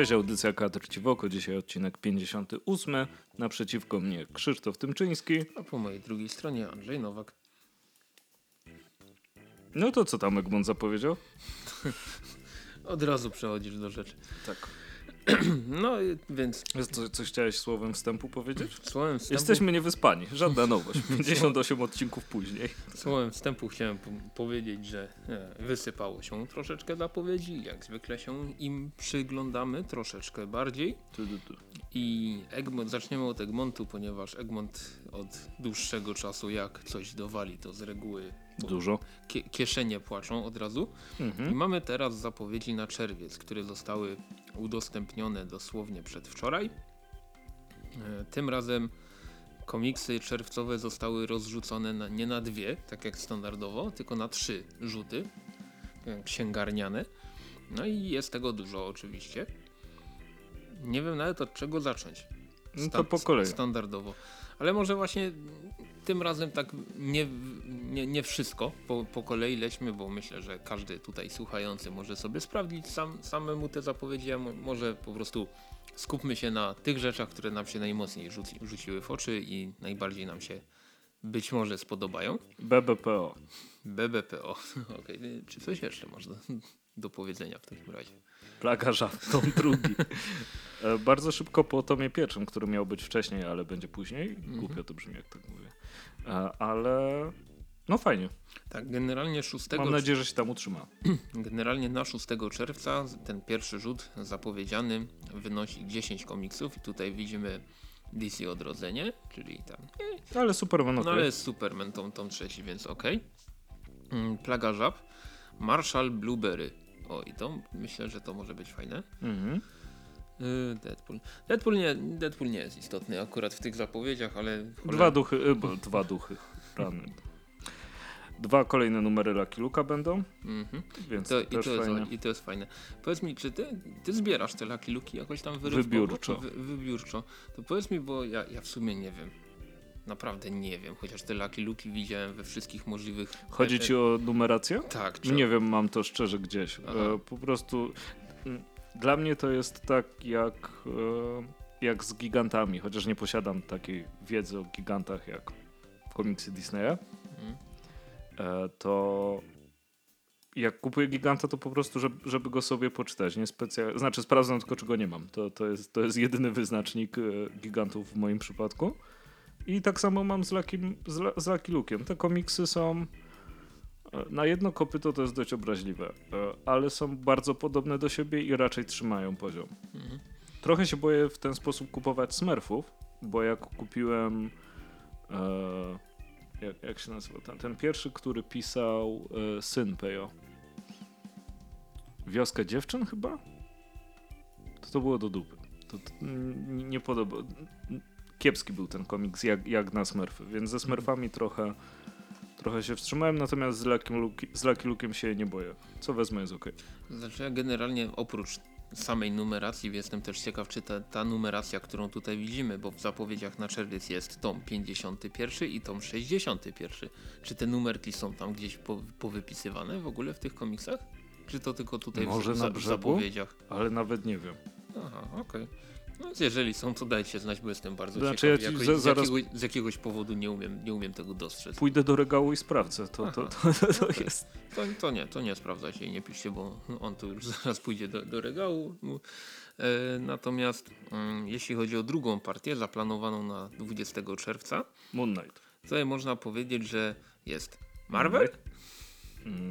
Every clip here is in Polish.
Cześć, audycja Kadr Ci w oko. Dzisiaj odcinek 58. Naprzeciwko mnie Krzysztof Tymczyński. A po mojej drugiej stronie Andrzej Nowak. No to co tam Egmont zapowiedział? Od razu przechodzisz do rzeczy. Tak. No więc co, coś chciałeś słowem wstępu powiedzieć? słowem wstępu, Jesteśmy niewyspani. Żadna nowość. 58 odcinków później. słowem wstępu chciałem po powiedzieć, że e, wysypało się troszeczkę zapowiedzi. Jak zwykle się im przyglądamy troszeczkę bardziej. I Egmont, zaczniemy od Egmontu, ponieważ Egmont od dłuższego czasu jak coś dowali, to z reguły Dużo. kie kieszenie płaczą od razu. I Mhm. mamy teraz zapowiedzi na czerwiec, które zostały udostępnione dosłownie przedwczoraj. E, Tym razem komiksy czerwcowe zostały rozrzucone na, nie na dwie, tak jak standardowo, tylko na trzy rzuty e, księgarniane. No i jest tego dużo oczywiście. Nie wiem nawet od czego zacząć. No to po kolei. Standardowo. Ale może właśnie tym razem tak nie, nie, nie wszystko po, po kolei lećmy, bo myślę, że każdy tutaj słuchający może sobie sprawdzić sam, samemu te zapowiedzi, a mo- może po prostu skupmy się na tych rzeczach, które nam się najmocniej rzuci, rzuciły w oczy i najbardziej nam się być może spodobają. BBPO. BBPO. Okej, Czy coś jeszcze masz do, powiedzenia w takim razie? Plaga żart, tom drugi. E, Bardzo szybko po tomie pierwszym, który miał być wcześniej, ale będzie później. Głupio to brzmi, jak tak mówię. E, Ale no fajnie. Tak, generalnie 6 Mam nadzieję, że się tam utrzyma. Generalnie na 6 czerwca ten pierwszy rzut zapowiedziany wynosi 10 komiksów i tutaj widzimy DC Odrodzenie, czyli tam, Ale Superman no okej. ale jest Superman tom, tom trzeci, więc okej. Mm, Plaga Żab, Marshall Blueberry. O i to myślę, że to może być fajne. Mhm. Yy, Deadpool. Deadpool nie, Deadpool nie jest istotny akurat w tych zapowiedziach, ale... Dwa duchy, y, bo, dwa duchy. Rany. Dwa kolejne numery Lucky Luka będą, Mhm. więc To, i, to jest, fajnie. I to jest fajne. Powiedz mi, czy ty, ty zbierasz te Lucky Luki jakoś tam wyrywkowo? Wybiórczo. Wy, wybiórczo. To powiedz mi, bo ja, ja w sumie nie wiem. Naprawdę nie wiem, chociaż te Lucky Luki widziałem we wszystkich możliwych... Chodzi e, ci o numerację? Tak. Czy... Nie wiem, mam to szczerze gdzieś. Aha. E, po prostu mm, dla mnie to jest tak jak, e, jak z gigantami, chociaż nie posiadam takiej wiedzy o gigantach jak komiksy Disneya, Mhm. e, to jak kupuję giganta, to po prostu, żeby, żeby go sobie poczytać. Nie specja... Znaczy, sprawdzam tylko, czego nie mam. To, to, jest, to jest jedyny wyznacznik e, gigantów w moim przypadku. I tak samo mam z Lucky, z Lucky Luke'iem. Te komiksy są. E, Na jedno kopyto to jest dość obraźliwe, e, ale są bardzo podobne do siebie i raczej trzymają poziom. Mhm. Trochę się boję w ten sposób kupować Smurfów, bo jak kupiłem. E, jak, jak się nazywa? Ten, ten pierwszy, który pisał e, syn Pejo. Wioskę dziewczyn chyba? To to było do dupy. To, to nie podoba. Kiepski był ten komiks jak, jak na Smurfy, więc ze Smurfami trochę, trochę się wstrzymałem, natomiast z Lucky, Luke, z Lucky Luke'em się nie boję. Co wezmę jest ok. Znaczy ja generalnie oprócz samej numeracji jestem też ciekaw, czy ta, ta numeracja, którą tutaj widzimy, bo w zapowiedziach na czerwiec jest tom 51 i tom 61. Czy te numerki są tam gdzieś po, powypisywane w ogóle w tych komiksach? Czy to tylko tutaj Może w, w brzegu? zapowiedziach? Ale nawet nie wiem. Aha, okej. No, więc jeżeli są, to dajcie znać, bo jestem bardzo Znaczy, ciekaw. ja Jakoś, z, zaraz- jakiegoś, z jakiegoś powodu nie umiem, nie umiem tego dostrzec. Pójdę do regału i sprawdzę. To, to, to, to, to Okej. jest. To, to nie, to nie sprawdzajcie i nie piszcie, bo on tu już zaraz pójdzie do, do regału. E, natomiast mm, jeśli chodzi o drugą partię, zaplanowaną na 20 czerwca, Moon Knight. tutaj można powiedzieć, że jest Marvel,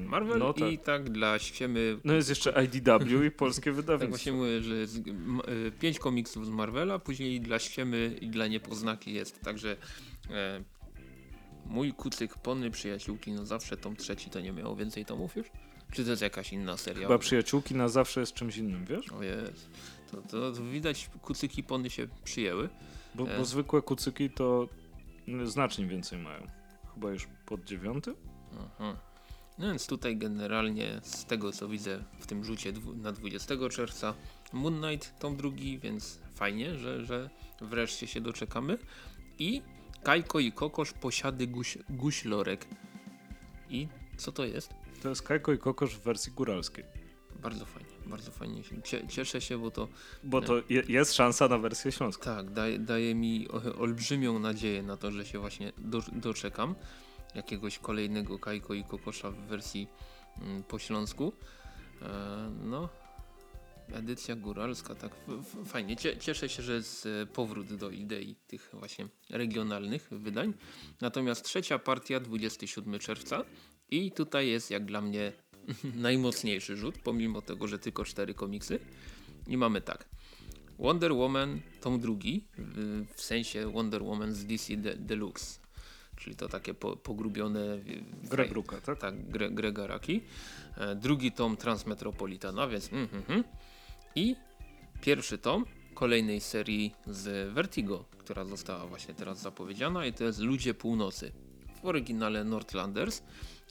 Marvel no tak. i tak dla ściemy No jest jeszcze IDW i polskie tak wydawnictwo. właśnie mówię, że jest m, e, pięć komiksów z Marvela, później dla ściemy i dla niepoznaki jest także e, mój kucyk pony przyjaciółki, no zawsze tom trzeci to nie miało więcej tomów już? Czy to jest jakaś inna seria? Chyba przyjaciółki na zawsze jest czymś innym, wiesz? O jest. To, to, to widać kucyki pony się przyjęły. Bo, E. bo zwykłe kucyki to znacznie więcej mają. Chyba już pod dziewiąty? Aha. No więc tutaj generalnie z tego co widzę w tym rzucie na 20 czerwca Moon Knight tom drugi, więc fajnie, że, że wreszcie się doczekamy. I Kajko i Kokosz posiady guś, guślorek. I co to jest? To jest Kajko i Kokosz w wersji góralskiej. Bardzo fajnie. bardzo fajnie cieszę się, bo to Bo to je, jest szansa na wersję śląską. tak, daje, daje mi olbrzymią nadzieję na to, że się właśnie do, doczekam jakiegoś kolejnego Kajko i Kokosza w wersji mm, po śląsku. E, no, edycja góralska, tak fajnie. Cie, cieszę się, że jest powrót do idei tych właśnie regionalnych wydań. Natomiast trzecia partia 27 czerwca i tutaj jest jak dla mnie najmocniejszy rzut, pomimo tego, że tylko cztery komiksy. I mamy tak. Wonder Woman tom drugi, w, sensie Wonder Woman z DC De Deluxe, czyli to takie po, pogrubione... Bruka, tak? tak, Gre Grega Raki. E, drugi tom Transmetropolitana, więc mm, mm, mm. I pierwszy tom kolejnej serii z Vertigo, która została właśnie teraz zapowiedziana i to jest Ludzie Północy. W oryginale Northlanders.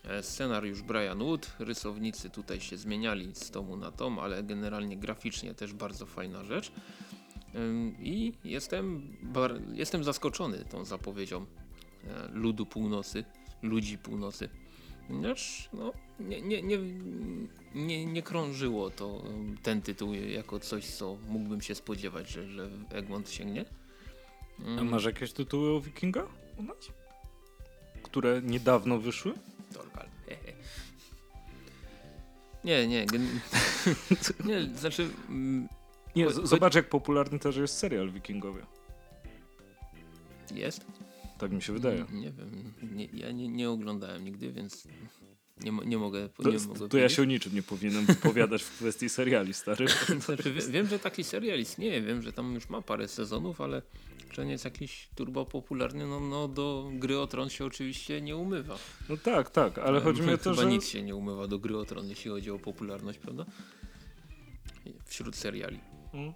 E, Scenariusz Brian Wood, rysownicy tutaj się zmieniali z tomu na tom, ale generalnie graficznie też bardzo fajna rzecz. I jestem, jestem zaskoczony tą zapowiedzią ludu północy, ludzi północy. Ponieważ no, nie, nie, nie, nie, nie krążyło to ym, ten tytuł jako coś, co mógłbym się spodziewać, że, że Egmont sięgnie. A masz jakieś tytuły o Wikinga u nas? Które niedawno wyszły? Torgal. Nie, nie, nie, znaczy Nie, zobacz jak popularny też jest serial Wikingowie. jest. Tak mi się wydaje. Nie, nie wiem, nie, ja nie, nie oglądałem nigdy, więc nie, nie mogę To, nie mogę to ja się o niczym nie powinienem wypowiadać w kwestii seriali, stary. Znaczy, wie, wiem, że taki serial istnieje, wiem, że tam już ma parę sezonów, ale czy on jest jakiś turbo popularny, no, no do gry o tron się oczywiście nie umywa. No tak, tak, ale chodzi mi o to, Chyba że... nic się nie umywa do gry o tron, jeśli chodzi o popularność, prawda? Wśród seriali. Mm.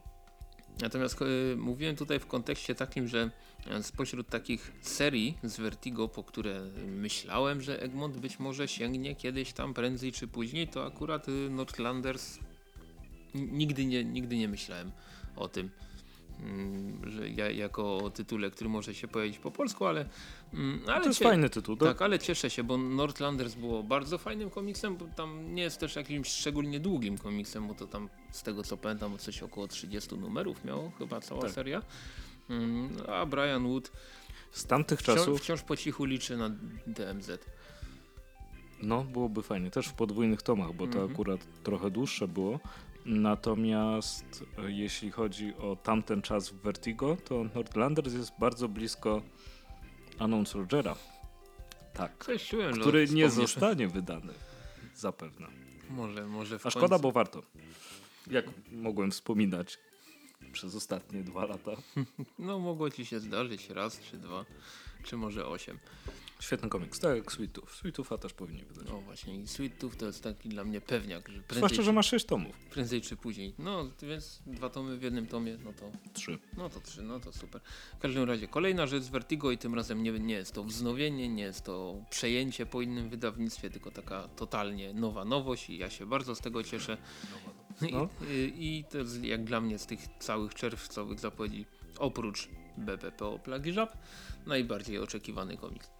Natomiast e, mówiłem tutaj w kontekście takim, że e, spośród takich serii z Vertigo, po które myślałem, że Egmont być może sięgnie kiedyś tam prędzej czy później, to akurat Northlanders nigdy nie, nigdy nie myślałem o tym. Mm, Że ja jako tytule, który może się pojawić po polsku, ale, mm, ale To jest cie- fajny tytuł. To, tak, ale cieszę się, bo Northlanders było bardzo fajnym komiksem, bo tam nie jest też jakimś szczególnie długim komiksem, bo to tam z tego co pamiętam coś około 30 numerów miało chyba cała Tak. seria. Mm, A Brian Wood Z tamtych wciąż, czasów, wciąż po cichu liczy na DMZ. no byłoby fajnie. Też w podwójnych tomach, bo to Mhm. akurat trochę dłuższe było. Natomiast e, jeśli chodzi o tamten czas w Vertigo, to Nordlanders jest bardzo blisko Unknown Soldiera. Tak. Coś czułem, Który że nie zostanie wydany. Zapewne. Może, może w A szkoda, końcu. bo warto. Jak mogłem wspominać przez ostatnie dwa lata. No mogło ci się zdarzyć raz czy dwa, czy może osiem. Świetny komiks, tak jak Sweetów. Sweetoofa też powinni wydać. No właśnie i Sweet Tooth to jest taki dla mnie pewniak, że prędzej, Zwłaszcza, że ma sześć tomów. prędzej czy później. No więc dwa tomy w jednym tomie, no to Trzy. No to trzy, no to super. W każdym razie kolejna rzecz z Vertigo i tym razem nie, nie jest to wznowienie, nie jest to przejęcie po innym wydawnictwie, tylko taka totalnie nowa nowość i ja się bardzo z tego cieszę. No. I, I to jest jak dla mnie z tych całych czerwcowych zapowiedzi, oprócz BPPO Plagi Żab, najbardziej oczekiwany komiks.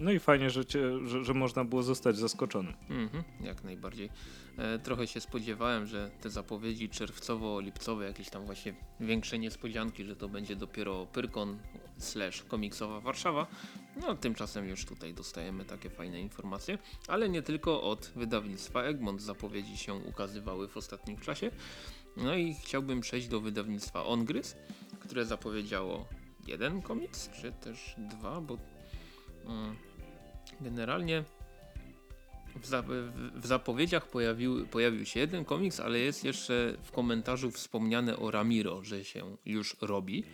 No i fajnie, że, cię, że, że można było zostać zaskoczonym. Mhm, jak najbardziej. E, trochę się spodziewałem, że te zapowiedzi czerwcowo-lipcowe, jakieś tam właśnie większe niespodzianki, że to będzie dopiero Pyrkon slash komiksowa Warszawa. No tymczasem już tutaj dostajemy takie fajne informacje, ale nie tylko od wydawnictwa Egmont zapowiedzi się ukazywały w ostatnim czasie. No i chciałbym przejść do wydawnictwa Ongryz, które zapowiedziało jeden komiks, czy też dwa, bo mm, generalnie w, za, w, zapowiedziach pojawił, pojawił się jeden komiks, ale jest jeszcze w komentarzu wspomniane o Ramiro, że się już robi.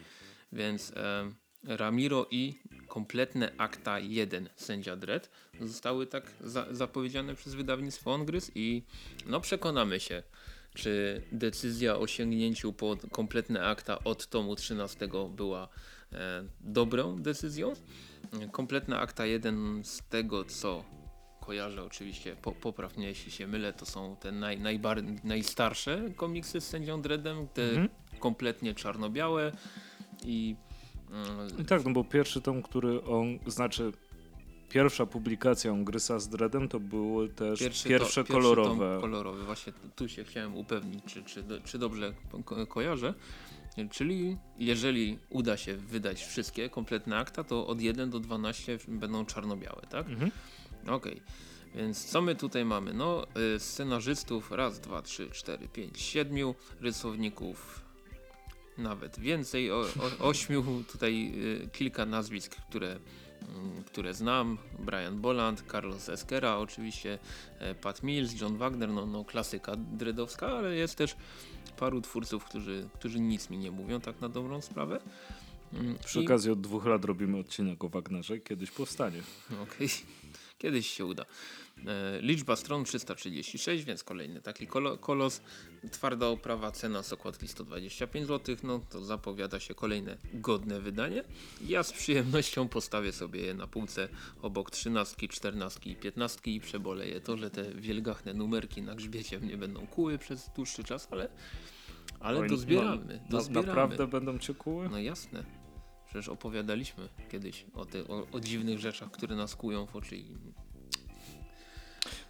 Więc e, Ramiro i kompletne akta 1 sędzia Dredd zostały tak za, zapowiedziane przez wydawnictwo Ongryz i no przekonamy się, czy decyzja o sięgnięciu po kompletne akta od tomu 13 była e, dobrą decyzją. Kompletna akta 1 z tego co kojarzę oczywiście, po, popraw mnie jeśli się mylę, to są te naj, najbar- najstarsze komiksy z sędzią Dreddem, te Mhm. kompletnie czarno-białe i mm, I tak, no bo pierwszy tom, który on, znaczy pierwsza publikacja Ongrysa z Dreadem to były też Pierwszy pierwsze to, kolorowe. Pierwszy tom kolorowy. Właśnie tu- tu się chciałem upewnić, czy, czy, czy dobrze ko kojarzę. Czyli jeżeli uda się wydać wszystkie kompletne akta, to od 1 do 12 będą czarno-białe, tak? Mhm. Okej. Więc co my tutaj mamy? No, y, scenarzystów raz, dwa, trzy, cztery, pięć, siedmiu, rysowników nawet więcej, o, o, ośmiu. Tutaj y, kilka nazwisk, które, które znam. Brian Boland, Carlos Esquera, oczywiście e, Pat Mills, John Wagner, no, no klasyka dreadowska, ale jest też paru twórców, którzy, którzy nic mi nie mówią, tak na dobrą sprawę. Mm, Przy i- okazji od dwóch lat robimy odcinek o Wagnerze, kiedyś powstanie. Okej, kiedyś się uda. E, liczba stron 336, więc kolejny taki kolo, kolos. Twarda oprawa, cena z okładki 125 zł. No to zapowiada się kolejne godne wydanie. Ja z przyjemnością postawię sobie je na półce obok 13, 14 i 15 i przeboleję to, że te wielgachne numerki na grzbiecie mnie będą kuły przez dłuższy czas, ale, ale Oj, dozbieramy. No, dozbieramy. naprawdę będą cię kuły? No jasne. Przecież opowiadaliśmy kiedyś o, te, o, o dziwnych rzeczach, które nas kują w oczy. I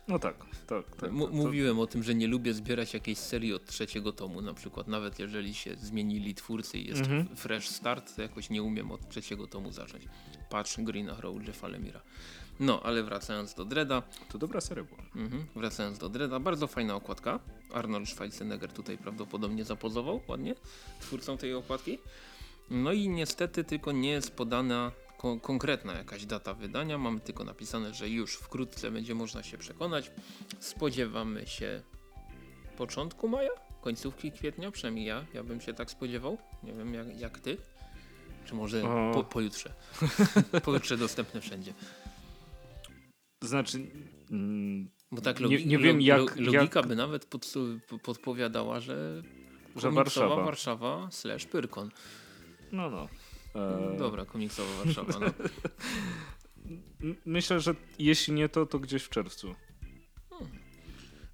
No tak, tak. tak M- to- to- mówiłem o tym, że nie lubię zbierać jakiejś serii od trzeciego tomu, na przykład nawet jeżeli się zmienili twórcy i jest Mhm. fresh start, to jakoś nie umiem od trzeciego tomu zacząć. Patrz Green Arrow Jeffa Lemira. No, ale wracając do Dreda, To dobra seria była. mhm, wracając do Dreda, bardzo fajna okładka. Arnold Schwarzenegger tutaj prawdopodobnie zapozował ładnie, twórcą tej okładki. No i niestety tylko nie jest podana ko- konkretna jakaś data wydania. Mamy tylko napisane, że już wkrótce będzie można się przekonać. Spodziewamy się początku maja, końcówki kwietnia, przynajmniej ja, ja bym się tak spodziewał. Nie wiem jak, jak ty. Czy może O. po, pojutrze. pojutrze dostępne wszędzie. Znaczy, mm, Bo tak Nie- nie wiem, jak- lo- logika jak- by nawet podsu- po- podpowiadała, że, że Warszawa. Warszawa slash Pyrkon. No, no. E, Dobra, komiksowa Warszawa. No. Myślę, że jeśli nie to, to gdzieś w czerwcu.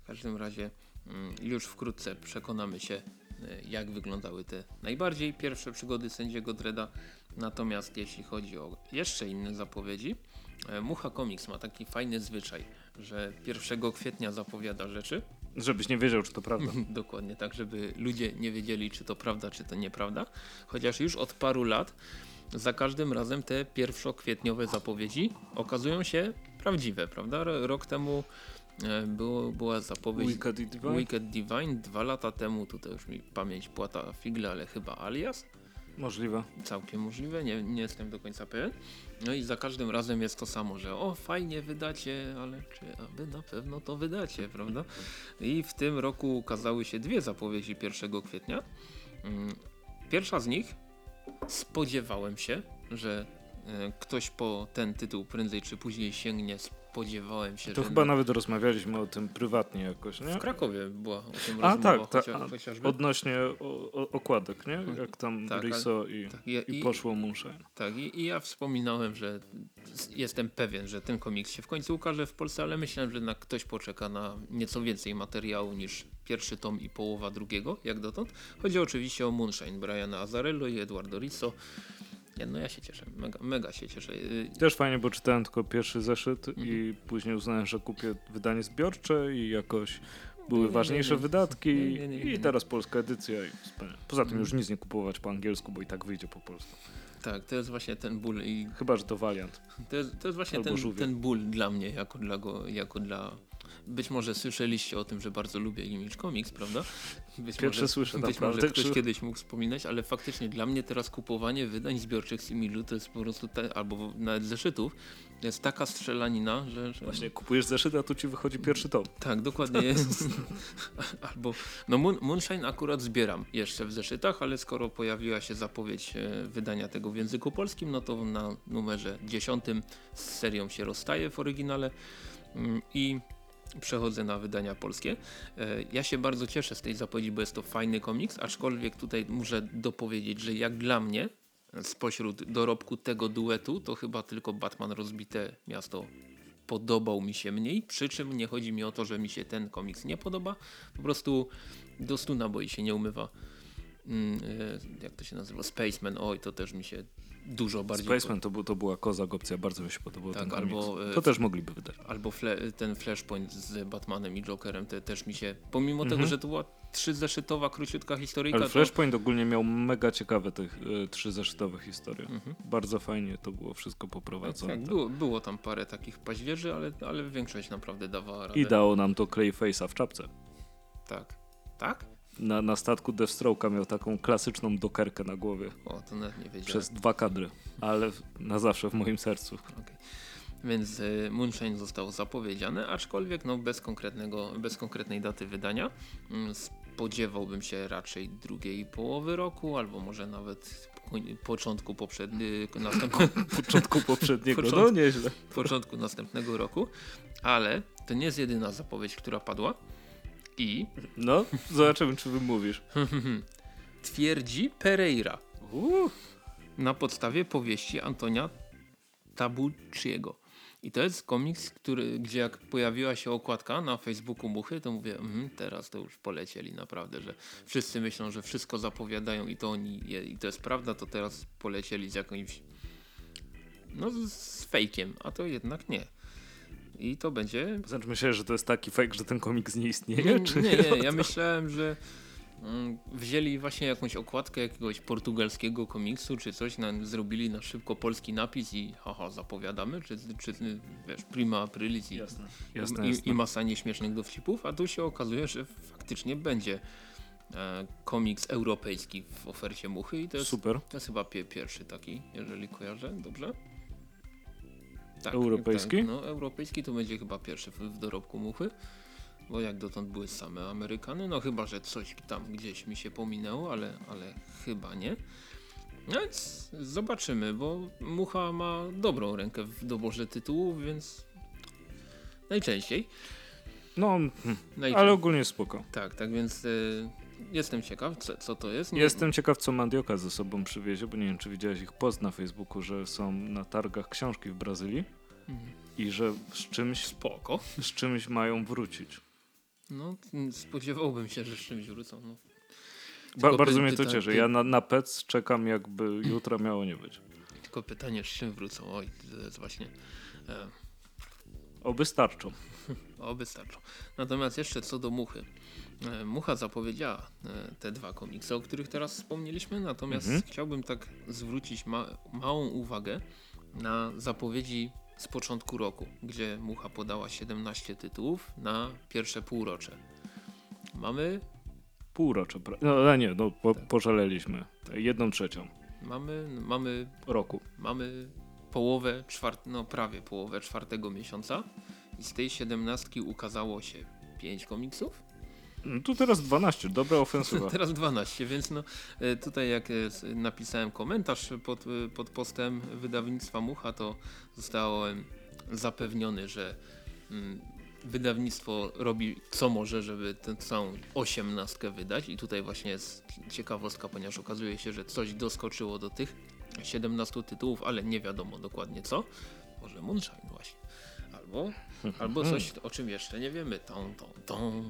W każdym razie mm, już wkrótce przekonamy się, e, jak wyglądały te najbardziej pierwsze przygody sędziego Dreda. Natomiast jeśli chodzi o jeszcze inne zapowiedzi, e, Mucha Comics ma taki fajny zwyczaj, że 1 kwietnia zapowiada rzeczy, Żebyś nie wiedział, czy to prawda. Dokładnie tak, żeby ludzie nie wiedzieli, czy to prawda, czy to nieprawda. Chociaż już od paru lat za każdym razem te pierwszokwietniowe zapowiedzi okazują się prawdziwe, prawda? Rok temu e, było, była zapowiedź Wicked Divine? Wicked Divine, dwa lata temu, tutaj już mi pamięć płata figle, ale chyba alias. Możliwe. Całkiem możliwe, nie, nie jestem do końca pewien. No i za każdym razem jest to samo, że o fajnie wydacie, ale czy aby na pewno to wydacie, prawda? I w tym roku ukazały się dwie zapowiedzi 1 kwietnia. Mm, Pierwsza z nich spodziewałem się, że e, ktoś po ten tytuł prędzej czy później sięgnie. Spodziewałem się, To chyba nawet rozmawialiśmy o tym prywatnie jakoś, nie? w Krakowie była o tym A rozmowa, tak, tak. chocia, a, chociażby. Odnośnie o, o, okładek, nie? Jak tam Tak, Riso i, Tak, i- i i- poszło Moonshine. Tak, i, i ja wspominałem, że jestem pewien, że ten komiks się w końcu ukaże w Polsce, ale myślałem, że jednak ktoś poczeka na nieco więcej materiału niż pierwszy tom i połowa drugiego, jak dotąd. Chodzi oczywiście o Moonshine Briana Azarello i Eduardo Rizzo. Nie, no ja się cieszę, mega, mega się cieszę. Y, Też fajnie, bo czytałem tylko pierwszy zeszyt Mhm. i później uznałem, że kupię wydanie zbiorcze i jakoś były Nie, nie, ważniejsze nie. wydatki Nie, nie. i teraz polska edycja. Poza tym Mhm. już nic nie kupować po angielsku, bo i tak wyjdzie po polsku. Tak, to jest właśnie ten ból i Chyba, że to Valiant. to jest, to jest właśnie Albo ten, żółwie. ten ból dla mnie, jako dla, go, jako dla... Być może słyszeliście o tym, że bardzo lubię Image Comics, prawda? Być Pierwsze może, słyszę Być naprawdę. może ktoś Czy- kiedyś mógł wspominać, ale faktycznie dla mnie teraz kupowanie wydań zbiorczych z Imilu to jest po prostu, te, albo nawet zeszytów, to jest taka strzelanina, że... że Właśnie kupujesz zeszyt, a tu ci wychodzi pierwszy tom. Tak, dokładnie jest. Albo, no Moon, Moonshine akurat zbieram jeszcze w zeszytach, ale skoro pojawiła się zapowiedź e, wydania tego w języku polskim, no to na numerze 10 z serią się rozstaje w oryginale mm, i przechodzę na wydania polskie. E, Ja się bardzo cieszę z tej zapowiedzi, bo jest to fajny komiks, aczkolwiek tutaj muszę dopowiedzieć, że jak dla mnie spośród dorobku tego duetu, to chyba tylko Batman Rozbite Miasto podobał mi się mniej, przy czym nie chodzi mi o to, że mi się ten komiks nie podoba, po prostu do stu naboi się nie umywa. Mm, e, jak to się nazywa? Spaceman, oj, to też mi się dużo bardziej... Spaceman to, był, to była kozak opcja, bardzo mi się podobał Tak, albo, e, To też mogliby wydać. Albo fle, ten Flashpoint z Batmanem i Jokerem te, też mi się, pomimo tego, Mhm. że to była trzy zeszytowa, króciutka historyjka, Ale to... Flashpoint ogólnie miał mega ciekawe tych y, trzy zeszytowe historie. Mhm. Bardzo fajnie to było wszystko Tak, poprowadzone. tak, było, było tam parę takich paździerzy, ale, ale większość naprawdę dawała radę. I dało nam to Clayface'a w czapce. Tak. Tak? Na, na statku Deathstroke'a miał taką klasyczną dokerkę na głowie. O, to nawet nie wiedziałem. Przez dwa kadry, ale na zawsze w moim sercu. Okej. Więc y, Moonshine został zapowiedziany, aczkolwiek no, bez, konkretnego, bez konkretnej daty wydania. Mm, Spodziewałbym się raczej drugiej połowy roku, albo może nawet początku poprzedniego, następnego, początku poprzedniego, Początku. no nieźle. początku następnego roku, ale to nie jest jedyna zapowiedź, która padła i No, zobaczymy, czy wymówisz. twierdzi Pereira Uuu. na podstawie powieści Antonia Tabucciego. I to jest komiks, który, gdzie jak pojawiła się okładka na Facebooku Muchy, to mówię, mhm, teraz to już polecieli naprawdę, że wszyscy myślą, że wszystko zapowiadają i to oni, je, i to jest prawda, to teraz polecieli z jakimś, no z, z fejkiem, a to jednak nie. I to będzie Znaczy myślę, że to jest taki fake, że ten komiks nie istnieje? nie, czy nie, nie, ja myślałem, że mm, wzięli właśnie jakąś okładkę jakiegoś portugalskiego komiksu czy coś, zrobili na szybko polski napis i haha, zapowiadamy, czy, czy wiesz, prima aprilis i, Jasne, jasne, i, jasne. i masa nieśmiesznych dowcipów, a tu się okazuje, że faktycznie będzie e, komiks europejski w ofercie Muchy i to jest, Super. to jest chyba pie, pierwszy taki, jeżeli kojarzę, dobrze? Tak, Europejski? Tak, no, europejski to będzie chyba pierwszy w, w dorobku Muchy. Bo jak dotąd były same Amerykany, no chyba, że coś tam gdzieś mi się pominęło, ale, ale chyba nie. No Więc zobaczymy, bo Mucha ma dobrą rękę w doborze tytułów, więc najczęściej. No, najczęściej. ale ogólnie spoko. Tak, tak więc y, jestem ciekaw, co, co to jest. Nie- Jestem ciekaw, co Mandioka ze sobą przywiezie, bo nie wiem, czy widziałeś ich post na Facebooku, że są na targach książki w Brazylii Mhm. i że z czymś, Spoko. z czymś mają wrócić. No, spodziewałbym się, że z czymś wrócą. No. Ba bardzo mnie to cieszy. Ja na, na PEC czekam, jakby jutro miało nie być. Tylko pytanie, z czym wrócą. Oj, to jest właśnie... E, Oby starczą. O, wystarczą. Natomiast jeszcze co do Muchy. E, Mucha zapowiedziała e, te dwa komiksy, o których teraz wspomnieliśmy, natomiast Mhm. chciałbym tak zwrócić ma małą uwagę na zapowiedzi z początku roku, gdzie Mucha podała 17 tytułów na pierwsze półrocze. Mamy, Półrocze. No nie, no po, pożaleliśmy. Jedną trzecią mamy, mamy, roku. mamy połowę, czwart, no prawie połowę czwartego miesiąca i z tej 17 ukazało się 5 komiksów. No tu teraz 12, dobra ofensywa. Teraz 12, więc no e, tutaj jak e, napisałem komentarz pod, e, pod postem wydawnictwa Mucha, to zostałem zapewniony, że mm, wydawnictwo robi co może, żeby tę całą osiemnastkę wydać i tutaj właśnie jest ciekawostka, ponieważ okazuje się, że coś doskoczyło do tych 17 tytułów, ale nie wiadomo dokładnie co. Może Moonshine właśnie. Albo, albo coś, o czym jeszcze nie wiemy. Tą, tą, tą.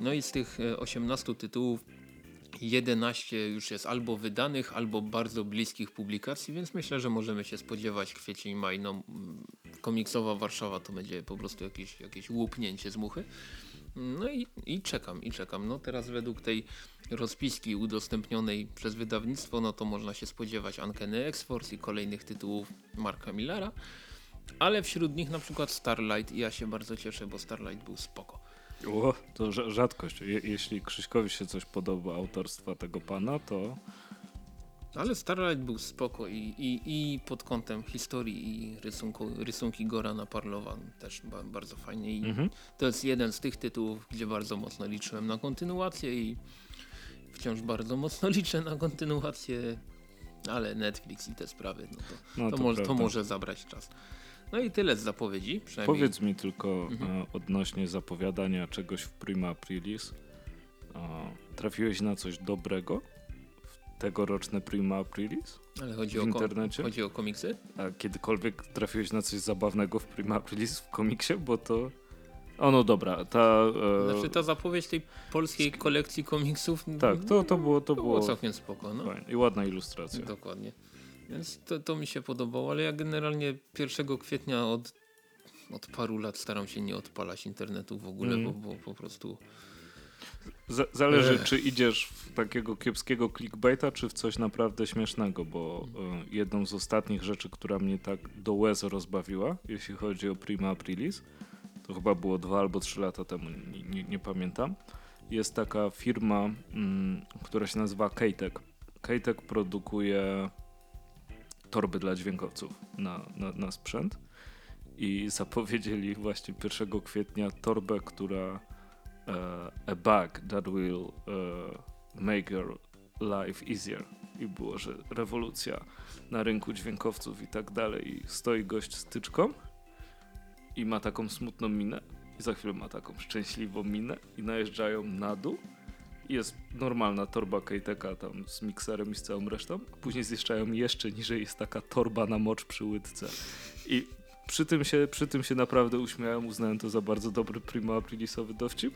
No i z tych e, 18 tytułów 11 już jest albo wydanych, albo bardzo bliskich publikacji, więc myślę, że możemy się spodziewać kwiecień, maj. No, komiksowa Warszawa to będzie po prostu jakieś, jakieś łupnięcie z muchy. No i, i czekam, i czekam. No teraz według tej rozpiski udostępnionej przez wydawnictwo, no to można się spodziewać Uncanny X-Force i kolejnych tytułów Marka Millera. Ale wśród nich na przykład Starlight i ja się bardzo cieszę, bo Starlight był spoko. O, to rza- rzadkość. Je, jeśli Krzyśkowi się coś podoba autorstwa tego pana, to Ale Starlight był spoko i, i, i pod kątem historii i rysunku, rysunki Gorana Parlowa też ba, bardzo fajnie. I Mhm. To jest jeden z tych tytułów, gdzie bardzo mocno liczyłem na kontynuację i wciąż bardzo mocno liczę na kontynuację, ale Netflix i te sprawy, no to, no to, to, może, to może zabrać czas. No i tyle z zapowiedzi, przynajmniej. Powiedz mi tylko Mhm. odnośnie zapowiadania czegoś w Prima Aprilis. E, trafiłeś na coś dobrego w tegoroczne Prima Aprilis ale chodzi w o, internecie? chodzi o komiksy? A kiedykolwiek trafiłeś na coś zabawnego w Prima Aprilis w komiksie? Bo to... O no dobra, ta... E, Znaczy ta zapowiedź tej polskiej kolekcji komiksów Tak, to, to było, to było było całkiem spoko, no. fajne. I ładna ilustracja. Dokładnie. Więc to, to mi się podobało, ale ja generalnie 1 kwietnia od, od paru lat staram się nie odpalać internetu w ogóle, Mm. bo, bo po prostu Z- zależy, Ech. czy idziesz w takiego kiepskiego clickbaita, czy w coś naprawdę śmiesznego, bo e, jedną z ostatnich rzeczy, która mnie tak do łez rozbawiła, jeśli chodzi o Prima Aprilis, to chyba było dwa albo trzy lata temu, nie, nie, nie pamiętam, jest taka firma, mm, która się nazywa Kejtek. Kejtek produkuje torby dla dźwiękowców na, na, na sprzęt i zapowiedzieli właśnie 1 kwietnia torbę, która uh, a bug that will uh, make your life easier. I było, że rewolucja na rynku dźwiękowców i tak dalej. I stoi gość z tyczką i ma taką smutną minę. I za chwilę ma taką szczęśliwą minę i najeżdżają na dół. Jest normalna torba Kejteka tam z mikserem i z całą resztą. Później zjeżdżają jeszcze niżej, jest taka torba na mocz przy łydce. I przy tym się, przy tym się naprawdę uśmiałem, uznałem to za bardzo dobry prima aprilisowy dowcip.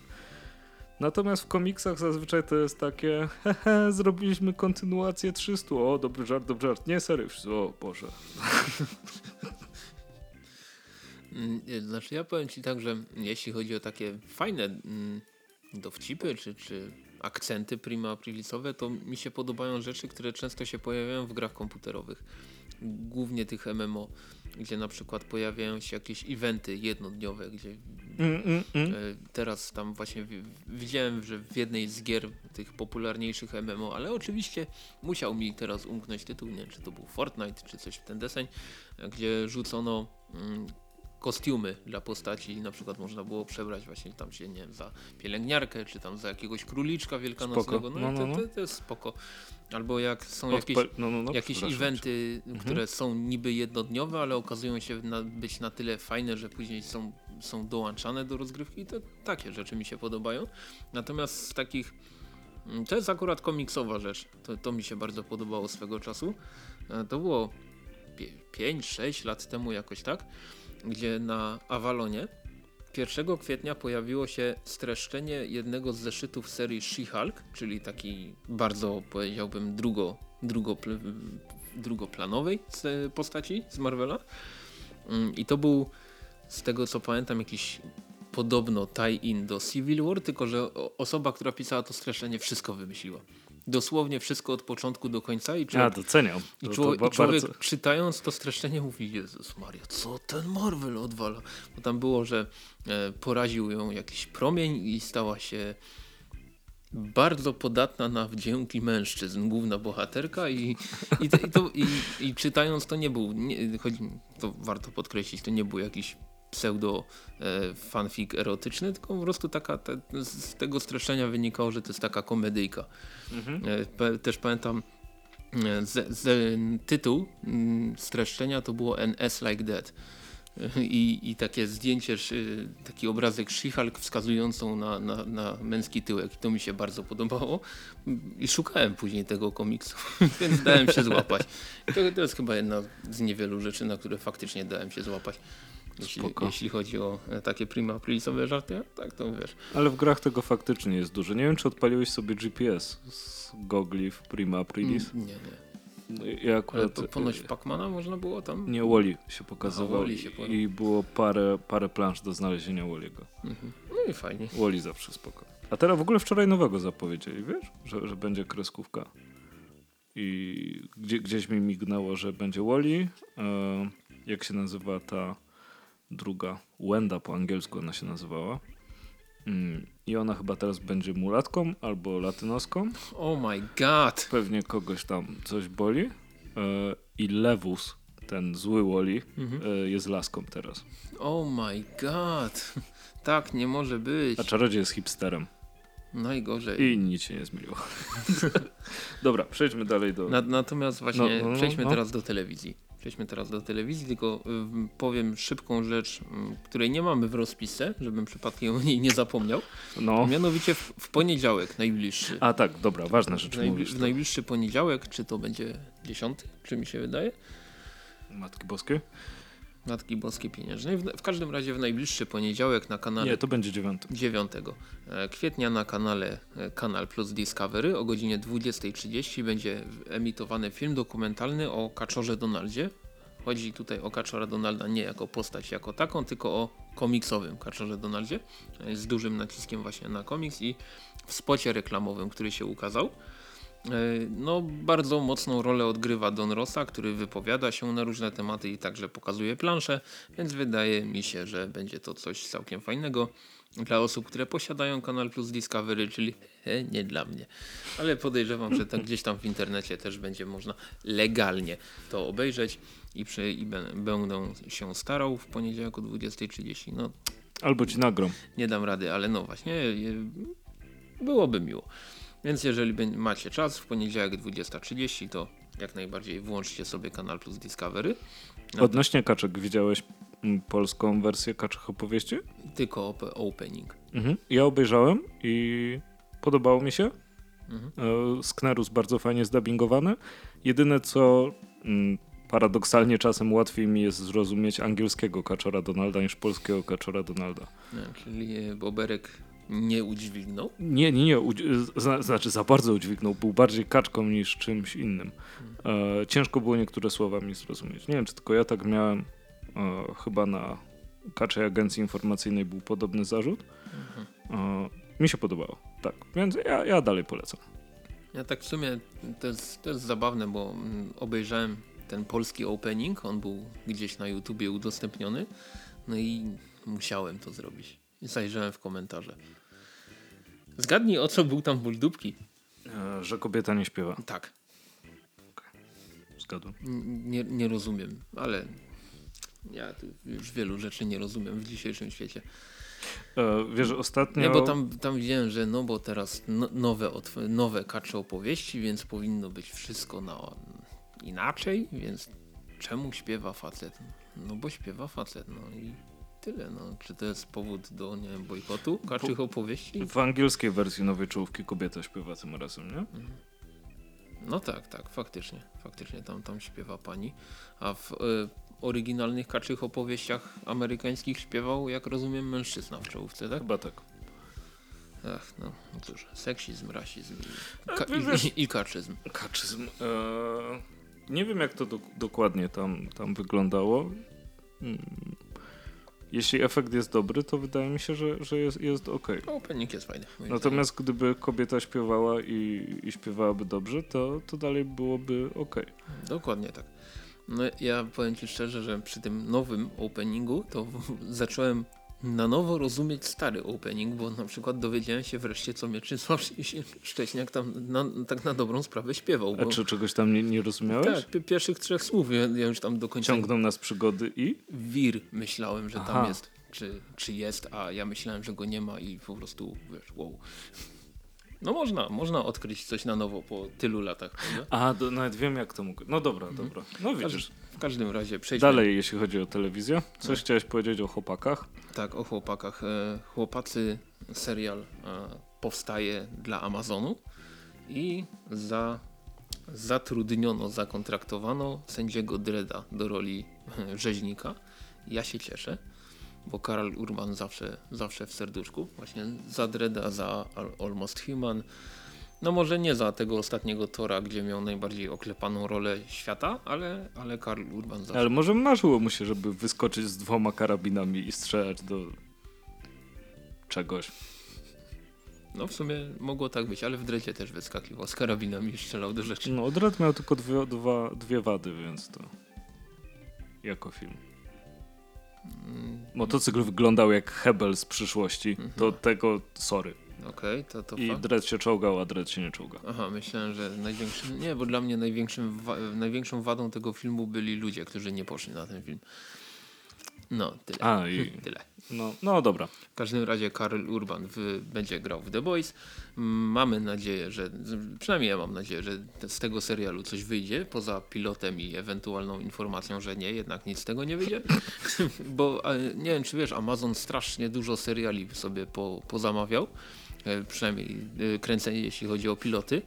Natomiast w komiksach zazwyczaj to jest takie hehe, zrobiliśmy kontynuację 300, o dobry żart, dobry żart, nie serio, o Boże. Mm, Znaczy ja powiem Ci tak, że jeśli chodzi o takie fajne mm, dowcipy czy, czy akcenty prima aprilisowe, to mi się podobają rzeczy, które często się pojawiają w grach komputerowych. Głównie tych MMO, gdzie na przykład pojawiają się jakieś eventy jednodniowe, gdzie Mm, mm, mm. E, Teraz tam właśnie wi- widziałem, że w jednej z gier tych popularniejszych MMO, ale oczywiście musiał mi teraz umknąć tytuł, nie wiem czy to był Fortnite czy coś w ten deseń, gdzie rzucono kostiumy dla postaci na przykład można było przebrać właśnie tam się, nie wiem, za pielęgniarkę, czy tam za jakiegoś króliczka wielkanocnego, no, No, i to, no, no. To, to jest spoko. Albo jak są jakieś no, no, no, jakieś eventy, Mhm. które są niby jednodniowe, ale okazują się na, być na tyle fajne, że później są, są dołączane do rozgrywki. To takie rzeczy mi się podobają. Natomiast z takich. mm, To jest akurat komiksowa rzecz. To, to mi się bardzo podobało swego czasu. E, To było 5-6 lat temu jakoś tak, gdzie na Avalonie 1 kwietnia pojawiło się streszczenie jednego z zeszytów serii She-Hulk, czyli taki bardzo powiedziałbym drugo, drugo, drugoplanowej z postaci z Marvela. Mm, I to był z tego co pamiętam jakiś podobno tie-in do Civil War, tylko że osoba, która pisała to streszczenie wszystko wymyśliła. Dosłownie wszystko od początku do końca i Ja człowiek, doceniam. i To, człowiek, to człowiek bardzo... czytając to streszczenie mówi, Jezus Maria, co ten Marvel odwala? Bo tam było, że e, poraził ją jakiś promień i stała się bardzo podatna na wdzięki mężczyzn, główna bohaterka i, i, te, i, to, i, i czytając to nie był, nie, chodzi, to warto podkreślić, to nie był jakiś pseudo e, fanfic erotyczny, tylko po prostu taka, te, z tego streszczenia wynikało, że to jest taka komedyjka. Mhm. E, Też pamiętam e, z, z, tytuł mm, streszczenia to było NS Like That. I, I takie zdjęcie, taki obrazek She-Hulk wskazującą na, na, na męski tyłek. I to mi się bardzo podobało. I szukałem później tego komiksu, więc dałem się złapać. To, to jest chyba jedna z niewielu rzeczy, na które faktycznie dałem się złapać. Jeśli, jeśli chodzi o e, takie prima aprilisowe żarty, tak to wiesz. Ale w grach tego faktycznie jest dużo. Nie wiem, czy odpaliłeś sobie GPS z gogli w Prima Aprilis. Nie, nie. No, Ja Ale akurat... po, ponoć Pacmana można było tam? Nie, Wally się pokazywał Wall-E się i było parę, parę plansz do znalezienia Walliego. Mhm. No i fajnie. Wally zawsze spoko. A teraz w ogóle wczoraj nowego zapowiedzieli, wiesz? Że, że będzie kreskówka. I gdzie, gdzieś mi mignęło, że będzie Wally. E, jak się nazywa ta druga? Wenda po angielsku ona się nazywała. Mm, I ona chyba teraz będzie mulatką albo latynoską. Oh my god! Pewnie kogoś tam coś boli. E, I Lewus, ten zły Wally, Mhm. e, jest laską teraz. Oh my god! Tak nie może być. A czarodziej jest hipsterem. Najgorzej. I nic się nie zmieniło. Dobra, przejdźmy dalej do... Na, natomiast właśnie No, no, no, przejdźmy no. teraz do telewizji. Przejdźmy teraz do telewizji, tylko ym, powiem szybką rzecz, ym, której nie mamy w rozpisce, żebym przypadkiem o niej nie zapomniał. No. Mianowicie w, w poniedziałek najbliższy. A tak, dobra, ważna rzecz w, najbli- mówisz. w najbliższy poniedziałek, czy to będzie dziesiąty, czy mi się wydaje? Matki Boskiej? Matki Boskie Pieniężnej. W, w każdym razie w najbliższy poniedziałek na kanale Nie, to będzie dziewiąty. 9 e, kwietnia na kanale e, Kanal Plus Discovery o godzinie 20.30 będzie emitowany film dokumentalny o Kaczorze Donaldzie. Chodzi tutaj o Kaczora Donalda nie jako postać jako taką, tylko o komiksowym Kaczorze Donaldzie e, z dużym naciskiem właśnie na komiks i w spocie reklamowym, który się ukazał. E, No, bardzo mocną rolę odgrywa Don Rossa, który wypowiada się na różne tematy i także pokazuje planszę, więc wydaje mi się, że będzie to coś całkiem fajnego dla osób, które posiadają Kanal Plus Discovery, czyli he, nie dla mnie. Ale podejrzewam, że tak gdzieś tam w internecie też będzie można legalnie to obejrzeć i, przy, i bę- będę się starał w poniedziałek o 20.30. No, Albo ci nagram. nie dam rady, ale no właśnie, byłoby miło. Więc jeżeli macie czas w poniedziałek 20.30, to jak najbardziej włączcie sobie Kanal Plus Discovery. No, Odnośnie kaczek, widziałeś mm, polską wersję kaczych opowieści? Tylko op opening. Mhm. Ja obejrzałem i podobało mi się. Mhm. E, Sknerus bardzo fajnie zdubbingowany. Jedyne co mm, paradoksalnie czasem łatwiej mi jest zrozumieć angielskiego kaczora Donalda niż polskiego kaczora Donalda. No, czyli e, Boberek nie udźwignął. Nie, nie, nie. udź- znaczy za bardzo udźwignął. Był bardziej kaczką niż czymś innym. E, ciężko było niektóre słowa mi zrozumieć. Nie wiem, czy tylko ja tak miałem. E, chyba na kaczej agencji informacyjnej był podobny zarzut. E, mi się podobało. Tak, więc ja, ja dalej polecam. Ja tak w sumie to jest, to jest zabawne, bo mm, obejrzałem ten polski opening, on był gdzieś na YouTubie udostępniony, no i musiałem to zrobić. Zajrzałem w komentarze. Zgadnij o co był tam ból dupki. E, że kobieta nie śpiewa. Tak, Zgadłem. n- nie, nie rozumiem, ale ja już wielu rzeczy nie rozumiem w dzisiejszym świecie. E, wiesz, ostatnio... Nie, bo tam, tam widziałem, że no bo teraz no, nowe, nowe kacze opowieści, więc powinno być wszystko na, inaczej, więc czemu śpiewa facet? No bo śpiewa facet, no i tyle. No. Czy to jest powód do nie wiem, bojkotu kaczych opowieści? W angielskiej wersji nowej czołówki kobieta śpiewa tym razem, nie? No tak, tak, faktycznie. Faktycznie tam, tam śpiewa pani. A w y, oryginalnych kaczych opowieściach amerykańskich śpiewał, jak rozumiem, mężczyzna w czołówce, tak? Chyba tak. Ach, no, no cóż, seksizm, rasizm i, ka- i, i kaczyzm. Kaczyzm. E, nie wiem, jak to do, dokładnie tam, tam wyglądało. Mm. Jeśli efekt jest dobry, to wydaje mi się, że, że jest, jest ok. No, opening jest fajny. Natomiast gdyby kobieta śpiewała i, i śpiewałaby dobrze, to, to dalej byłoby ok. Dokładnie tak. No ja powiem Ci szczerze, że przy tym nowym openingu to zacząłem na nowo rozumieć stary opening, bo na przykład dowiedziałem się wreszcie, co Mieczysław Szcześniak tam na, tak na dobrą sprawę śpiewał. A Bo, czy czegoś tam nie, nie rozumiałeś? tak, pi- pierwszych trzech słów, ja, ja już tam do końca Ciągną nas przygody i? wir myślałem, że tam Aha. jest, czy, czy jest, a ja myślałem, że go nie ma i po prostu, wiesz, wow. No można, można odkryć coś na nowo po tylu latach, prawda? A, do, nawet wiem, jak to mógł. No dobra, dobra. No widzisz. W każdym razie przejdźmy Dalej, jeśli chodzi o telewizję. Coś chciałeś powiedzieć o chłopakach? tak o chłopakach. E, Chłopacy serial e, powstaje dla Amazonu i za, zatrudniono, zakontraktowano sędziego Dreda do roli e, rzeźnika. Ja się cieszę, bo Karl Urban zawsze, zawsze w serduszku. Właśnie za Dreda, za Al- Almost Human. No może nie za tego ostatniego Tora, gdzie miał najbardziej oklepaną rolę świata, ale, ale Karl Urban zawsze. Ale może marzyło mu się, żeby wyskoczyć z dwoma karabinami i strzelać do czegoś. No w sumie mogło tak być, ale w Drecie też wyskakiwał z karabinami i strzelał do rzeczy. No, Odred miał tylko dwie, dwa, dwie wady, więc to jako film. Mm, Motocykl wyglądał jak Hebel z przyszłości. To tego, sorry. Okej, to to I fakt. Dredd się czołgał, a Dredd się nie czołga. Aha, myślałem, że największym... Nie, bo dla mnie największym wa... największą wadą tego filmu byli ludzie, którzy nie poszli na ten film. No, tyle. A, i Tyle. no, no dobra. W każdym razie Karl Urban w, będzie grał w The Boys. Mm, Mamy nadzieję, że, przynajmniej ja mam nadzieję, że z tego serialu coś wyjdzie, poza pilotem i ewentualną informacją, że nie, jednak nic z tego nie wyjdzie. Bo e, nie wiem, czy wiesz, Amazon strasznie dużo seriali sobie po, pozamawiał, e, przynajmniej e, kręcenie, jeśli chodzi o piloty.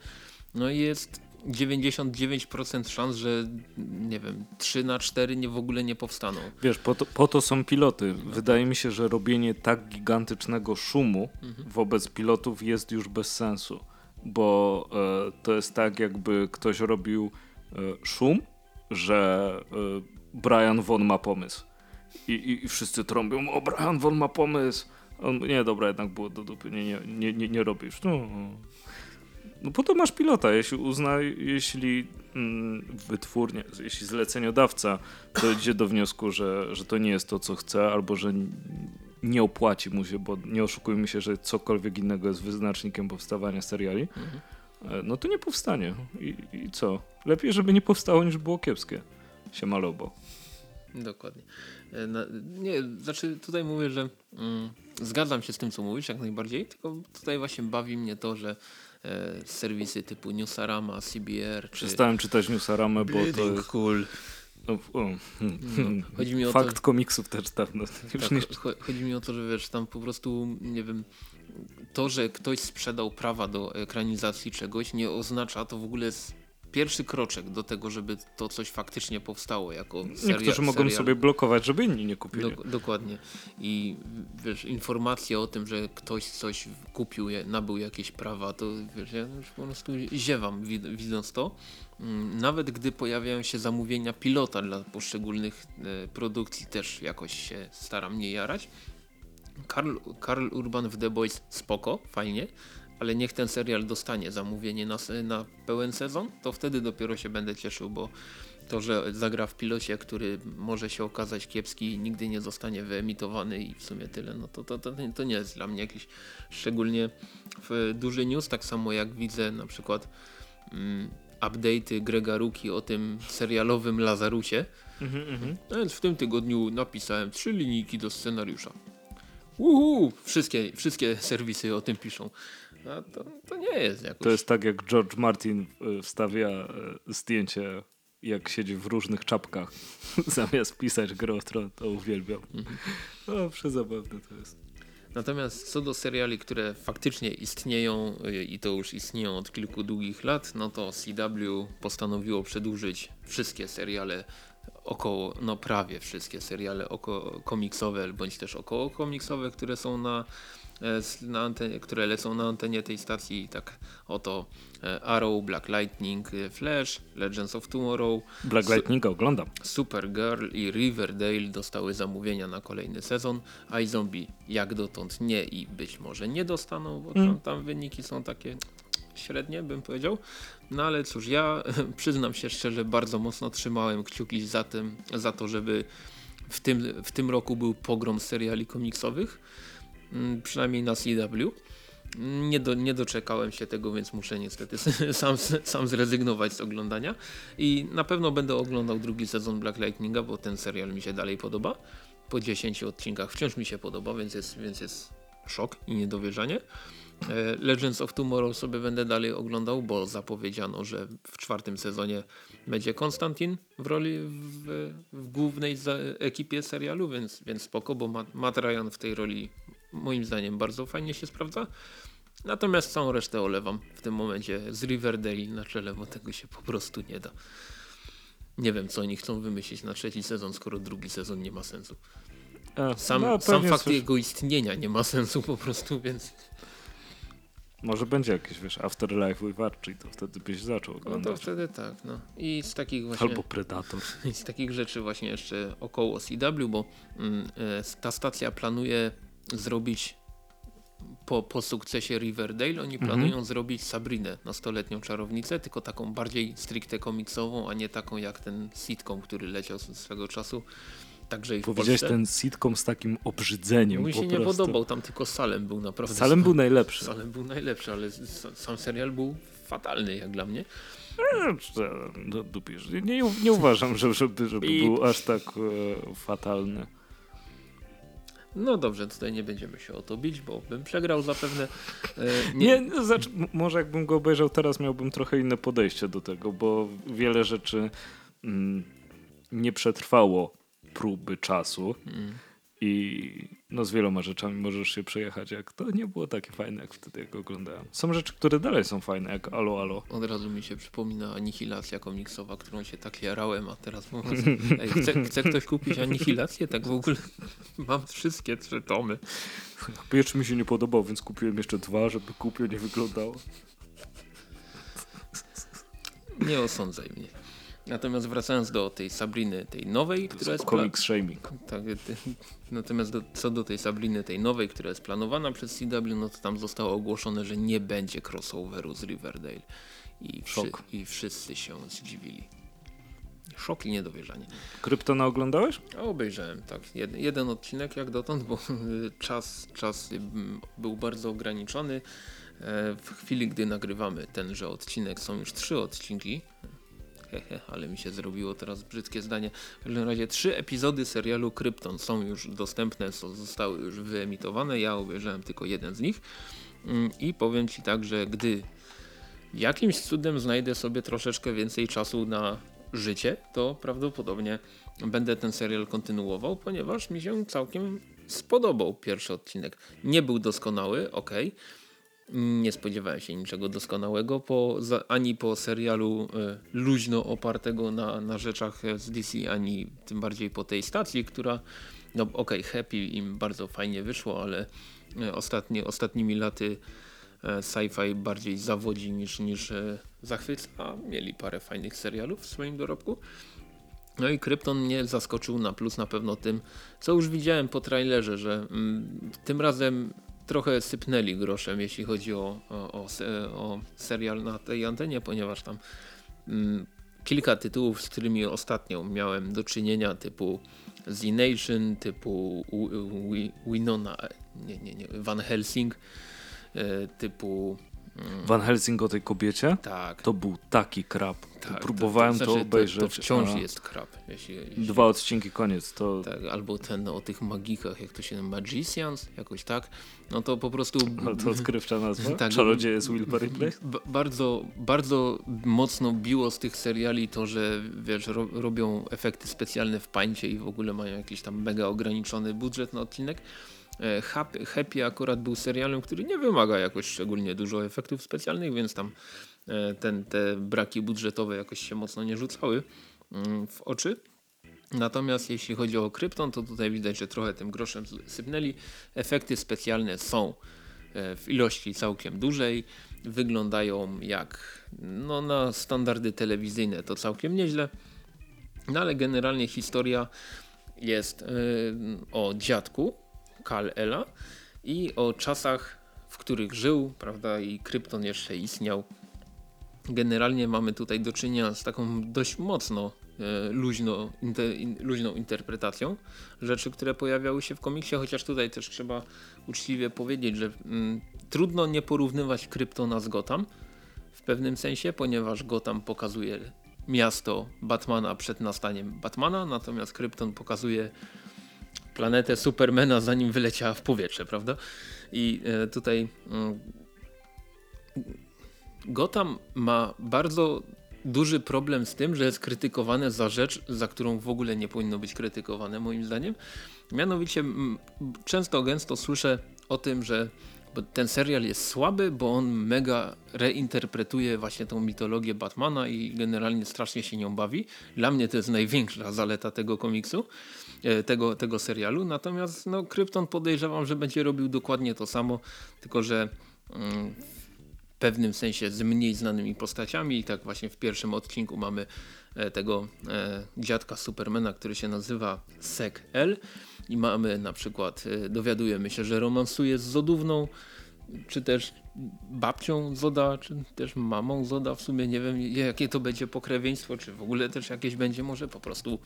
No i jest 99% szans, że nie wiem, 3 na 4 nie w ogóle nie powstaną. Wiesz, po to, po to są piloty. Wydaje mi się, że robienie tak gigantycznego szumu Mhm. wobec pilotów jest już bez sensu, bo e, to jest tak, jakby ktoś robił e, szum, że e, Brian Von ma pomysł. I, i, I wszyscy trąbią, o Brian Von ma pomysł. On, nie, dobra, jednak było do dupy, nie, nie, nie, nie, nie robisz. No, no po to masz pilota, jeśli uzna, jeśli mm, wytwórnia, jeśli zleceniodawca dojdzie do wniosku, że, że to nie jest to, co chce, albo że nie opłaci mu się, bo nie oszukujmy się, że cokolwiek innego jest wyznacznikiem powstawania seriali, e, no to nie powstanie. I, I co? Lepiej, żeby nie powstało, niż było kiepskie. Siema Lobo. Dokładnie. Na, nie, znaczy tutaj mówię, że mm, zgadzam się z tym, co mówisz, jak najbardziej, tylko tutaj właśnie bawi mnie to, że serwisy typu Newsarama, CBR czy Przestałem czytać Newsaramę, bo to Bleeding jest... Cool. No, o, hmm, chodzi mi o Fakt to- komiksów też dawno. Tak, nie, cho- chodzi mi o to, że wiesz, tam po prostu, nie wiem, to, że ktoś sprzedał prawa do ekranizacji czegoś, nie oznacza to w ogóle jest pierwszy kroczek do tego, żeby to coś faktycznie powstało jako seria, niektórzy mogą serial. sobie blokować, żeby inni nie kupili. Dok- dokładnie. I wiesz, informacja o tym, że ktoś coś kupił, nabył jakieś prawa, to wiesz, ja już po prostu ziewam wid- widząc to. Mm, Nawet gdy pojawiają się zamówienia pilota dla poszczególnych e, produkcji, też jakoś się staram nie jarać. Karl, Karl Urban w The Boys spoko, fajnie, ale niech ten serial dostanie zamówienie na, na pełen sezon, to wtedy dopiero się będę cieszył, bo to, że zagra w pilocie, który może się okazać kiepski i nigdy nie zostanie wyemitowany i w sumie tyle, no to, to, to, to nie jest dla mnie jakiś szczególnie w duży news, tak samo jak widzę na przykład mm, update'y Grega Ruki o tym serialowym Lazarusie, Mhm, mhm. no więc w tym tygodniu napisałem trzy linijki do scenariusza. Uhu! Wszystkie, wszystkie serwisy o tym piszą. A to, to nie jest jakoś... To jest tak, jak George Martin e, wstawia e, zdjęcie, jak siedzi w różnych czapkach, zamiast pisać grę o tron, to uwielbiam. O, przezabawne to jest. Natomiast co do seriali, które faktycznie istnieją y, i to już istnieją od kilku długich lat, no to CW postanowiło przedłużyć wszystkie seriale około, no prawie wszystkie seriale oko komiksowe bądź też około komiksowe, które są e, na antenie, które lecą na antenie tej stacji, tak oto e, Arrow, Black Lightning, e, Flash, Legends of Tomorrow, Black Lightninga oglądam. Supergirl i Riverdale dostały zamówienia na kolejny sezon, a i Zombie jak dotąd nie i być może nie dostaną, bo tam, tam wyniki są takie średnie, bym powiedział. No ale cóż, ja przyznam się szczerze, bardzo mocno trzymałem kciuki za, tym, za to, żeby w tym, w tym roku był pogrom seriali komiksowych, mm, przynajmniej na CW. Nie, do, nie doczekałem się tego, więc muszę niestety sam, sam zrezygnować z oglądania. I na pewno będę oglądał drugi sezon Black Lightninga, bo ten serial mi się dalej podoba. Po 10 odcinkach wciąż mi się podoba, więc jest, więc jest szok i niedowierzanie. E, Legends of Tomorrow sobie będę dalej oglądał, bo zapowiedziano, że w czwartym sezonie będzie Konstantin w roli w, w głównej ekipie serialu, więc, więc spoko, bo Matt Ryan w tej roli moim zdaniem bardzo fajnie się sprawdza. Natomiast całą resztę olewam w tym momencie z Riverdale na czele, bo tego się po prostu nie da. Nie wiem, co oni chcą wymyślić na trzeci sezon, skoro drugi sezon nie ma sensu. E, Sam, no, sam fakt coś- jego istnienia nie ma sensu po prostu, więc Może będzie jakieś, wiesz, Afterlife Archie, to wtedy byś zaczął no oglądać. to wtedy tak. No. I z takich właśnie Albo Predator. I z takich rzeczy właśnie jeszcze około CW, bo mm, e, ta stacja planuje zrobić po, po sukcesie Riverdale, oni planują zrobić Sabrinę, nastoletnią czarownicę, tylko taką bardziej stricte komiksową, a nie taką jak ten sitcom, który leciał z swego czasu. Także i w Powiedziałeś Polsce. ten sitcom z takim obrzydzeniem Mi po się nie podobał, tam tylko Salem był naprawdę. Salem był najlepszy. Salem był najlepszy, ale sam serial był fatalny jak dla mnie. E, No, dupisz. Nie, nie, nie uważam, że, żeby, żeby Pip. był aż tak e, fatalny. No dobrze, tutaj nie będziemy się o to bić, bo bym przegrał zapewne. E, Nie, no, znaczy, może jakbym go obejrzał teraz, miałbym trochę inne podejście do tego, bo wiele rzeczy mm, nie przetrwało próby czasu Mm. I no z wieloma rzeczami możesz się przejechać, jak to nie było takie fajne, jak wtedy jak oglądałem. Są rzeczy, które dalej są fajne, jak Alo Alo. Od razu mi się przypomina Anihilacja komiksowa, którą się tak jarałem, a teraz mówię, ej, chce, chce ktoś kupić Anihilację? Tak w ogóle mam wszystkie trzy tomy. Pierwszy mi się nie podobał, więc kupiłem jeszcze dwa, żeby kupio nie wyglądało. Nie osądzaj mnie. Natomiast wracając do tej Sabriny, tej nowej, która jest jest... comic shaming. Tak, natomiast do, co do tej Sabriny, tej nowej, która jest planowana przez CW, no to tam zostało ogłoszone, że nie będzie crossoveru z Riverdale. I, wszy, i wszyscy się zdziwili. Szok i niedowierzanie. Kryptona oglądałeś? Obejrzałem, tak. Jeden, jeden odcinek jak dotąd, bo czas, czas mm, był bardzo ograniczony. E, W chwili, gdy nagrywamy tenże odcinek, są już trzy odcinki. Hehe, ale mi się zrobiło teraz brzydkie zdanie. W każdym razie trzy epizody serialu Krypton są już dostępne, są, zostały już wyemitowane. Ja obejrzałem tylko jeden z nich. Mm, I powiem Ci tak, że gdy jakimś cudem znajdę sobie troszeczkę więcej czasu na życie, to prawdopodobnie będę ten serial kontynuował, ponieważ mi się całkiem spodobał pierwszy odcinek. Nie był doskonały, ok. Nie spodziewałem się niczego doskonałego po, ani po serialu e, luźno opartego na, na rzeczach z DC, ani tym bardziej po tej stacji, która, no ok, Happy im bardzo fajnie wyszło, ale e, ostatnie, ostatnimi laty e, sci-fi bardziej zawodzi niż, niż zachwyca, mieli parę fajnych serialów w swoim dorobku. No i Krypton mnie zaskoczył na plus na pewno tym, co już widziałem po trailerze, że mm, tym razem trochę sypnęli groszem, jeśli chodzi o, o, o, se- o serial na tej antenie, ponieważ tam mm, kilka tytułów, z którymi ostatnio miałem do czynienia, typu Z Nation, typu Wi- Wi- Winona, nie, nie, nie, Van Helsing, e, typu Van Helsing o tej kobiecie? tak, To był taki krab. tak, Próbowałem to, znaczy, obejrzeć. To, wciąż a jest krab. Jeśli, jeśli, Dwa odcinki, koniec. To tak, albo ten o tych magikach, jak to się nazywa, Magicians, jakoś tak, no to po prostu ale to odkrywcza nazwa. Tak. Czarodzieje z Wilbury Place. b- bardzo, bardzo mocno biło z tych seriali to, że wiesz, ro, robią efekty specjalne w pańcie i w ogóle mają jakiś tam mega ograniczony budżet na odcinek. E, Happy, Happy akurat był serialem, który nie wymaga jakoś szczególnie dużo efektów specjalnych, więc tam e, ten, te braki budżetowe jakoś się mocno nie rzucały mm, w oczy. Natomiast jeśli chodzi o Krypton, to tutaj widać, że trochę tym groszem sypnęli. Efekty specjalne są e, w ilości całkiem dużej. Wyglądają jak no, na standardy telewizyjne, to całkiem nieźle. No ale generalnie historia jest e, o dziadku Kal-Ela i o czasach, w których żył, prawda, i Krypton jeszcze istniał. Generalnie mamy tutaj do czynienia z taką dość mocno e, luźno, inte, in, luźną interpretacją rzeczy, które pojawiały się w komiksie, chociaż tutaj też trzeba uczciwie powiedzieć, że mm, trudno nie porównywać Kryptona z Gotham w pewnym sensie, ponieważ Gotham pokazuje miasto Batmana przed nastaniem Batmana, natomiast Krypton pokazuje planetę Supermana zanim wyleciała w powietrze, prawda? I e, tutaj mm, Gotham ma bardzo duży problem z tym, że jest krytykowane za rzecz, za którą w ogóle nie powinno być krytykowane moim zdaniem. Mianowicie często gęsto słyszę o tym, że ten serial jest słaby, bo on mega reinterpretuje właśnie tą mitologię Batmana i generalnie strasznie się nią bawi. Dla mnie to jest największa zaleta tego komiksu, tego, tego serialu. Natomiast no, Krypton podejrzewam, że będzie robił dokładnie to samo, tylko że mm, w pewnym sensie z mniej znanymi postaciami. I tak właśnie w pierwszym odcinku mamy e, tego e, dziadka Supermana, który się nazywa Sek L. I mamy na przykład, e, dowiadujemy się, że romansuje z Zodówną, czy też babcią Zoda, czy też mamą Zoda. W sumie nie wiem, jakie to będzie pokrewieństwo, czy w ogóle też jakieś będzie, może po prostu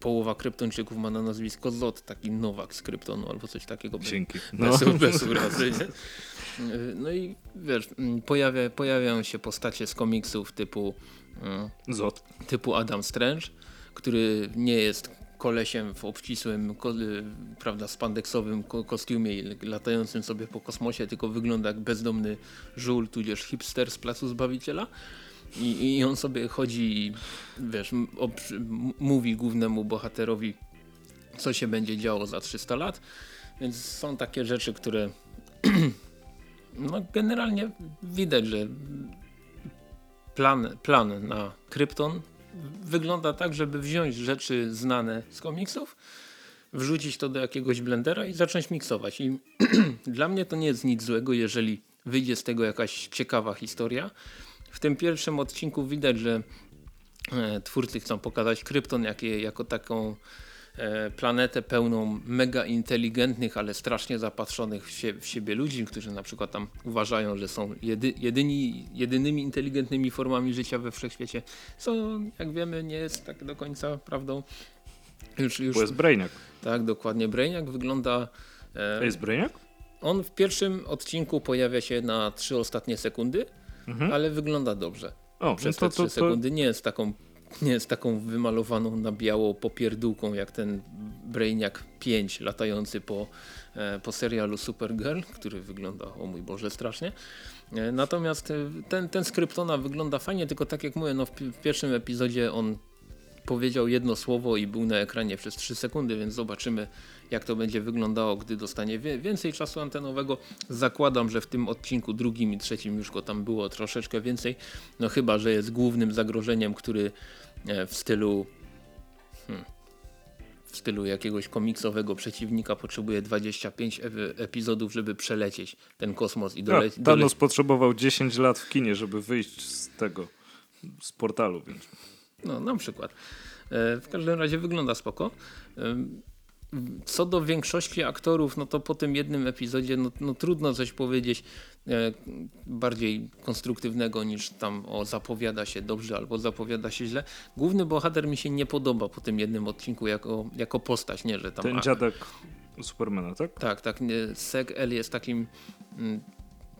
połowa kryptończyków ma na nazwisko Zod, taki Nowak z Kryptonu albo coś takiego. Dzięki. No. Bez, bez urazy? No i wiesz, mm, pojawia, pojawiają się postacie z komiksów typu, mm, Zot. typu Adam Strange, który nie jest kolesiem w obcisłym, y, prawda, spandeksowym ko kostiumie i latającym sobie po kosmosie, tylko wygląda jak bezdomny żul, tudzież hipster z Placu Zbawiciela. I, I on sobie chodzi i wiesz, mówi głównemu bohaterowi co się będzie działo za 300 lat. Więc są takie rzeczy, które no generalnie widać, że plan, plan na Krypton wygląda tak, żeby wziąć rzeczy znane z komiksów, wrzucić to do jakiegoś blendera i zacząć miksować. I dla mnie to nie jest nic złego, jeżeli wyjdzie z tego jakaś ciekawa historia. W tym pierwszym odcinku widać, że e, twórcy chcą pokazać Krypton jak, jako taką e, planetę pełną mega inteligentnych, ale strasznie zapatrzonych w, sie, w, siebie ludzi, którzy na przykład tam uważają, że są jedy, jedyni, jedynymi inteligentnymi formami życia we wszechświecie. Co jak wiemy nie jest tak do końca prawdą. Już, już, Bo jest Brainiac. Tak, dokładnie. Brainiac wygląda... E, jest Brainiac? On w pierwszym odcinku pojawia się na trzy ostatnie sekundy, mhm. ale wygląda dobrze. O, Przez no to, te trzy sekundy nie jest taką nie jest taką wymalowaną na biało popierdółką jak ten Brainiac 5 latający po, e, po serialu Supergirl, który wygląda, o mój Boże, strasznie. E, natomiast e, ten, ten skryptona wygląda fajnie, tylko tak jak mówię, no w, w pierwszym epizodzie on powiedział jedno słowo i był na ekranie przez 3 sekundy, więc zobaczymy jak to będzie wyglądało, gdy dostanie więcej czasu antenowego. Zakładam, że w tym odcinku drugim i trzecim już go tam było troszeczkę więcej, no chyba, że jest głównym zagrożeniem, który e, w stylu hmm, w stylu jakiegoś komiksowego przeciwnika potrzebuje 25 epizodów, żeby przelecieć ten kosmos i dolecieć. Tak, Thanos potrzebował 10 lat w kinie, żeby wyjść z tego, z portalu, więc... No, na przykład. E, w każdym razie wygląda spoko. Co do większości aktorów, no to po tym jednym epizodzie no, no trudno coś powiedzieć e, bardziej konstruktywnego niż tam o zapowiada się dobrze albo zapowiada się źle. Główny bohater mi się nie podoba po tym jednym odcinku jako, jako postać, nie, że tam... Ten dziadek Supermana, tak? Tak, tak. Seg El jest takim mm,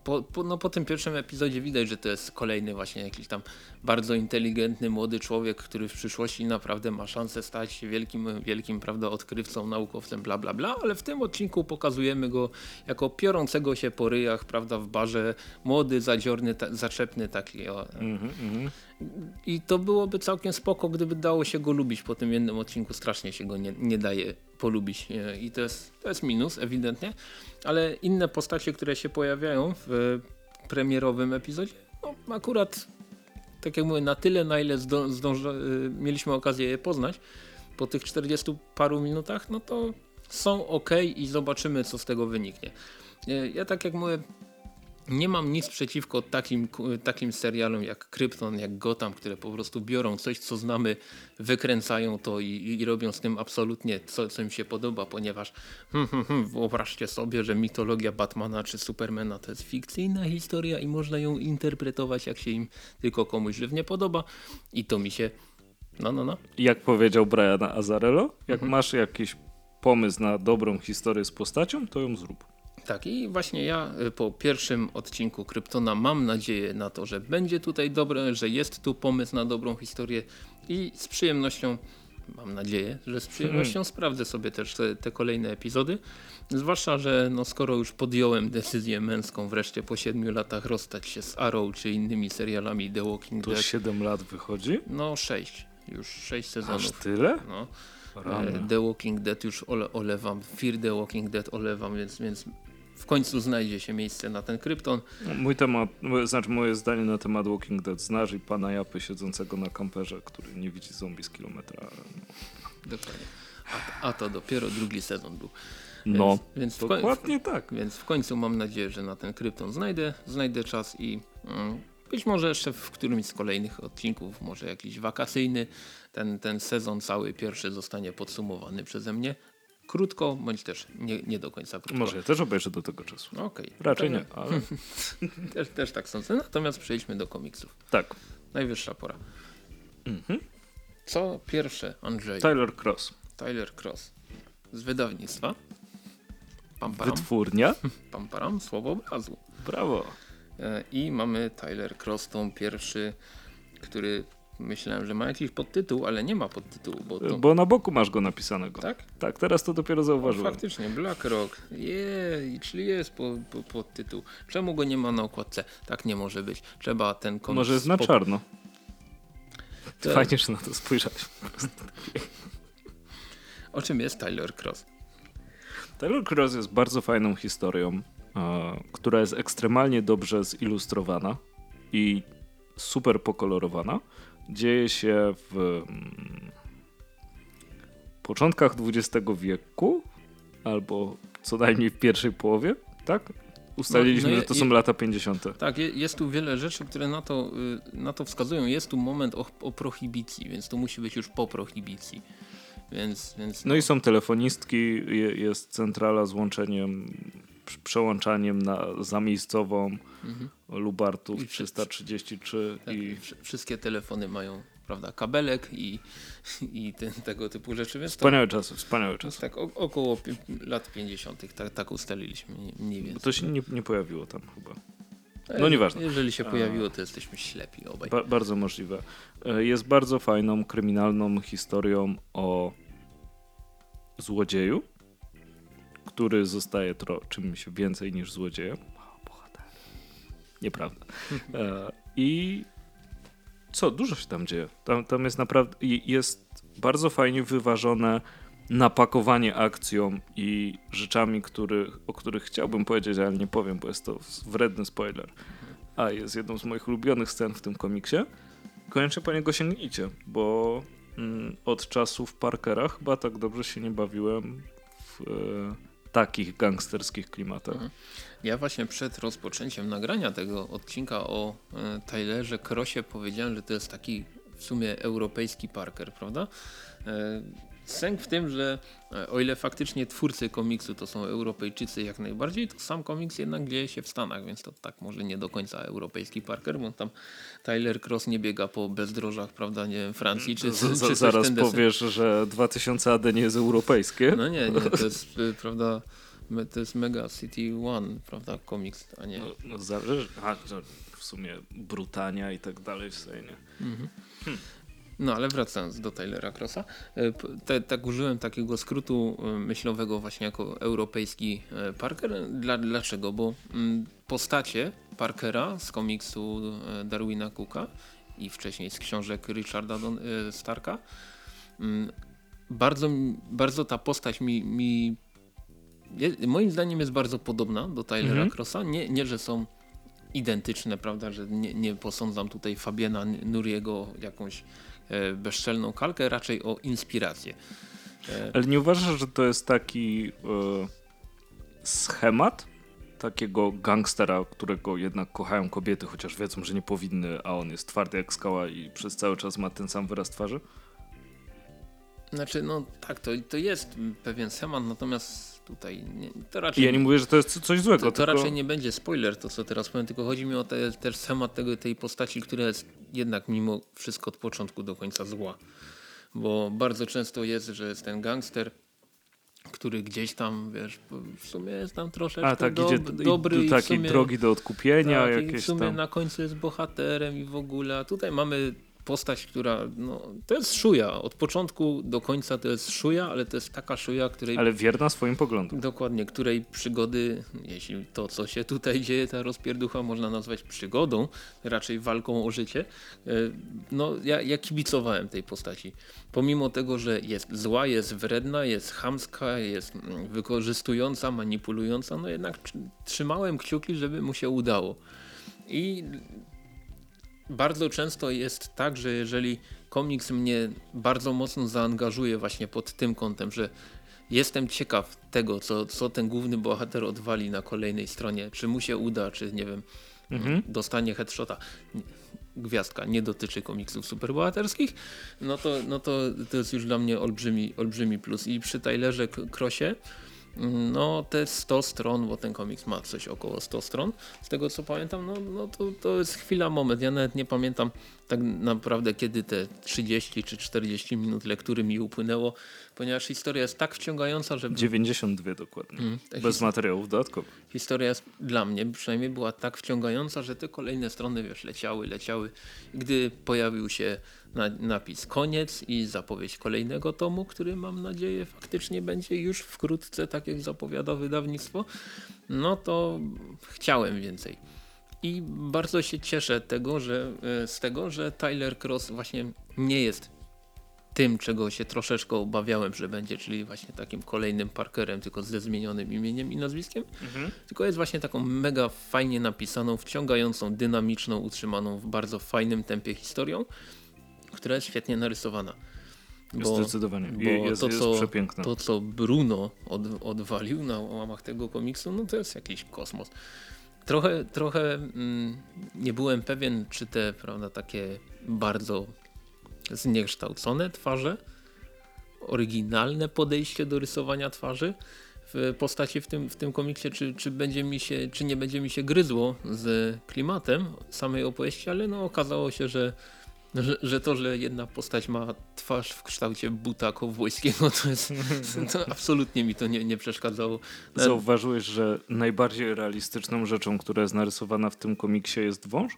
po, po, no po tym pierwszym epizodzie widać, że to jest kolejny właśnie jakiś tam bardzo inteligentny młody człowiek, który w przyszłości naprawdę ma szansę stać się wielkim, wielkim prawda, odkrywcą, naukowcem, bla bla bla, ale w tym odcinku pokazujemy go jako piorącego się po ryjach, prawda, w barze, młody, zadziorny, ta, zaczepny taki. O. Mm -hmm. I to byłoby całkiem spoko, gdyby dało się go lubić po tym jednym odcinku, strasznie się go nie, nie daje polubić i to jest, to jest minus ewidentnie, ale inne postacie, które się pojawiają w premierowym epizodzie, no akurat tak jak mówię, na tyle na ile zdo, y, mieliśmy okazję je poznać po tych 40 paru minutach, no to są ok i zobaczymy co z tego wyniknie. Y, ja tak jak mówię, nie mam nic przeciwko takim, takim serialom jak Krypton, jak Gotham, które po prostu biorą coś, co znamy, wykręcają to i, i robią z tym absolutnie co, co im się podoba, ponieważ hmm, hmm, hmm, wyobraźcie sobie, że mitologia Batmana czy Supermana to jest fikcyjna historia i można ją interpretować jak się im tylko komuś żywnie podoba i to mi się... No, no, no. Jak powiedział Brian Azarello, jak mhm. masz jakiś pomysł na dobrą historię z postacią, to ją zrób. Tak i właśnie ja y, po pierwszym odcinku Kryptona mam nadzieję na to, że będzie tutaj dobre, że jest tu pomysł na dobrą historię i z przyjemnością, mam nadzieję, że z przyjemnością hmm. sprawdzę sobie też te, te, kolejne epizody. Zwłaszcza, że no skoro już podjąłem decyzję męską wreszcie po siedmiu latach rozstać się z Arrow czy innymi serialami The Walking to Dead. To 7 lat wychodzi? No 6. Już 6 sezonów. Aż tyle? No. Rany. The Walking Dead już ole, olewam, Fear The Walking Dead olewam, więc, więc w końcu znajdzie się miejsce na ten krypton. Mój temat, znaczy moje zdanie na temat Walking Dead znasz i pana Japy siedzącego na kamperze, który nie widzi zombie z kilometra. Dokładnie. A, a, to dopiero drugi sezon był. No, więc, więc dokładnie w, tak. Więc w końcu mam nadzieję, że na ten krypton znajdę, znajdę czas i mm, być może jeszcze w którymś z kolejnych odcinków, może jakiś wakacyjny, ten, ten sezon cały pierwszy zostanie podsumowany przeze mnie krótko, bądź też nie, nie do końca krótko. Może ja też obejrzę do tego czasu. Okej. Okay. Raczej nie, ale... też, też tak sądzę. Natomiast przejdźmy do komiksów. Tak. Najwyższa pora. Mhm. Co pierwsze, Andrzej? Tyler Cross. Tyler Cross. Z wydawnictwa. Pamparam. Wytwórnia. Pamparam, słowo obrazu. Brawo. E, I mamy Tyler Cross, tą pierwszy, który Myślałem, że ma jakiś podtytuł, ale nie ma podtytułu. Bo, to... bo na boku masz go napisanego. Tak? Tak, teraz to dopiero zauważyłem. No, faktycznie, Black Rock. Jej, czyli jest po, po, podtytuł. Czemu go nie ma na okładce? Tak nie może być. Trzeba ten komiks... Może jest na czarno. To... Fajnie, że na to spojrzałeś. O czym jest Tyler Cross? Tyler Cross jest bardzo fajną historią, która jest ekstremalnie dobrze zilustrowana i super pokolorowana. Dzieje się w mm, początkach XX wieku, albo co najmniej w pierwszej połowie, tak? Ustaliliśmy, no, no, że to są lata 50. Tak, jest tu wiele rzeczy, które na to, y, na to wskazują. Jest tu moment o, o prohibicji, więc to musi być już po prohibicji. Więc, więc no. no i są telefonistki, jest centrala z łączeniem, przełączaniem na zamiejscową mhm. Lubartów 333 tak, i wszystkie telefony mają prawda, kabelek i, i ten, tego typu rzeczy. Więc wspaniałe to, czasy, wspaniałe czasy. Tak, o, około lat 50. Tak, tak ustaliliśmy mniej więcej. Bo to się nie, nie pojawiło tam chyba. No nieważne. Jeżeli się pojawiło, to jesteśmy ślepi obaj. Ba bardzo możliwe. E, jest bardzo fajną, kryminalną historią o złodzieju, który zostaje czymś więcej niż złodziejem. O, bohater. Nieprawda. E, I co, dużo się tam dzieje. Tam, tam jest naprawdę, jest bardzo fajnie wyważone napakowanie akcją i rzeczami, których, o których chciałbym powiedzieć, ale nie powiem, bo jest to wredny spoiler. A jest jedną z moich ulubionych scen w tym komiksie. Koniecznie po niego sięgnijcie, bo mm, od czasów Parkera chyba tak dobrze się nie bawiłem w e, takich gangsterskich klimatach. Mhm. Ja właśnie przed rozpoczęciem nagrania tego odcinka o e, Tylerze Crossie powiedziałem, że to jest taki w sumie europejski Parker, prawda? Sęk w tym, że e, o ile faktycznie twórcy komiksu to są Europejczycy jak najbardziej, to sam komiks jednak dzieje się w Stanach, więc to tak może nie do końca europejski Parker, bo tam Tyler Cross nie biega po bezdrożach, prawda, nie Francji czy, z, czy Zaraz powiesz, że 2000 AD nie jest europejskie. No nie, nie, to jest prawda to jest Mega City One, prawda, komiks, a nie... No, no zależy, a, w sumie Brutania i tak dalej w scenie. Mhm. Hmm. No ale wracając do Taylora Crossa, e, te, tak użyłem takiego skrótu e, myślowego właśnie jako europejski e, Parker. Dla, dlaczego? Bo mm, postacie Parkera z komiksu Darwina Cooka i wcześniej z książek Richarda Starka mm, bardzo, bardzo ta postać mi, mi moim zdaniem jest bardzo podobna do Tylera mhm. Crossa. Nie, nie, że są identyczne, prawda, że nie, nie posądzam tutaj Fabiana Nuriego jakąś bezczelną kalkę, raczej o inspirację. E... Ale nie uważasz, że to jest taki e, schemat takiego gangstera, którego jednak kochają kobiety, chociaż wiedzą, że nie powinny, a on jest twardy jak skała i przez cały czas ma ten sam wyraz twarzy? Znaczy, no tak, to, to jest pewien schemat, natomiast tutaj nie, to raczej... Ja nie mówię, że to jest coś złego. To, to tylko... raczej nie będzie spoiler, to co teraz powiem, tylko chodzi mi o te, też schemat tego, tej postaci, która jest jednak mimo wszystko od początku do końca zła. Bo bardzo często jest, że jest ten gangster, który gdzieś tam, wiesz, w sumie jest tam troszeczkę A, tak, do, idzie, dobry. I, takiej drogi do odkupienia. Tak, jakieś i w sumie tam... na końcu jest bohaterem i w ogóle. A tutaj mamy postać, która, no, to jest szuja. Od początku do końca to jest szuja, ale to jest taka szuja, której... Ale wierna swoim poglądom. Dokładnie, której przygody, jeśli to, co się tutaj dzieje, ta rozpierducha można nazwać przygodą, raczej walką o życie, e, no, ja, ja kibicowałem tej postaci. Pomimo tego, że jest zła, jest wredna, jest chamska, jest mm, wykorzystująca, manipulująca, no jednak trzymałem kciuki, żeby mu się udało. I bardzo często jest tak, że jeżeli komiks mnie bardzo mocno zaangażuje właśnie pod tym kątem, że jestem ciekaw tego, co, co ten główny bohater odwali na kolejnej stronie, czy mu się uda, czy nie wiem, mhm. dostanie headshota. Gwiazdka nie dotyczy komiksów superbohaterskich, no to, no to to jest już dla mnie olbrzymi, olbrzymi plus. I przy Tylerze Crossie no te 100 stron, bo ten komiks ma coś około 100 stron, z tego co pamiętam, no, no to, to jest chwila, moment. Ja nawet nie pamiętam tak naprawdę kiedy te 30 czy 40 minut lektury mi upłynęło, ponieważ historia jest tak wciągająca, że... 92 dokładnie, mm, bez materiałów dodatkowych. Historia jest dla mnie przynajmniej była tak wciągająca, że te kolejne strony wiesz, leciały, leciały. Gdy pojawił się napis koniec i zapowiedź kolejnego tomu, który mam nadzieję faktycznie będzie już wkrótce, tak jak zapowiada wydawnictwo, no to chciałem więcej. I bardzo się cieszę tego, że, e, z tego, że Tyler Cross właśnie nie jest tym, czego się troszeczkę obawiałem, że będzie, czyli właśnie takim kolejnym Parkerem, tylko ze zmienionym imieniem i nazwiskiem. Mhm. Tylko jest właśnie taką mega fajnie napisaną, wciągającą, dynamiczną, utrzymaną w bardzo fajnym tempie historią, która jest świetnie narysowana. Bo, Zdecydowanie. bo jest, to, co, przepiękne. to, co Bruno od, odwalił na łamach tego komiksu, no to jest jakiś kosmos. Trochę, trochę mm, nie byłem pewien, czy te prawda, takie bardzo zniekształcone twarze, oryginalne podejście do rysowania twarzy w postaci w tym, w tym komiksie, czy, czy, będzie mi się, czy nie będzie mi się gryzło z klimatem samej opowieści, ale no okazało się, że że, że, to, że jedna postać ma twarz w kształcie buta kowbojskiego, to jest to absolutnie mi to nie, nie przeszkadzało. Zauważyłeś, że najbardziej realistyczną rzeczą, która jest narysowana w tym komiksie jest wąż?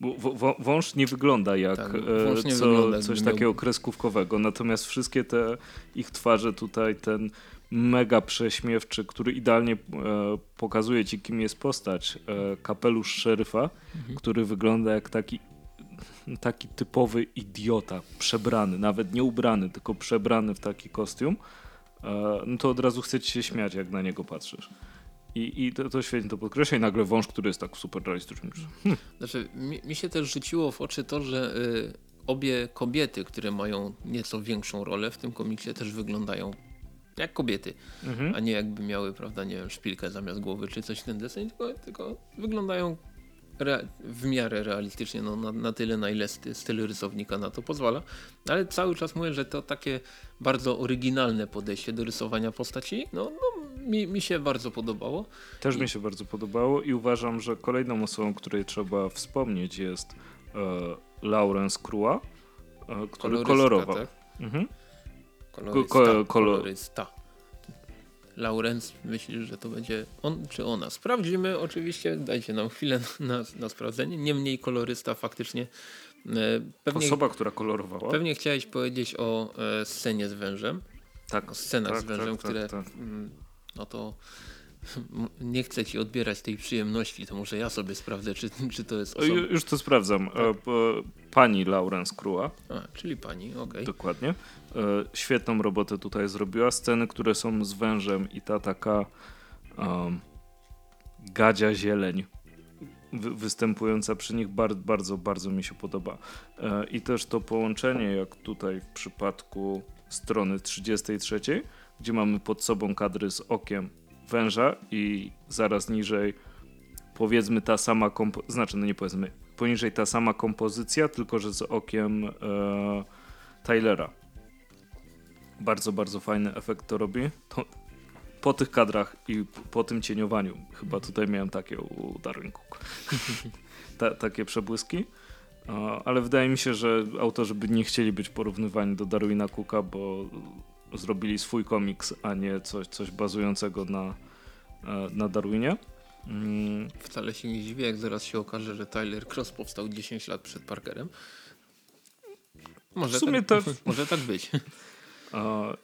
Bo wąż nie wygląda jak tak, e, nie co, wygląda, coś takiego miał... kreskówkowego, natomiast wszystkie te ich twarze tutaj, ten mega prześmiewczy, który idealnie e, pokazuje ci, kim jest postać, e, kapelusz szeryfa, mhm. który wygląda jak taki taki typowy idiota, przebrany, nawet nie ubrany, tylko przebrany w taki kostium, e, no to od razu chce ci się śmiać, jak na niego patrzysz. I, i to, to świetnie to podkreśla i nagle wąż, który jest tak super realistyczny. Hmm. Znaczy, mi, mi, się też rzuciło w oczy to, że y, obie kobiety, które mają nieco większą rolę w tym komiksie też wyglądają jak kobiety, mhm. a nie jakby miały, prawda, nie wiem, szpilkę zamiast głowy czy coś w ten deseń, tylko, tylko wyglądają w miarę realistycznie, no, na, na, tyle na ile styl rysownika na to pozwala, ale cały czas mówię, że to takie bardzo oryginalne podejście do rysowania postaci, no, no mi, mi się bardzo podobało. Też I... mi się bardzo podobało i uważam, że kolejną osobą, której trzeba wspomnieć jest e, Laurence Crua, e, który kolorował. Tak? Mhm. Kolorysta, ko kolorysta. Laurens myślisz, że to będzie on czy ona? Sprawdzimy oczywiście, dajcie nam chwilę na, na sprawdzenie. Niemniej kolorysta faktycznie e, pewnie, Osoba, która kolorowała. Pewnie chciałeś powiedzieć o e, scenie z wężem. Tak. O scenach tak, z wężem, tak, które tak, tak. Mm, no to nie chcę ci odbierać tej przyjemności, to może ja sobie sprawdzę, czy, czy to jest osoba. Już to sprawdzam. Tak. E, pani Laurence Krua. A, czyli pani, okej. Okay. Dokładnie. E, świetną robotę tutaj zrobiła. Sceny, które są z wężem i ta taka um, gadzia zieleń występująca przy nich bardzo, bardzo, bardzo mi się podoba. E, I też to połączenie, jak tutaj w przypadku strony 33, gdzie mamy pod sobą kadry z okiem węża i zaraz niżej powiedzmy ta sama kompozycja, znaczy no nie powiedzmy, poniżej ta sama kompozycja, tylko że z okiem e, Tylera. Bardzo, bardzo fajny efekt to robi. To, po tych kadrach i po tym cieniowaniu, chyba tutaj miałem takie u Darwin Cook. Ta, takie przebłyski. Ale wydaje mi się, że autorzy by nie chcieli być porównywani do Darwina Cooka, bo zrobili swój komiks, a nie coś, coś bazującego na, e, na Darwinie. Mm. Wcale się nie dziwię, jak zaraz się okaże, że Tyler Cross powstał 10 lat przed Parkerem. Może, w sumie tak, to... może tak być. A, e,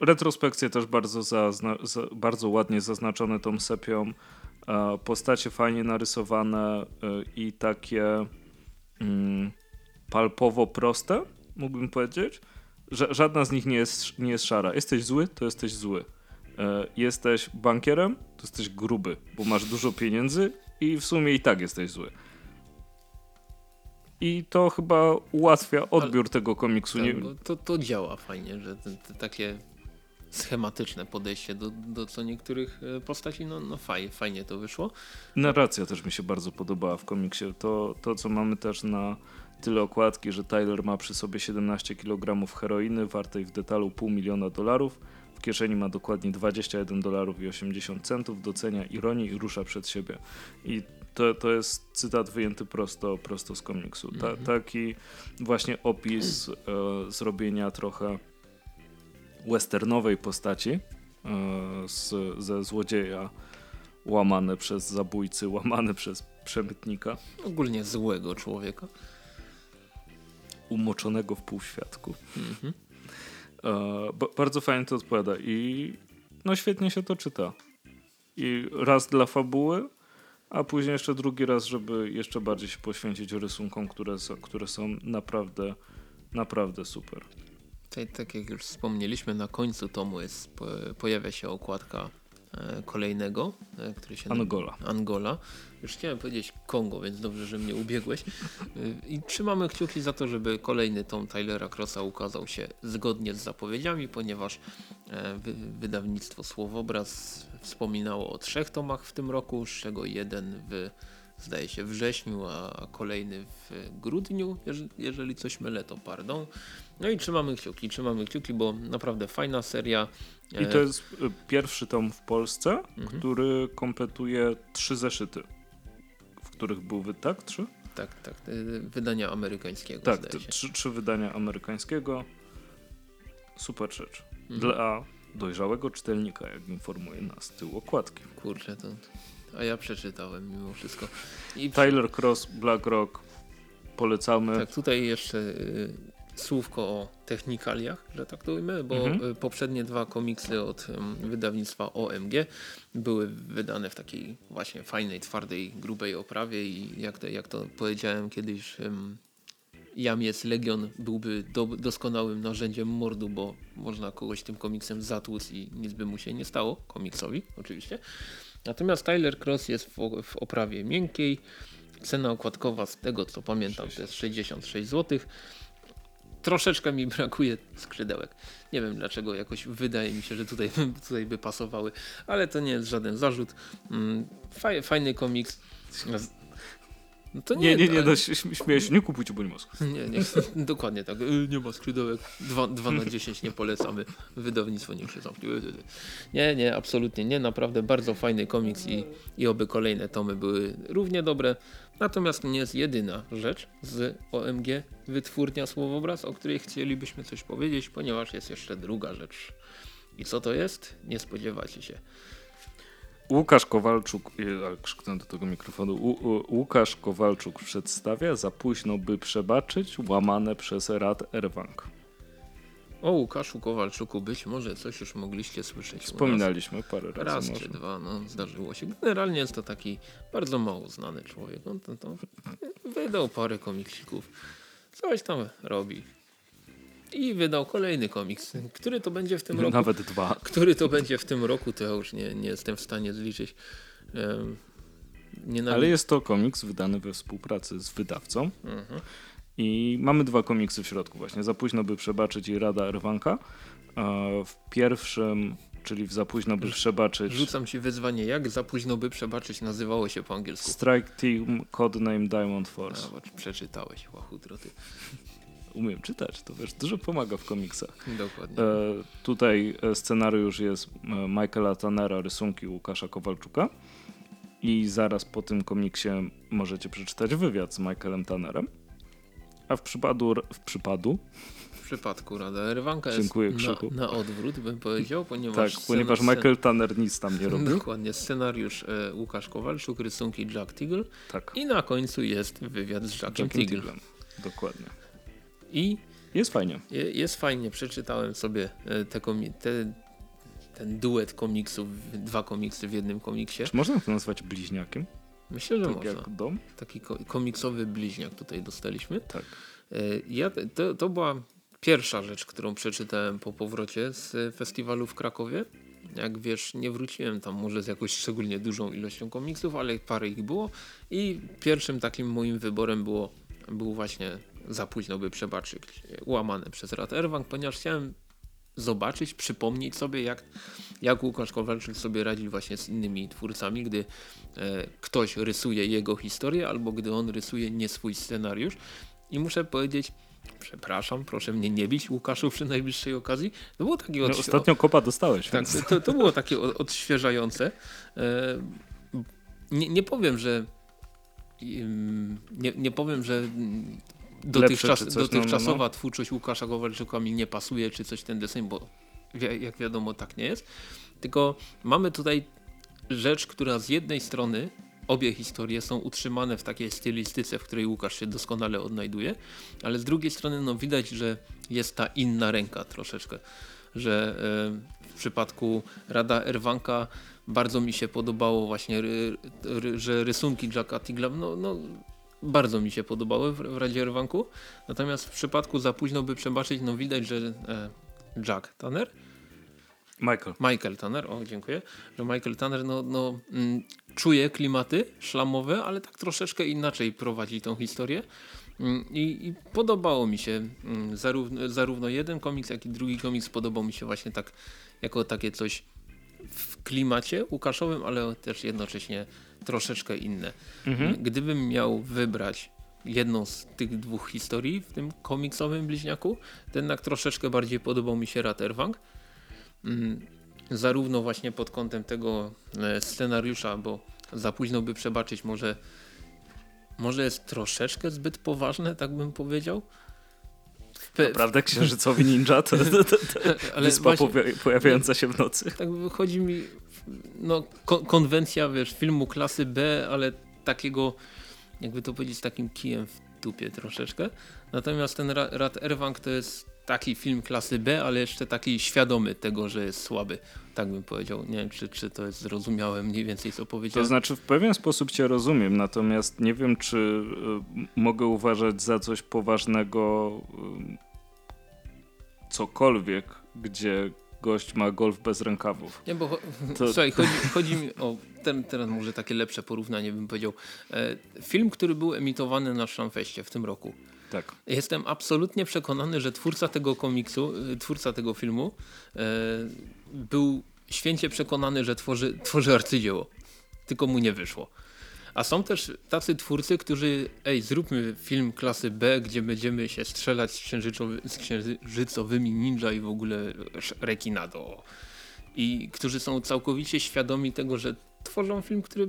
retrospekcje też bardzo, zazna, za, bardzo ładnie zaznaczone tą sepią. A, postacie fajnie narysowane e, i takie mm, palpowo proste, mógłbym powiedzieć żadna z nich nie jest, nie jest szara. Jesteś zły, to jesteś zły. E, jesteś bankierem, to jesteś gruby, bo masz dużo pieniędzy i w sumie i tak jesteś zły. I to chyba ułatwia odbiór Ale, tego komiksu. Tak, to, to działa fajnie, że te, te takie schematyczne podejście do, do co niektórych e, postaci, no, no fajnie, fajnie to wyszło. Narracja też mi się bardzo podobała w komiksie. To, to co mamy też na tyle okładki, że Tyler ma przy sobie 17 kg heroiny wartej w detalu pół miliona dolarów. W kieszeni ma dokładnie 21 dolarów i 80 centów, docenia ironię i rusza przed siebie. I to, to jest cytat wyjęty prosto, prosto z komiksu. Ta, mhm. Taki właśnie opis e, zrobienia trochę westernowej postaci e, z, ze złodzieja łamane przez zabójcy, łamane przez przemytnika. Ogólnie złego człowieka umoczonego w półświadku. Mhm. E, bardzo fajnie to odpowiada i no świetnie się to czyta. I raz dla fabuły, a później jeszcze drugi raz, żeby jeszcze bardziej się poświęcić rysunkom, które są, które są naprawdę Naprawdę super. Tutaj, tak jak już wspomnieliśmy, na końcu tomu jest, po, pojawia się okładka kolejnego, e, który się Angola. Angola. Już chciałem powiedzieć Kongo, więc dobrze, że mnie ubiegłeś. E, I trzymamy kciuki za to, żeby kolejny tom Tylera Crossa ukazał się zgodnie z zapowiedziami, ponieważ e, wy, wydawnictwo Słowobraz wspominało o trzech tomach w tym roku, z czego jeden w zdaje się wrześniu, a kolejny w grudniu, jeżeli coś mylę, to pardon. No i trzymamy kciuki, trzymamy kciuki, bo naprawdę fajna seria. I to jest y, pierwszy tom w Polsce, mhm. który kompletuje trzy zeszyty, w których były, tak? Trzy? Tak, tak. Y, wydania amerykańskiego. Tak, trzy, trzy wydania amerykańskiego. Super rzecz. Mhm. Dla dojrzałego czytelnika, jak informuje nas tył okładki. Kurczę, to a ja przeczytałem mimo wszystko. I Tyler Cross, Black Rock, polecamy. Tak, tutaj jeszcze y, słówko o technikaliach, że tak to ujmę, bo mhm. Y, poprzednie dwa komiksy od wydawnictwa OMG były wydane w takiej właśnie fajnej, twardej, grubej oprawie i jak to, jak to powiedziałem kiedyś, Jamiec Legion byłby do, doskonałym narzędziem mordu, bo można kogoś tym komiksem zatłuc i nic by mu się nie stało, komiksowi oczywiście. Natomiast Tyler Cross jest w, w oprawie miękkiej. Cena okładkowa z tego co pamiętam to jest 66 zł. Troszeczkę mi brakuje skrzydełek. Nie wiem dlaczego, jakoś wydaje mi się, że tutaj, tutaj by pasowały, ale to nie jest żaden zarzut. Mm, fajny komiks. No to nie, nie, nie, nie, no, śmieję się, nie kupujcie bądź mosk. Nie, nie, dokładnie tak. Y, nie ma skrzydełek, 2 na 10 nie polecamy. Wydawnictwo niech się zamknie. Nie, nie, absolutnie nie. Naprawdę bardzo fajny komiks i, i oby kolejne tomy były równie dobre. Natomiast nie jest jedyna rzecz z OMG Wytwórnia Słowobraz, o której chcielibyśmy coś powiedzieć, ponieważ jest jeszcze druga rzecz. I co to jest? Nie spodziewacie się. Łukasz Kowalczuk, krzyknę do tego mikrofonu, Łukasz Kowalczuk przedstawia za późno by przebaczyć łamane przez Rad Erwang. O Łukaszu Kowalczuku być może coś już mogliście słyszeć. Wspominaliśmy parę razy. Raz może. czy dwa, no zdarzyło się. Generalnie jest to taki bardzo mało znany człowiek. On to, to wydał parę komiksików. Coś tam robi. I wydał kolejny komiks. Który to będzie w tym roku? Nawet dwa. Który to będzie w tym roku, to ja już nie, nie jestem w stanie zliczyć. Ale jest to komiks wydany we współpracy z wydawcą. Mhm. I mamy dwa komiksy w środku właśnie. Za późno by przebaczyć i Rada Erwanka. W pierwszym, czyli w Za późno by przebaczyć... Rzucam ci wyzwanie, jak Za późno by przebaczyć nazywało się po angielsku? Strike Team Codename Diamond Force. A, przeczytałeś, łachutro ty umiem czytać, to wiesz, dużo pomaga w komiksach. Dokładnie. E, tutaj e, scenariusz jest e, Michaela Tannera, rysunki Łukasza Kowalczuka i zaraz po tym komiksie możecie przeczytać wywiad z Michaelem Tannerem. A w przypadu, w przypadu w przypadku Rada Erwanka Dziękuję, jest na, na, odwrót, bym powiedział, ponieważ... Tak, ponieważ Michael Tanner nic tam nie robi. Dokładnie, scenariusz e, Łukasz Kowalczuk, rysunki Jack Teagle tak. i na końcu jest wywiad z Jackiem, Jackiem Teaglem. Dokładnie. I jest fajnie. Jest fajnie. Przeczytałem sobie e, te, te, ten duet komiksów, dwa komiksy w jednym komiksie. Czy można to nazwać bliźniakiem? Myślę, że tak można. Jak dom? Taki komiksowy bliźniak tutaj dostaliśmy. Tak. E, ja, to, to była pierwsza rzecz, którą przeczytałem po powrocie z festiwalu w Krakowie. Jak wiesz, nie wróciłem tam może z jakąś szczególnie dużą ilością komiksów, ale parę ich było. I pierwszym takim moim wyborem było, był właśnie za późno by przebaczyć łamane przez Rad Erwang, ponieważ chciałem zobaczyć, przypomnieć sobie jak, jak Łukasz Kowalczyk sobie radził właśnie z innymi twórcami, gdy e, ktoś rysuje jego historię albo gdy on rysuje nie swój scenariusz i muszę powiedzieć przepraszam, proszę mnie nie bić Łukaszu przy najbliższej okazji. To było takie no, Ostatnio kopa dostałeś. Tak, to, to było takie odświeżające. E, nie, nie powiem, że nie, nie powiem, że dotychczas, dotychczasowa no, no, no. twórczość Łukasza Kowalczyka mi nie pasuje, czy coś ten deseń, bo jak wiadomo tak nie jest. Tylko mamy tutaj rzecz, która z jednej strony obie historie są utrzymane w takiej stylistyce, w której Łukasz się doskonale odnajduje, ale z drugiej strony no, widać, że jest ta inna ręka troszeczkę, że e, w przypadku Rada Erwanka bardzo mi się podobało właśnie, że rysunki Jacka Tigla no, no bardzo mi się podobały w, w Radzie Erwanku. Natomiast w przypadku za późno by przebaczyć, no widać, że e, Jack Tanner, Michael. Michael Tanner, o dziękuję, że Michael Tanner no, no, mm, czuje klimaty szlamowe, ale tak troszeczkę inaczej prowadzi tą historię. Mm, I, I, podobało mi się mm, zarówno, zarówno jeden komiks, jak i drugi komiks podobał mi się właśnie tak jako takie coś w klimacie Łukaszowym, ale też jednocześnie troszeczkę inne. Mhm. Gdybym miał wybrać jedną z tych dwóch historii w tym komiksowym bliźniaku, jednak troszeczkę bardziej podobał mi się Raterwang. Mm, zarówno właśnie pod kątem tego e, scenariusza, bo za późno by przebaczyć, może, może jest troszeczkę zbyt poważne, tak bym powiedział. Pe Naprawdę księżycowy ninja to, to, to, to wyspa właśnie, pojawiająca się w nocy. Tak wychodzi mi no, kon konwencja wiesz, filmu klasy B, ale takiego jakby to powiedzieć takim kijem w dupie troszeczkę. Natomiast ten Rat Erwang to jest taki film klasy B, ale jeszcze taki świadomy tego, że jest słaby. Tak bym powiedział. Nie wiem, czy, czy to jest zrozumiałe mniej więcej, co powiedziałem. To znaczy w pewien sposób cię rozumiem, natomiast nie wiem, czy y, mogę uważać za coś poważnego y, cokolwiek, gdzie gość ma golf bez rękawów. Nie, bo to... słuchaj, chodzi, chodzi mi o, ten, teraz może takie lepsze porównanie bym powiedział. E, film, który był emitowany na Szamfeście w tym roku. Tak. Jestem absolutnie przekonany, że twórca tego komiksu, y, twórca tego filmu e, był święcie przekonany, że tworzy, tworzy arcydzieło. Tylko mu nie wyszło. A są też tacy twórcy, którzy, ej, zróbmy film klasy B, gdzie będziemy się strzelać z, z księżycowymi ninja i w ogóle rekinado. I którzy są całkowicie świadomi tego, że tworzą film, który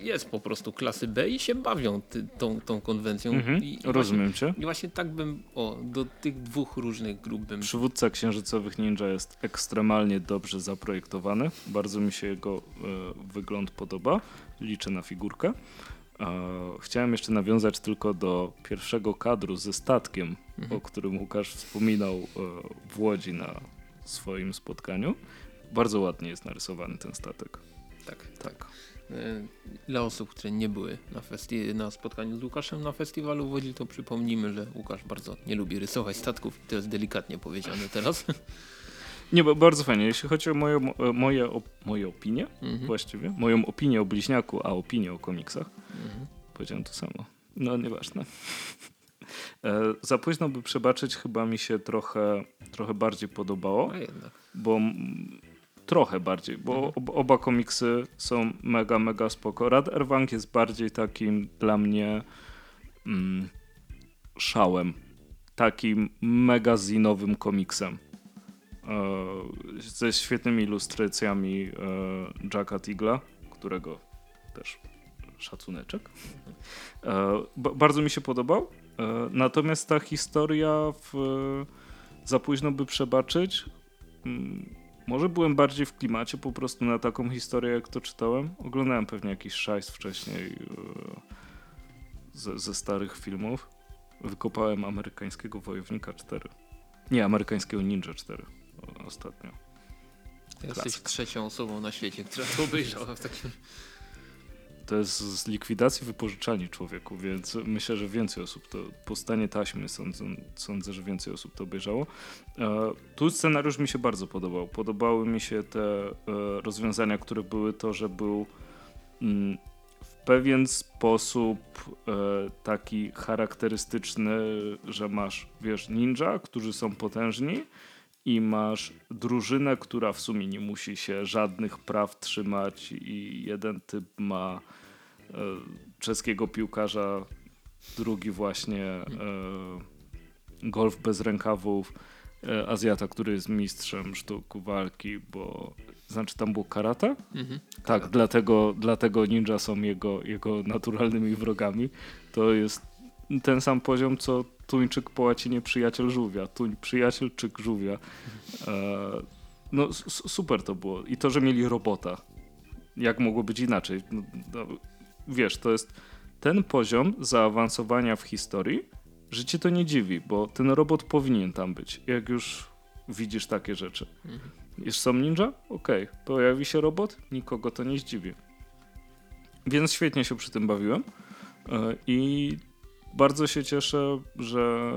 jest po prostu klasy B i się bawią ty, tą, tą konwencją. Mhm, I, rozumiem właśnie, cię. I właśnie tak bym, o, do tych dwóch różnych grup bym... Przywódca księżycowych ninja jest ekstremalnie dobrze zaprojektowany. Bardzo mi się jego e, wygląd podoba. Liczę na figurkę. E, chciałem jeszcze nawiązać tylko do pierwszego kadru ze statkiem, mhm. o którym Łukasz wspominał e, w Łodzi na swoim spotkaniu. Bardzo ładnie jest narysowany ten statek. Tak, tak. E, dla osób, które nie były na, festi- na spotkaniu z Łukaszem na festiwalu w Łodzi, to przypomnijmy, że Łukasz bardzo nie lubi rysować statków. To jest delikatnie powiedziane teraz. Nie, bo bardzo fajnie. Jeśli chodzi o moje, moje, moje opinie, mhm. właściwie, moją opinię o bliźniaku, a opinię o komiksach, mhm. powiedziałem to samo. No, nieważne. E, za późno by przebaczyć, chyba mi się trochę, trochę bardziej podobało. Bo trochę bardziej, bo mhm. oba komiksy są mega, mega spoko. Rad Erwang jest bardziej takim dla mnie mm, szałem. Takim magazinowym komiksem. E, ze świetnymi ilustracjami e, Jacka Tigla, którego też szacuneczek. E, bardzo mi się podobał. Natomiast ta historia w, za późno by przebaczyć. Mm, może byłem bardziej w klimacie po prostu na taką historię, jak to czytałem. Oglądałem pewnie jakiś szajs wcześniej ze, ze starych filmów. Wykopałem amerykańskiego Wojownika 4. Nie, amerykańskiego Ninja 4 ostatnio. Jesteś trzecią osobą na świecie, która to obejrzała w takim to jest z likwidacji wypożyczalni człowieku, więc myślę, że więcej osób to po stanie taśmy sądzę, sądzę że więcej osób to obejrzało. E, tu scenariusz mi się bardzo podobał. Podobały mi się te e, rozwiązania, które były to, że był mm, w pewien sposób e, taki charakterystyczny, że masz, wiesz, ninja, którzy są potężni, i masz drużynę, która w sumie nie musi się żadnych praw trzymać i jeden typ ma e, czeskiego piłkarza, drugi właśnie e, golf bez rękawów, e, Azjata, który jest mistrzem sztuk walki, bo znaczy tam było karate? Mhm. Tak, dlatego, dlatego ninja są jego, jego naturalnymi wrogami. To jest ten sam poziom, co tuńczyk po łacinie przyjaciel żółwia. Tuń przyjaciel czyk żółwia. E, no super to było. I to, że mieli robota. Jak mogło być inaczej? No, no, wiesz, to jest ten poziom zaawansowania w historii, że cię to nie dziwi, bo ten robot powinien tam być, jak już widzisz takie rzeczy. Mhm. Już są ninja? Okej. Okay. Pojawi się robot? Nikogo to nie zdziwi. Więc świetnie się przy tym bawiłem. E, I bardzo się cieszę, że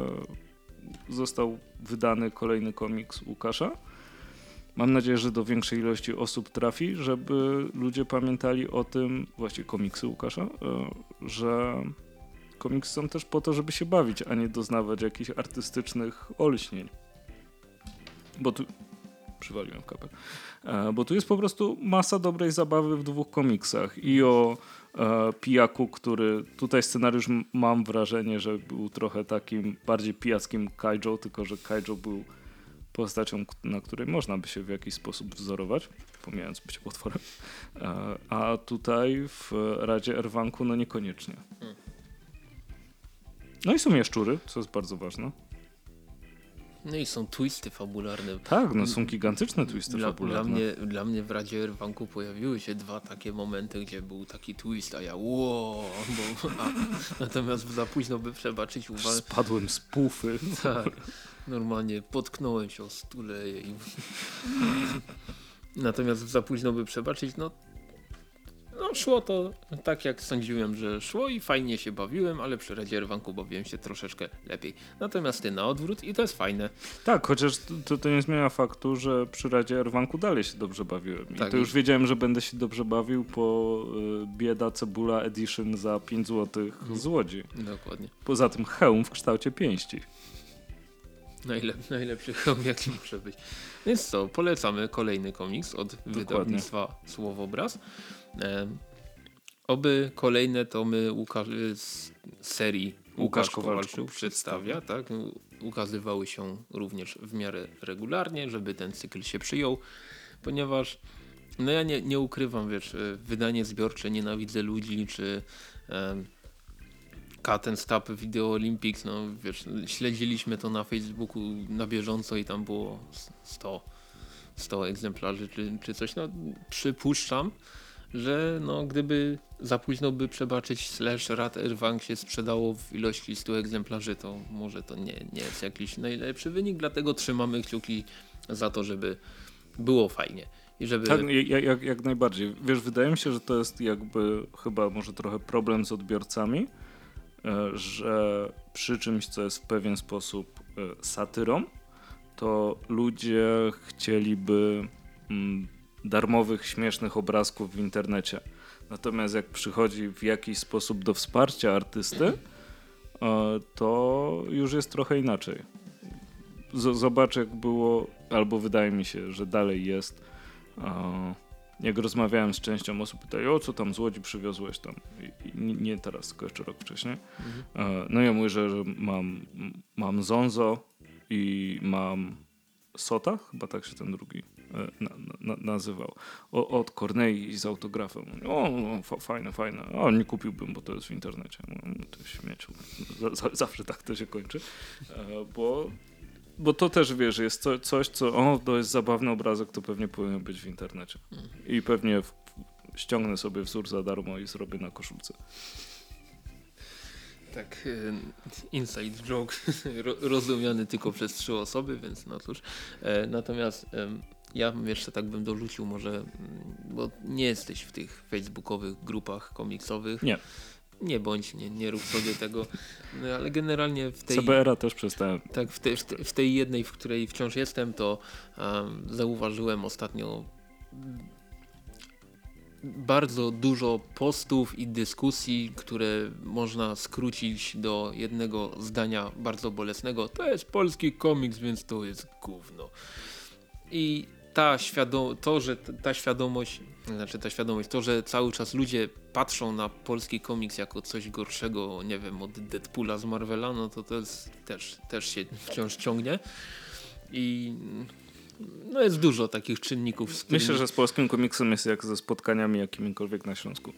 został wydany kolejny komiks Łukasza. Mam nadzieję, że do większej ilości osób trafi, żeby ludzie pamiętali o tym, właśnie komiksy Łukasza, e, że komiksy są też po to, żeby się bawić, a nie doznawać jakichś artystycznych olśnień. Bo tu przywaliłem. E, bo tu jest po prostu masa dobrej zabawy w dwóch komiksach i o pijaku, który tutaj scenariusz mam wrażenie, że był trochę takim bardziej pijackim Kaijo, tylko że Kaijo był postacią, na której można by się w jakiś sposób wzorować, pomijając bycie potworem. E, a tutaj w Radzie Erwanku no niekoniecznie. No i są jaszczury, co jest bardzo ważne. No i są twisty fabularne. Tak, no są gigantyczne twisty Dla, dla, fabularne. mnie, dla mnie w Radzie Erwanku pojawiły się dwa takie momenty, gdzie był taki twist, a ja wow, bo, a, natomiast za późno by przebaczyć uwagę. Spadłem z pufy. Tak, normalnie potknąłem się o stule i... Natomiast za późno by przebaczyć, no, no szło to tak jak sądziłem, że szło i fajnie się bawiłem, ale przy Radzie Erwanku bawiłem się troszeczkę lepiej. Natomiast ty na odwrót i to jest fajne. Tak, chociaż to, to nie zmienia faktu, że przy Radzie Erwanku dalej się dobrze bawiłem. I Tak, to już wiedziałem, że będę się dobrze bawił po y, bieda cebula edition za 5 zł Mhm. z Łodzi. Dokładnie. Poza tym hełm w kształcie pięści. Najlep, najlepszy hełm jaki może być. Więc co, polecamy kolejny komiks od wydawnictwa Słowobraz. E, oby kolejne tomy Łukasz, z serii Łukasz, Łukasz Kowalczuk, przedstawia, tak? Ukazywały się również w miarę regularnie, żeby ten cykl się przyjął, ponieważ no ja nie, nie ukrywam, wiesz, e, wydanie zbiorcze Nienawidzę Ludzi, czy em, Cut and Stop Video Olympics, no wiesz, śledziliśmy to na Facebooku na bieżąco i tam było 100, 100 egzemplarzy czy, czy coś, no przypuszczam, że no gdyby za późno by przebaczyć slash rat Erwang się sprzedało w ilości 100 egzemplarzy, to może to nie, nie jest jakiś najlepszy wynik, dlatego trzymamy kciuki za to, żeby było fajnie. I żeby... Tak, jak, jak, jak najbardziej. Wiesz, wydaje mi się, że to jest jakby chyba może trochę problem z odbiorcami, e, że przy czymś, co jest w pewien sposób e, satyrą, to ludzie chcieliby mm, darmowych, śmiesznych obrazków w internecie. Natomiast jak przychodzi w jakiś sposób do wsparcia artysty, e, to już jest trochę inaczej. Zobacz, jak było, albo wydaje mi się, że dalej jest. e, Jak rozmawiałem z częścią osób, pytają, o co tam z Łodzi przywiozłeś tam. I, nie- teraz, tylko jeszcze rok wcześniej. Mhm. E, No ja mówię, że, mam, mam Zonzo i mam Sota, chyba tak się ten drugi na, na, nazywał. O, od Kornei z autografem. O, fa, fajne, fajne. O, nie kupiłbym, bo to jest w internecie. "No, To śmieciu. Za, za, zawsze tak to się kończy. E, Bo, bo to też, wiesz, jest co, coś, co o, to jest zabawny obrazek, to pewnie powinien być w internecie. I pewnie w, ściągnę sobie wzór za darmo i zrobię na koszulce. Tak, y, inside joke ro- rozumiany tylko przez trzy osoby, więc no cóż. E, Natomiast ja jeszcze tak bym dorzucił może, mm, bo nie jesteś w tych facebookowych grupach komiksowych. Nie. Nie bądź, nie, nie rób sobie tego, no, ale generalnie w tej, CBR-a też przestałem. tak, w, tej, w, tej, w tej jednej, w której wciąż jestem, to em, zauważyłem ostatnio bardzo dużo postów i dyskusji, które można skrócić do jednego zdania bardzo bolesnego. To jest polski komiks, więc to jest gówno. I ta to, że ta świadomość, znaczy ta świadomość, to, że cały czas ludzie patrzą na polski komiks jako coś gorszego, nie wiem, od Deadpoola z Marvela, no to to jest też, też się wciąż ciągnie. I no jest dużo takich czynników. Z. Myślę, że z polskim komiksem jest jak ze spotkaniami jakimikolwiek na Śląsku.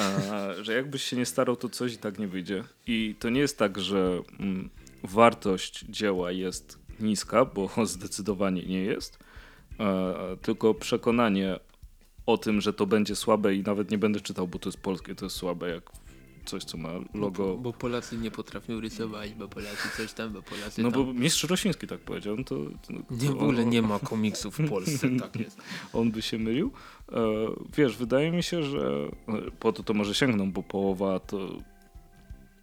Że jakbyś się nie starał, to coś i tak nie wyjdzie. I to nie jest tak, że mm, wartość dzieła jest niska, bo zdecydowanie nie jest. E, tylko przekonanie o tym, że to będzie słabe i nawet nie będę czytał, bo to jest polskie, to jest słabe, jak coś, co ma logo. Bo, bo Polacy nie potrafią rysować, bo Polacy coś tam, bo Polacy No tam... bo mistrz Rosiński tak powiedział, no to, to Nie, w ogóle nie ma komiksów w Polsce, tak jest. on by się mylił. E, wiesz, wydaje mi się, że e, po to to może sięgną, bo połowa to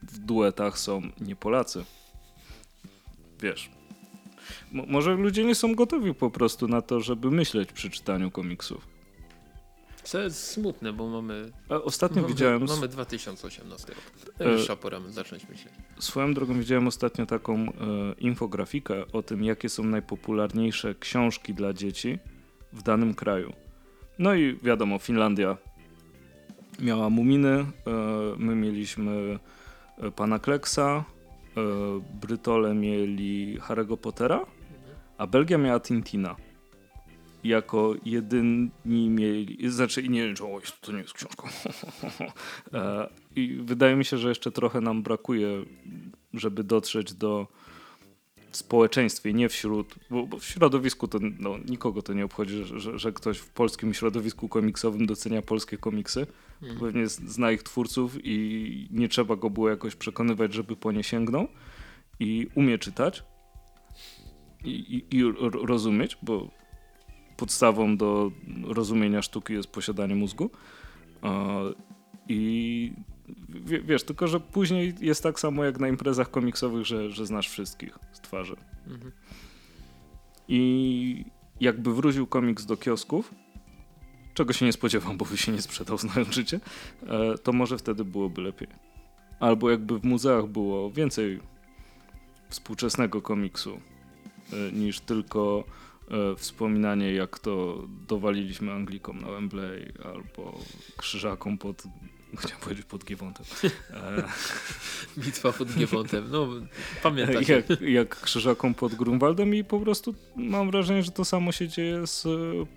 w duetach są nie Polacy. Wiesz. Mo- może ludzie nie są gotowi po prostu na to, żeby myśleć przy czytaniu komiksów. Co jest smutne, bo mamy, A ostatnio mamy, widziałem. mamy 2018 rok. E, Najwyższa pora zacząć myśleć. Swoją drogą widziałem ostatnio taką e, infografikę o tym, jakie są najpopularniejsze książki dla dzieci w danym kraju. No i wiadomo, Finlandia miała Muminy, e, my mieliśmy e, Pana Kleksa, e, Brytole mieli Harry'ego Pottera, a Belgia miała Tintina. Jako jedyni mieli, znaczy nie wiem, oj, to nie jest książką. E, I wydaje mi się, że jeszcze trochę nam brakuje, żeby dotrzeć do społeczeństwie, nie wśród, bo, bo w środowisku to no, nikogo to nie obchodzi, że, że, że ktoś w polskim środowisku komiksowym docenia polskie komiksy. Mhm. Pewnie zna ich twórców i nie trzeba go było jakoś przekonywać, żeby po nie sięgnął i umie czytać i, i, i ro- rozumieć, bo podstawą do rozumienia sztuki jest posiadanie mózgu. I wiesz, tylko że później jest tak samo jak na imprezach komiksowych, że, że znasz wszystkich z twarzy. Mhm. I jakby wrócił komiks do kiosków, czego się nie spodziewam, bo by się nie sprzedał znając życie, to może wtedy byłoby lepiej. Albo jakby w muzeach było więcej współczesnego komiksu e, niż tylko e, wspominanie jak to dowaliliśmy Anglikom na Wembley albo krzyżakom pod chciałem powiedzieć pod Giewontem. E, Bitwa pod Giewontem. No, pamiętacie. jak, jak krzyżakom pod Grunwaldem i po prostu mam wrażenie, że to samo się dzieje z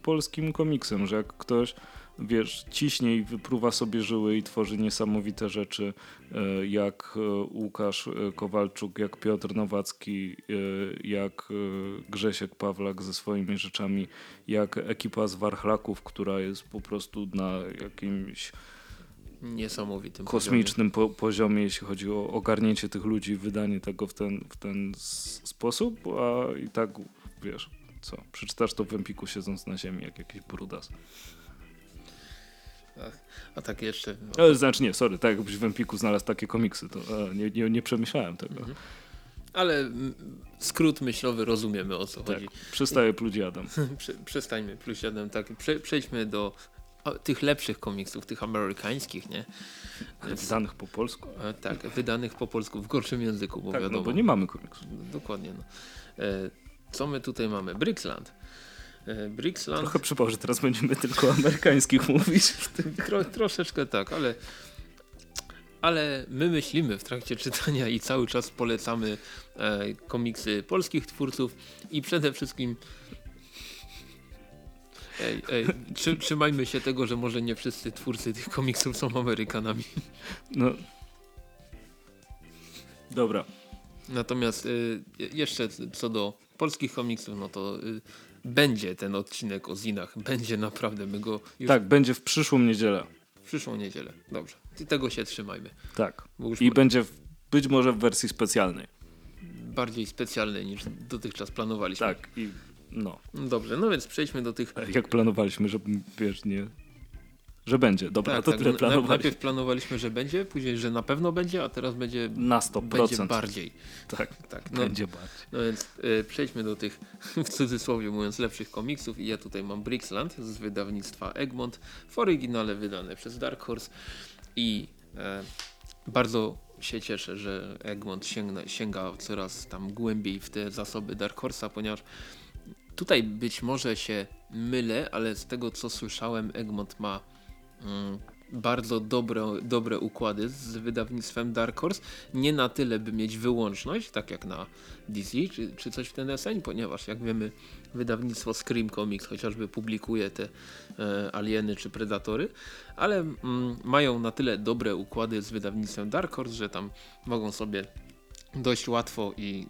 polskim komiksem, że jak ktoś wiesz, ciśnie i wypruwa sobie żyły i tworzy niesamowite rzeczy, e, jak e, Łukasz Kowalczuk, jak Piotr Nowacki, jak Grzesiek Pawlak ze swoimi rzeczami, jak ekipa z Warchlaków, która jest po prostu na jakimś Niesamowitym kosmicznym po, poziomie, jeśli chodzi o ogarnięcie tych ludzi, wydanie tego w ten, w ten sposób, a i tak wiesz, co, przeczytasz to w Empiku siedząc na ziemi, jak jakiś brudas. Ach, a tak jeszcze. E, znaczy nie, sorry, tak jakbyś w Empiku znalazł takie komiksy, to e, nie, nie, nie przemyślałem tego. Mhm. Ale skrót myślowy rozumiemy o co Tak, chodzi. przestaje pluć przestańmy jeden, tak. Prze, przejdźmy do a, tych lepszych komiksów, tych amerykańskich, nie? Więc, Danych po polsku. e, tak, wydanych po polsku w gorszym języku, bo Tak, wiadomo. no bo nie mamy komiksu. Dokładnie. No. E, co my tutaj mamy? Brixland. E, Brixland. Trochę przypał, że teraz będziemy tylko amerykańskich mówić. Tro, troszeczkę tak, ale, ale my myślimy w trakcie czytania i cały czas polecamy komiksy polskich twórców i przede wszystkim ej, ej, trzy, trzymajmy się tego, że może nie wszyscy twórcy tych komiksów są Amerykanami. No. Dobra. Natomiast y, jeszcze co do polskich komiksów, no to y, będzie ten odcinek o zinach, będzie naprawdę, my go już Tak, będzie w przyszłą niedzielę. w przyszłą niedzielę. Dobrze, I tego się trzymajmy. Tak. Bo już I będzie w, być może w wersji specjalnej. bardziej specjalny niż dotychczas planowaliśmy. Tak. I no. No Dobrze, no więc przejdźmy do tych. Jak planowaliśmy, że wiesz, nie. Że będzie. Dobra, Tak, to tak, tyle na- planowaliśmy. Najpierw planowaliśmy, że będzie, później, że na pewno będzie, a teraz będzie, Na 100%. będzie bardziej. Tak, Tak, no, będzie bardziej. no więc y, przejdźmy do tych, w cudzysłowie mówiąc, lepszych komiksów. I ja tutaj mam Brixland z wydawnictwa Egmont, w oryginale wydane przez Dark Horse. I e, bardzo się cieszę, że Egmont sięgna, sięga coraz tam głębiej w te zasoby Dark Horse'a, ponieważ tutaj być może się mylę, ale z tego co słyszałem, Egmont ma mm, bardzo dobre, dobre układy z wydawnictwem Dark Horse. Nie na tyle, by mieć wyłączność, tak jak na DC czy, czy coś w ten deseń, ponieważ jak wiemy, wydawnictwo Scream Comics chociażby publikuje te e, alieny czy predatory, ale mm, mają na tyle dobre układy z wydawnictwem Dark Horse, że tam mogą sobie dość łatwo i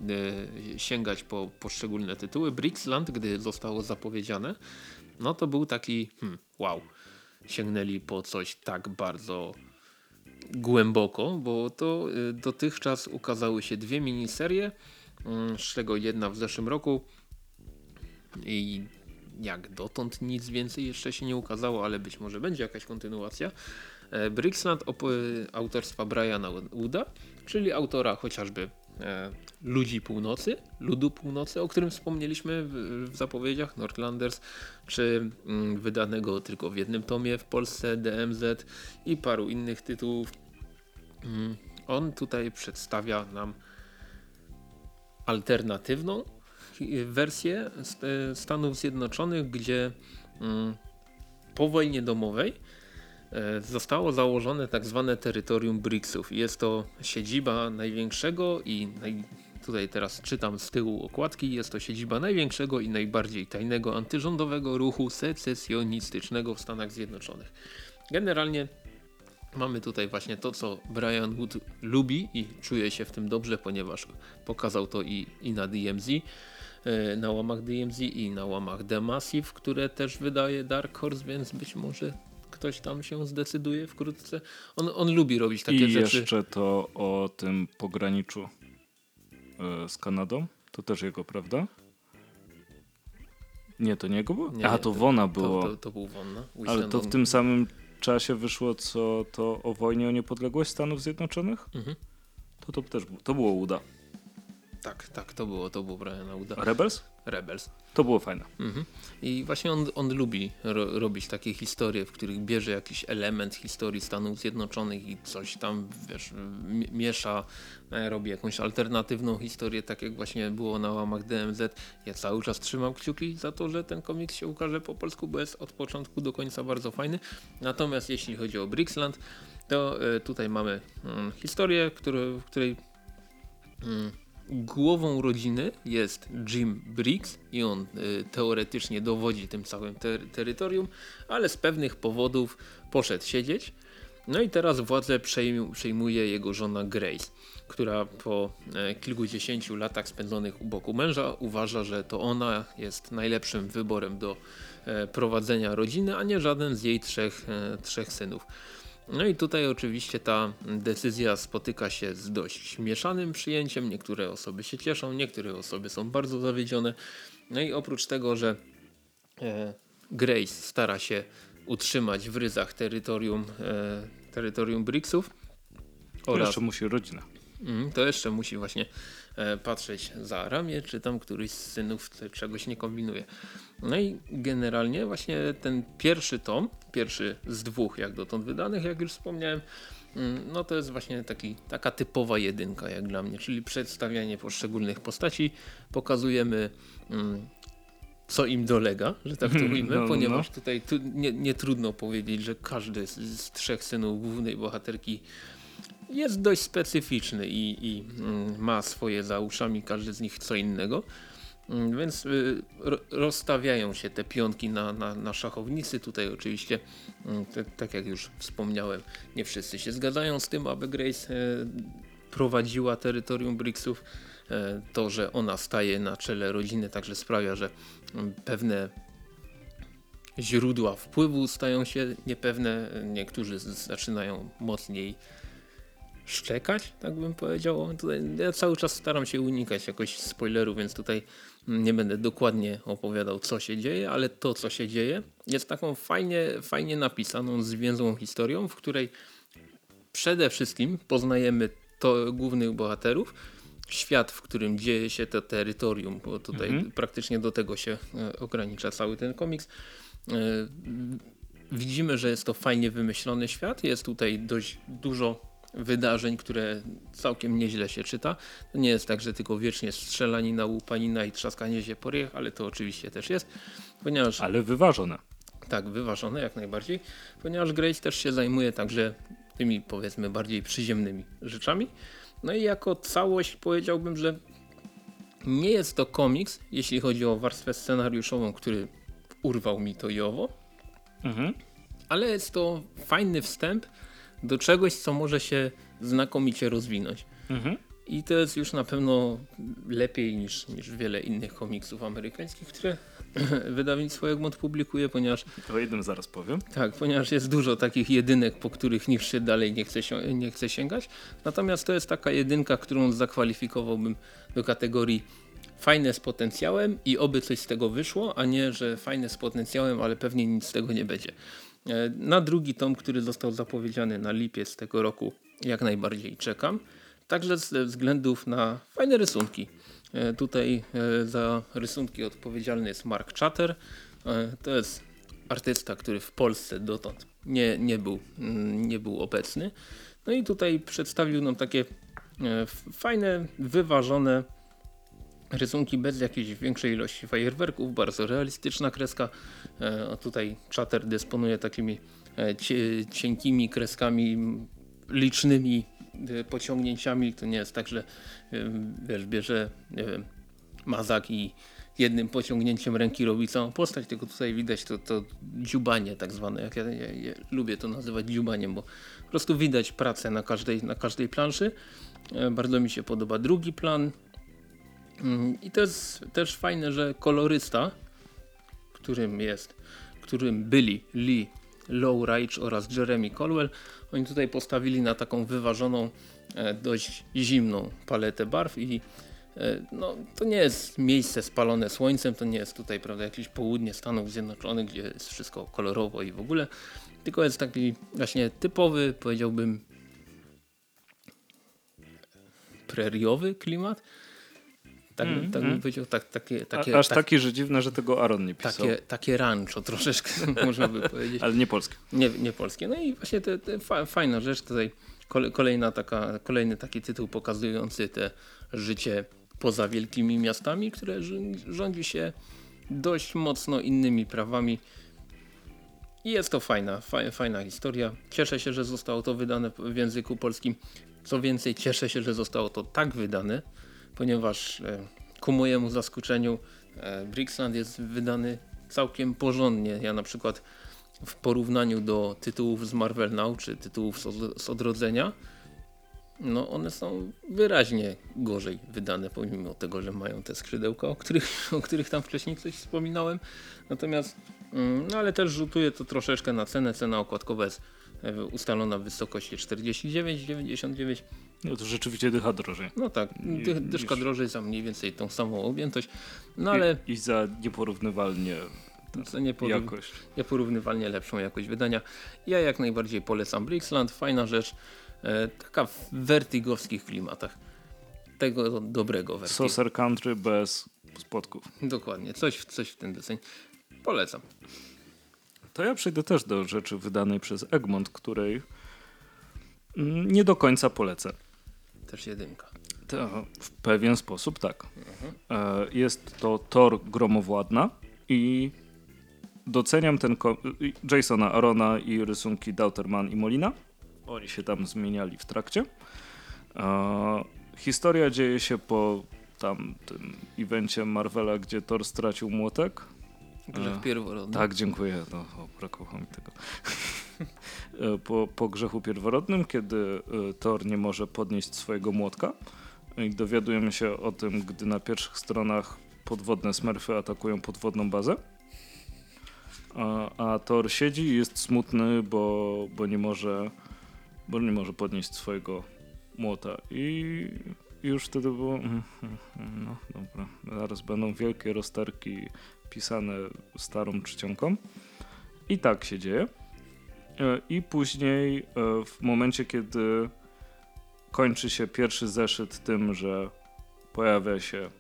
e, sięgać po poszczególne tytuły. Brixland, gdy zostało zapowiedziane, no to był taki hmm, wow. Sięgnęli po coś tak bardzo głęboko, bo to y, dotychczas ukazały się dwie miniserie, mm, z czego jedna w zeszłym roku i jak dotąd nic więcej jeszcze się nie ukazało, ale być może będzie jakaś kontynuacja. E, Brixland autorstwa Briana Wooda, czyli autora chociażby e, Ludzi Północy, Ludu Północy, o którym wspomnieliśmy w, zapowiedziach, Northlanders, czy mm, wydanego tylko w jednym tomie w Polsce DMZ i paru innych tytułów. Mm, on tutaj przedstawia nam alternatywną wersję Stanów Zjednoczonych, gdzie mm, po wojnie domowej e, zostało założone tak zwane terytorium BRICSów. Jest to siedziba największego i naj... tutaj teraz czytam z tyłu okładki, jest to siedziba największego i najbardziej tajnego antyrządowego ruchu secesjonistycznego w Stanach Zjednoczonych. Generalnie Mamy tutaj właśnie to, co Brian Wood lubi i czuje się w tym dobrze, ponieważ pokazał to i, i na DMZ, e, na łamach DMZ i na łamach The Massive, które też wydaje Dark Horse, więc być może ktoś tam się zdecyduje wkrótce. On, on lubi robić takie I rzeczy. I jeszcze to o tym pograniczu e, z Kanadą. To też jego, prawda? Nie, to nie jego było? Nie, A, to, to Wona było. To, to, to był Wonna. Ale to w tym samym czasie wyszło co to o wojnie o niepodległość Stanów Zjednoczonych? Mhm. To, to też to było uda. Tak, tak, to było, to było Briana Uda. Rebels? Rebels. To było fajne. Mhm. I właśnie on, on lubi ro, robić takie historie, w których bierze jakiś element historii Stanów Zjednoczonych i coś tam, wiesz, miesza, e, robi jakąś alternatywną historię, tak jak właśnie było na łamach DMZ. Ja cały czas trzymam kciuki za to, że ten komiks się ukaże po polsku, bo jest od początku do końca bardzo fajny. Natomiast jeśli chodzi o Brixland, to y, tutaj mamy y, historię, który, w której y, głową rodziny jest Jim Briggs i on y, teoretycznie dowodzi tym całym ter terytorium, ale z pewnych powodów poszedł siedzieć. No i teraz władzę przejmuje jego żona Grace, która po e, kilkudziesięciu latach spędzonych u boku męża uważa, że to ona jest najlepszym wyborem do e, prowadzenia rodziny, a nie żaden z jej trzech, e, trzech synów. No i tutaj oczywiście ta decyzja spotyka się z dość mieszanym przyjęciem. Niektóre osoby się cieszą, niektóre osoby są bardzo zawiedzione. No i oprócz tego, że e, Grace stara się utrzymać w ryzach terytorium, e, terytorium Bricksów. Oraz, to jeszcze musi rodzina. Mm, to jeszcze musi właśnie patrzeć za ramię, czy tam któryś z synów czegoś nie kombinuje. No i generalnie właśnie ten pierwszy tom, pierwszy z dwóch jak dotąd wydanych, jak już wspomniałem, mm, no to jest właśnie taki, taka typowa jedynka jak dla mnie, czyli przedstawianie poszczególnych postaci, pokazujemy mm, co im dolega, że tak to ujmę, no, no, ponieważ no. tutaj tu nie, nie, trudno powiedzieć, że każdy z, z, trzech synów głównej bohaterki jest dość specyficzny i, i mm, ma swoje za uszami, każdy z nich co innego. Mm, więc y, rozstawiają się te pionki na, na, na szachownicy. Tutaj oczywiście, mm, tak jak już wspomniałem, nie wszyscy się zgadzają z tym, aby Grace e, prowadziła terytorium Bricksów. E, to, że ona staje na czele rodziny także sprawia, że pewne źródła wpływu stają się niepewne. Niektórzy zaczynają mocniej szczekać, tak bym powiedział. Tutaj ja cały czas staram się unikać jakoś spoileru, więc tutaj nie będę dokładnie opowiadał, co się dzieje, ale to, co się dzieje, jest taką fajnie, fajnie napisaną, zwięzłą historią, w której przede wszystkim poznajemy to głównych bohaterów, świat, w którym dzieje się to terytorium, bo tutaj mhm. praktycznie do tego się e, ogranicza cały ten komiks. E, widzimy, że jest to fajnie wymyślony świat, jest tutaj dość dużo wydarzeń, które całkiem nieźle się czyta. To nie jest tak, że tylko wiecznie strzelanina, łupanina i trzaskanie się po ryjach, ale to oczywiście też jest. Ponieważ, ale wyważone. Tak, wyważone jak najbardziej, ponieważ Grace też się zajmuje także tymi powiedzmy bardziej przyziemnymi rzeczami. No i jako całość powiedziałbym, że nie jest to komiks, jeśli chodzi o warstwę scenariuszową, który urwał mi to i owo. Mhm. Ale jest to fajny wstęp do czegoś, co może się znakomicie rozwinąć. Mhm. I to jest już na pewno lepiej niż, niż wiele innych komiksów amerykańskich, które wydawnictwo Egmont publikuje, ponieważ... To jednym zaraz powiem. Tak, ponieważ jest dużo takich jedynek, po których nikt się dalej nie chce, nie chce sięgać. Natomiast to jest taka jedynka, którą zakwalifikowałbym do kategorii fajne z potencjałem i oby coś z tego wyszło, a nie, że fajne z potencjałem, ale pewnie nic z tego nie będzie. E, na drugi tom, który został zapowiedziany na lipiec tego roku, jak najbardziej czekam. Także ze względów na fajne rysunki. E, tutaj e, za rysunki odpowiedzialny jest Mark Chatter. To jest artysta, który w Polsce dotąd nie, nie, był, mm, nie był obecny. No i tutaj przedstawił nam takie fajne, wyważone rysunki bez jakiejś większej ilości fajerwerków, bardzo realistyczna kreska. E, tutaj Chatter dysponuje takimi e, cienkimi kreskami, licznymi e, pociągnięciami. To nie jest tak, że wiesz, bierze wiem, mazak i jednym pociągnięciem ręki robi całą postać, tylko tutaj widać to, to dziubanie tak zwane, jak ja, ja, ja lubię to nazywać dziubaniem, bo po prostu widać pracę na każdej, na każdej planszy. Bardzo mi się podoba drugi plan, I to jest też fajne, że kolorysta, którym jest, którym byli Lee Lowridge oraz Jeremy Colwell, oni tutaj postawili na taką wyważoną, e, dość zimną paletę barw i e, no, to nie jest miejsce spalone słońcem, to nie jest tutaj prawda, jakieś południe Stanów Zjednoczonych, gdzie jest wszystko kolorowo i w ogóle, tylko jest taki właśnie typowy, powiedziałbym, preriowy klimat tak, mm, tak bym powiedział, tak, takie, takie, A, aż tak, taki, że dziwne, że tego Aaron nie pisał. Takie, takie rancho troszeczkę, można by powiedzieć. Ale nie polskie. Nie, nie polskie. No i właśnie te, te fa fajna rzecz tutaj, kolejna taka, kolejny taki tytuł pokazujący te życie poza wielkimi miastami, które rządzi się dość mocno innymi prawami. I jest to fajna, fa fajna historia. Cieszę się, że zostało to wydane w języku polskim. Co więcej, cieszę się, że zostało to tak wydane, ponieważ e, ku mojemu zaskoczeniu e, Brixland jest wydany całkiem porządnie. Ja na przykład w porównaniu do tytułów z Marvel Now czy tytułów z Odrodzenia no one są wyraźnie gorzej wydane, pomimo tego, że mają te skrzydełka, o których, o których tam wcześniej coś wspominałem. Natomiast, mm, no ale też rzutuje to troszeczkę na cenę. Cena okładkowa jest e, ustalona w wysokości 49,99 no to rzeczywiście dycha drożej. No tak, dy, dyszka niż... drożej za mniej więcej tą samą objętość, no ale... I, i za nieporównywalnie za nieporów... jakość. Nieporównywalnie lepszą jakość wydania. Ja jak najbardziej polecam Brixland, fajna rzecz, e, taka w vertigowskich klimatach. Tego dobrego vertigo. Saucer Country bez spotków. Dokładnie, coś, coś w ten deseń. Polecam. To ja przejdę też do rzeczy wydanej przez Egmont, której mm, nie do końca polecę też jedynka. To w pewien sposób tak. Mhm. Jest to Thor Gromowładna i doceniam ten Jasona Arona i rysunki Dauterman i Molina. Oni się tam zmieniali w trakcie. E, historia dzieje się po tam tym evencie Marvela, gdzie Thor stracił młotek. Grzech pierworodny. Tak, dziękuję. No, brakowało mi tego. Po, po grzechu pierworodnym, kiedy e, Thor nie może podnieść swojego młotka. I dowiadujemy się o tym, gdy na pierwszych stronach podwodne smerfy atakują podwodną bazę. A, a Thor siedzi i jest smutny, bo, bo, nie może, bo nie może podnieść swojego młota. I już wtedy było. Mm, mm, mm, no dobra, zaraz będą wielkie rozterki pisane starą czcionką. I tak się dzieje. E, I później e, w momencie, kiedy kończy się pierwszy zeszyt tym, że pojawia się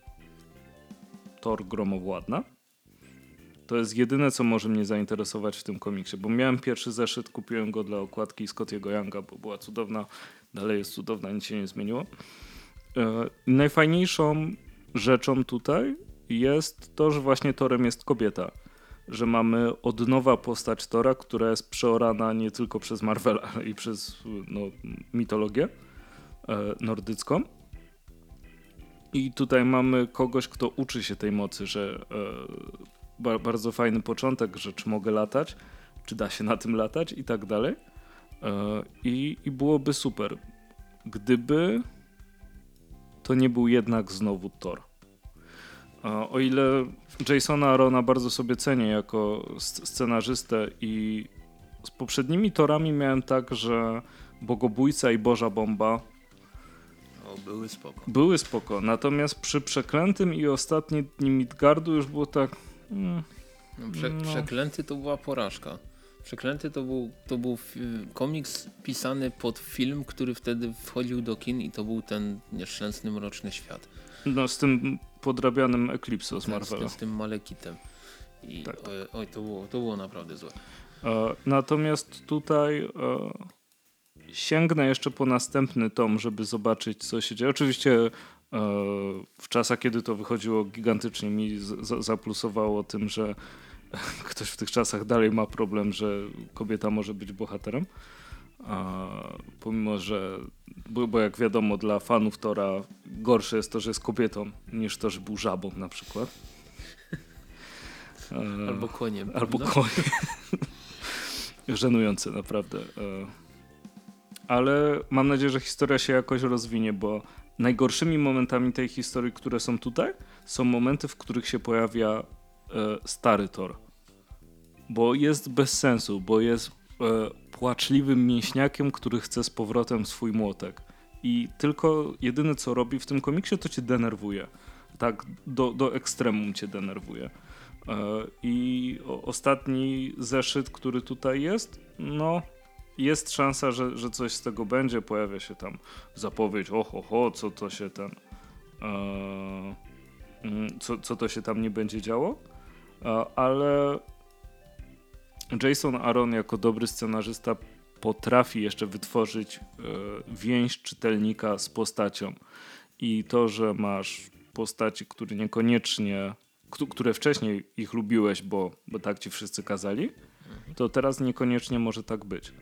Thor Gromowładna, to jest jedyne, co może mnie zainteresować w tym komiksie, bo miałem pierwszy zeszyt, kupiłem go dla okładki Scottiego Younga, bo była cudowna, dalej jest cudowna, nic się nie zmieniło. E, najfajniejszą rzeczą tutaj jest to, że właśnie Torem jest kobieta że mamy od nowa postać Tora, która jest przeorana nie tylko przez Marvela, ale i przez no, mitologię e, nordycką. I tutaj mamy kogoś, kto uczy się tej mocy, że e, ba bardzo fajny początek, że czy mogę latać, czy da się na tym latać i tak dalej. E, i, I byłoby super, gdyby to nie był jednak znowu Thor. O ile Jasona Arona bardzo sobie cenię jako scenarzystę i z poprzednimi torami miałem tak, że Bogobójca i Boża Bomba o, były spoko. Były spoko, natomiast przy Przeklętym i ostatnim dni Midgardu już było tak... Mm, no, prze, no. Przeklęty to była porażka. Przeklęty to był, to był komiks pisany pod film, który wtedy wchodził do kin i to był ten nieszczęsny, mroczny świat. No z tym podrabianym Eclipse z Marvela. Tak, z, z, tym Malekitem. I tak. oj, oj, to, było, to było naprawdę złe. E, natomiast tutaj e, sięgnę jeszcze po następny tom, żeby zobaczyć co się dzieje. Oczywiście e, w czasach, kiedy to wychodziło gigantycznie mi z, zaplusowało tym, że ktoś w tych czasach dalej ma problem, że kobieta może być bohaterem. A, pomimo, że, bo, jak wiadomo, dla fanów Tora gorsze jest to, że jest kobietą, niż to, że był żabą na przykład. Albo koniem. Albo koniem. Żenujące naprawdę. E, ale mam nadzieję, że historia się jakoś rozwinie, bo najgorszymi momentami tej historii, które są tutaj, są momenty, w których się pojawia e, stary Thor. Bo jest bez sensu, bo jest e, płaczliwym mięśniakiem, który chce z powrotem swój młotek. I tylko jedyne co robi w tym komiksie, to cię denerwuje. Tak, do, do ekstremum cię denerwuje. E, I ostatni zeszyt, który tutaj jest, no jest szansa, że, że coś z tego będzie. Pojawia się tam zapowiedź, oho, ho, co to się ten. E, mm, co, co to się tam nie będzie działo. E, ale Jason Aaron jako dobry scenarzysta potrafi jeszcze wytworzyć więź czytelnika z postacią. I to, że masz postaci, które niekoniecznie które wcześniej ich lubiłeś, bo, bo tak ci wszyscy kazali, to teraz niekoniecznie może tak być.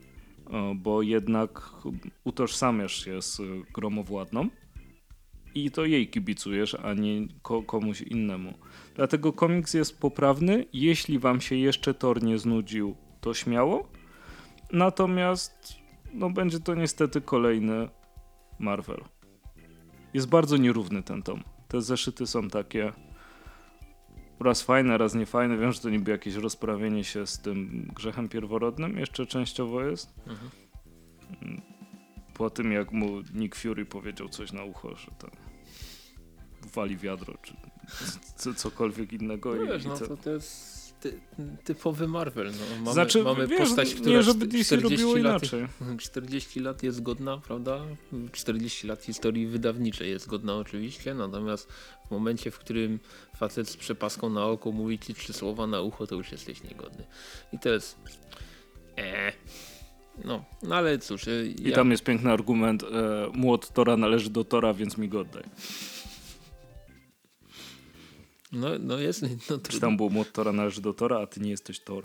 Bo jednak utożsamiasz się z gromowładną i to jej kibicujesz, a nie komuś innemu. Dlatego komiks jest poprawny. Jeśli wam się jeszcze Thor nie znudził, to śmiało. Natomiast no, będzie to niestety kolejny Marvel. Jest bardzo nierówny ten tom. Te zeszyty są takie raz fajne, raz niefajne. Wiem, że to niby jakieś rozprawienie się z tym grzechem pierworodnym jeszcze częściowo jest. Mhm. Po tym, jak mu Nick Fury powiedział coś na ucho, że tam wali wiadro, czy cokolwiek innego. No wiesz, i no to, to jest ty, typowy Marvel. No. Mamy, znaczy, mamy wiesz, postać, która nie, żeby DC 40 lat, inaczej. 40 lat jest godna, prawda? 40 lat historii wydawniczej jest godna oczywiście, natomiast w momencie, w którym facet z przepaską na oko mówi ci trzy słowa na ucho, to już jesteś niegodny. I to jest... Eee. No, no ale cóż. E, I ja... tam jest piękny argument, e, młot Tora należy do Tora, więc mi go oddaj. No, no jest. No, Czy tam było młot Tora należy do Tora, a ty nie jesteś Tor.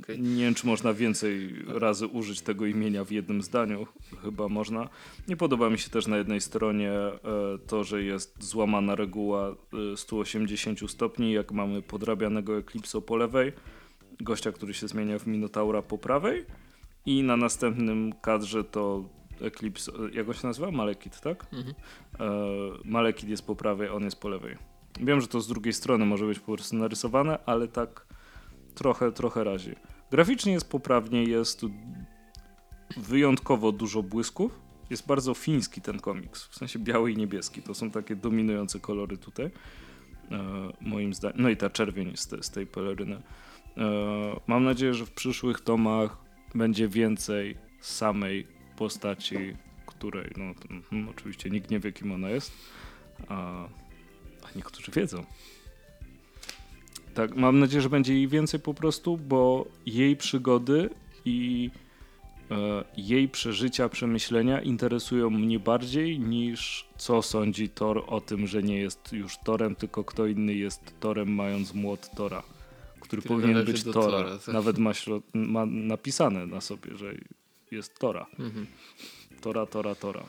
okay. Nie wiem, czy można więcej razy użyć tego imienia w jednym zdaniu. Chyba można. Nie podoba mi się też na jednej stronie e, to, że jest złamana reguła 180 e, stopni, jak mamy podrabianego Eclipse po lewej, gościa, który się zmienia w Minotaura po prawej i na następnym kadrze to Eclipse, e, jak on się nazywa? Malekit, tak? Mhm. Malekit jest po prawej, on jest po lewej. Wiem, że to z drugiej strony może być po prostu narysowane, ale tak trochę, trochę razi. Graficznie jest poprawnie, jest tu wyjątkowo dużo błysków. Jest bardzo fiński ten komiks, w sensie biały i niebieski. To są takie dominujące kolory tutaj, e, moim zdaniem. No i ta czerwień z, te, z tej peleryny. E, mam nadzieję, że w przyszłych tomach będzie więcej samej postaci, której, no hmm, oczywiście nikt nie wie, kim ona jest. A niektórzy wiedzą. Tak, mam nadzieję, że będzie jej więcej po prostu, bo jej przygody i e, jej przeżycia, przemyślenia interesują mnie bardziej niż co sądzi Thor o tym, że nie jest już Torem, tylko kto inny jest Torem mając młot Tora, który, który powinien być Tora. Tora tak. Nawet ma, ma, napisane na sobie, że jest Tora. Mhm. Tora, Tora, Tora.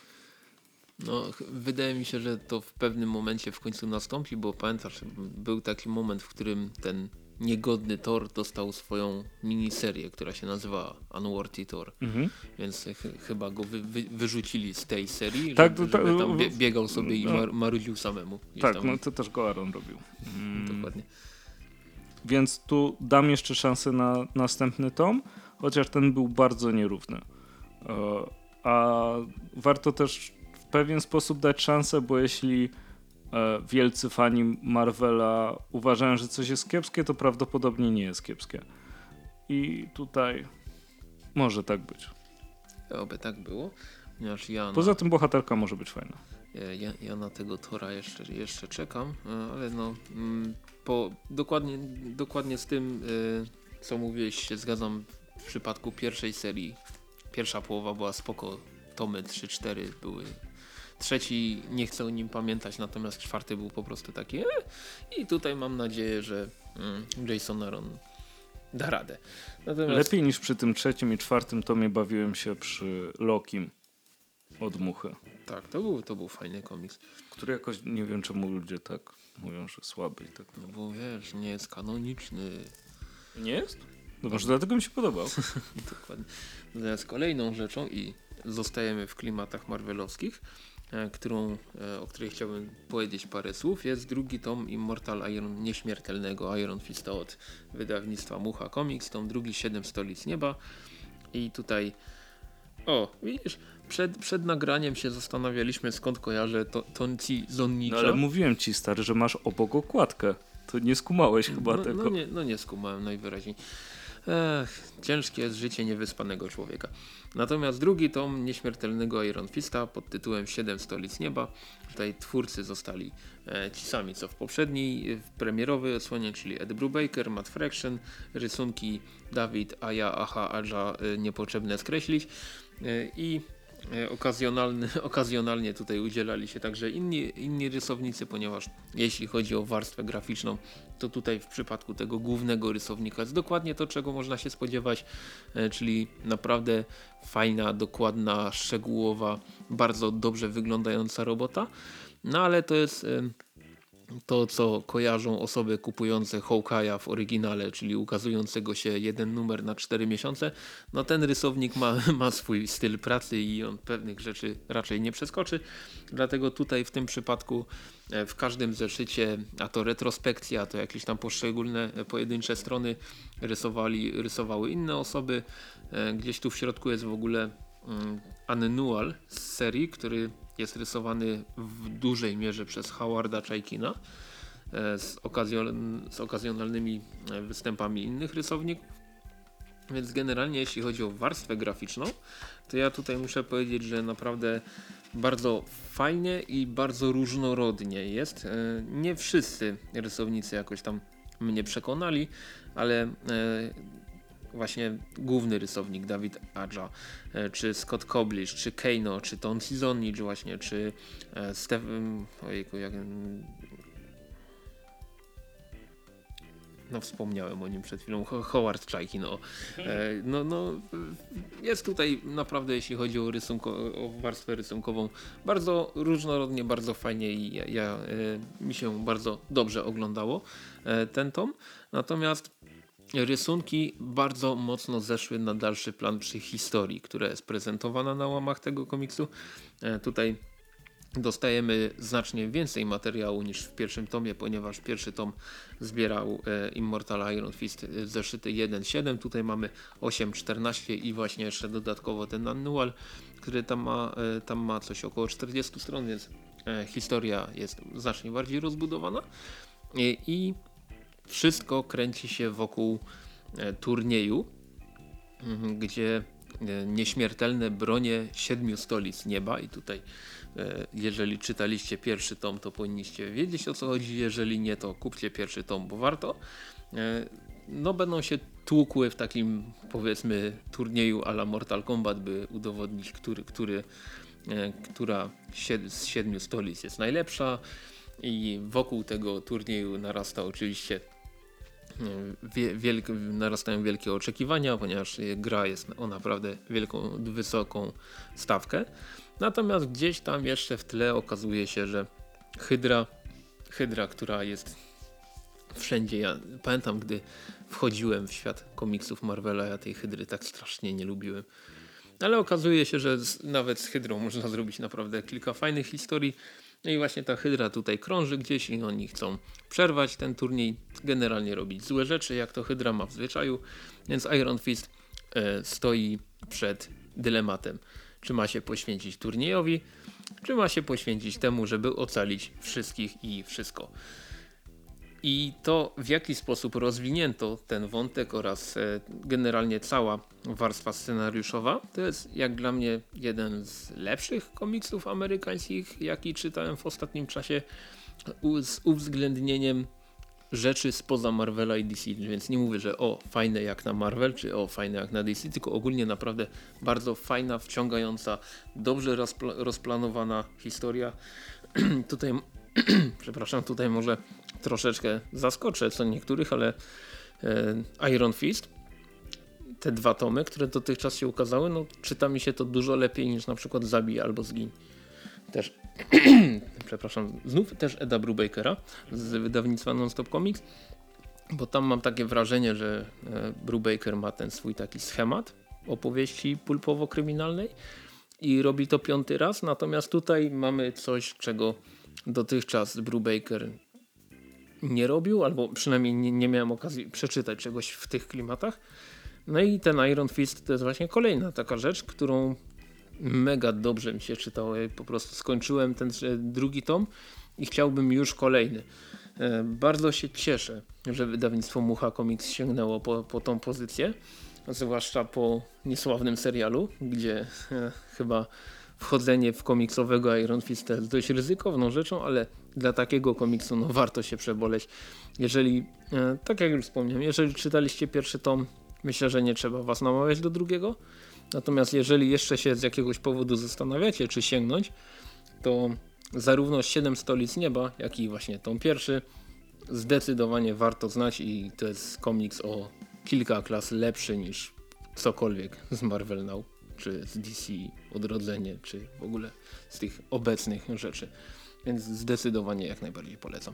No, wydaje mi się, że to w pewnym momencie w końcu nastąpi, bo pamiętasz, był taki moment, w którym ten niegodny Thor dostał swoją miniserię, która się nazywa Unworthy Thor. Mhm. Więc ch chyba go wy wy wyrzucili z tej serii, tak, żeby, to, żeby tam bie biegał sobie i no. mar marudził samemu. Tak, tam... no to też go Aaron robił. Mm. Dokładnie. Więc tu dam jeszcze szansę na następny tom, chociaż ten był bardzo nierówny. E, a warto też pewien sposób dać szansę, bo jeśli e, wielcy fani Marvela uważają, że coś jest kiepskie, to prawdopodobnie nie jest kiepskie. I tutaj może tak być. Oby tak było. Ponieważ ja Poza tym bohaterka może być fajna. Ja, ja na tego Tora jeszcze, jeszcze czekam, e, ale no mm, po, dokładnie, dokładnie z tym, e, co mówiłeś, się zgadzam w przypadku pierwszej serii. Pierwsza połowa była spoko, tomy 3-4 były trzeci nie chcę o nim pamiętać, natomiast czwarty był po prostu taki e, i tutaj mam nadzieję, że mm, Jason Aaron da radę. Natomiast... Lepiej niż przy tym trzecim i czwartym tomie bawiłem się przy Lokim od Muchy. Tak, to był, to był fajny komiks. Który jakoś, nie wiem czemu ludzie tak mówią, że słaby i tak. No bo wiesz, nie jest kanoniczny. Nie jest? No może dlatego mi się podobał. Dokładnie. Natomiast kolejną rzeczą i zostajemy w klimatach marvelowskich, E, którą, e, o której chciałbym powiedzieć parę słów, jest drugi tom Immortal Iron Nieśmiertelnego Iron Fista od wydawnictwa Mucha Comics, tom drugi Siedem Stolic Nieba i tutaj o, widzisz, przed, przed nagraniem się zastanawialiśmy skąd kojarzę to, Tonci Zonnicza. No ale mówiłem ci stary, że masz obok okładkę. To nie skumałeś chyba no, tego. No nie, no nie skumałem najwyraźniej. Ech, ciężkie jest życie niewyspanego człowieka. Natomiast drugi tom nieśmiertelnego Iron Fista pod tytułem Siedem Stolic Nieba. Tutaj twórcy zostali e, ci sami co w poprzedniej, w premierowej odsłonie, czyli Ed Brubaker, Matt Fraction, rysunki Dawid, Aja, Aha, Adja, e, niepotrzebne skreślić e, i E, okazjonalny, okazjonalnie tutaj udzielali się także inni, inni rysownicy, ponieważ jeśli chodzi o warstwę graficzną, to tutaj w przypadku tego głównego rysownika jest dokładnie to, czego można się spodziewać, e, czyli naprawdę fajna, dokładna, szczegółowa, bardzo dobrze wyglądająca robota. No ale to jest e, to, co kojarzą osoby kupujące Hawkeye'a w oryginale, czyli ukazującego się jeden numer na 4 miesiące, no ten rysownik ma, ma swój styl pracy i on pewnych rzeczy raczej nie przeskoczy. Dlatego tutaj w tym przypadku e, w każdym zeszycie, a to retrospekcja, to jakieś tam poszczególne e, pojedyncze strony rysowali, rysowały inne osoby. E, gdzieś tu w środku jest w ogóle mm, annual z serii, który jest rysowany w dużej mierze przez Howarda Czajkina e, z, okazjon z okazjonalnymi e, występami innych rysowników. Więc generalnie jeśli chodzi o warstwę graficzną, to ja tutaj muszę powiedzieć, że naprawdę bardzo fajnie i bardzo różnorodnie jest. E, nie wszyscy rysownicy jakoś tam mnie przekonali, ale właśnie główny rysownik Dawid Adja, e, czy Scott Koblish, czy Keino, czy Ton Sizonnicz właśnie, czy e, Stephen, ojejku, jak no wspomniałem o nim przed chwilą, Howard Czajki, no. E, no, no. Jest tutaj naprawdę, jeśli chodzi o, rysunko, o warstwę rysunkową, bardzo różnorodnie, bardzo fajnie i ja, ja mi się bardzo dobrze oglądało ten tom. Natomiast rysunki bardzo mocno zeszły na dalszy plan przy historii, która jest prezentowana na łamach tego komiksu. E, tutaj dostajemy znacznie więcej materiału niż w pierwszym tomie, ponieważ pierwszy tom zbierał e, Immortal Iron Fist e, zeszyty 1.7, tutaj mamy 8.14 i właśnie jeszcze dodatkowo ten annual, który tam ma, tam ma coś około 40 stron, więc historia jest znacznie bardziej rozbudowana i wszystko kręci się wokół e, turnieju, mhm, gdzie e, nieśmiertelne bronie siedmiu stolic nieba i tutaj e, jeżeli czytaliście pierwszy tom to powinniście wiedzieć o co chodzi, jeżeli nie to kupcie pierwszy tom, bo warto. No będą się tłukły w takim powiedzmy turnieju ala Mortal Kombat, by udowodnić, który, który, która z siedmiu stolic jest najlepsza i wokół tego turnieju narasta oczywiście wielk, narastają wielkie oczekiwania, ponieważ gra jest o naprawdę wielką, wysoką stawkę. Natomiast gdzieś tam jeszcze w tle okazuje się, że Hydra, Hydra, która jest wszędzie. Ja pamiętam, gdy wchodziłem w świat komiksów Marvela, ja tej Hydry tak strasznie nie lubiłem. Ale okazuje się, że z, nawet z Hydrą można zrobić naprawdę kilka fajnych historii. No i właśnie ta Hydra tutaj krąży gdzieś i oni chcą przerwać ten turniej, generalnie robić złe rzeczy, jak to Hydra ma w zwyczaju, więc Iron Fist e, stoi przed dylematem, czy ma się poświęcić turniejowi, czy ma się poświęcić temu, żeby ocalić wszystkich i wszystko. I to w jaki sposób rozwinięto ten wątek oraz e, generalnie cała warstwa scenariuszowa, to jest jak dla mnie jeden z lepszych komiksów amerykańskich, jaki czytałem w ostatnim czasie z uwzględnieniem rzeczy spoza Marvela i DC, więc nie mówię, że o fajne jak na Marvel, czy o fajne jak na DC, tylko ogólnie naprawdę bardzo fajna, wciągająca, dobrze rozpla rozplanowana historia. tutaj, przepraszam, tutaj może troszeczkę zaskoczę co niektórych, ale e, Iron Fist, te dwa tomy, które dotychczas się ukazały, no czyta mi się to dużo lepiej niż na przykład Zabij albo Zgin. Też przepraszam, znów też Eda Brubakera z wydawnictwa Nonstop Comics, bo tam mam takie wrażenie, że e, Brubaker ma ten swój taki schemat opowieści pulpowo-kryminalnej i robi to piąty raz, natomiast tutaj mamy coś, czego dotychczas Brubaker nie robił, albo przynajmniej nie, nie miałem okazji przeczytać czegoś w tych klimatach. No i ten Iron Fist to jest właśnie kolejna taka rzecz, którą mega dobrze mi się czytało. Ja po prostu skończyłem ten drugi tom i chciałbym już kolejny. E, bardzo się cieszę, że wydawnictwo Mucha Comics sięgnęło po, po tą pozycję, zwłaszcza po niesławnym serialu, gdzie e, chyba wchodzenie w komiksowego Iron Fist jest dość ryzykowną rzeczą, ale dla takiego komiksu no, warto się przeboleć. Jeżeli, e, tak jak już wspomniałem, jeżeli czytaliście pierwszy tom, myślę, że nie trzeba was namawiać do drugiego. Natomiast jeżeli jeszcze się z jakiegoś powodu zastanawiacie, czy sięgnąć, to zarówno 7 stolic nieba, jak i właśnie tą pierwszy zdecydowanie warto znać i to jest komiks o kilka klas lepszy niż cokolwiek z Marvel Now, czy z DC Odrodzenie, czy w ogóle z tych obecnych rzeczy. Więc zdecydowanie jak najbardziej polecam.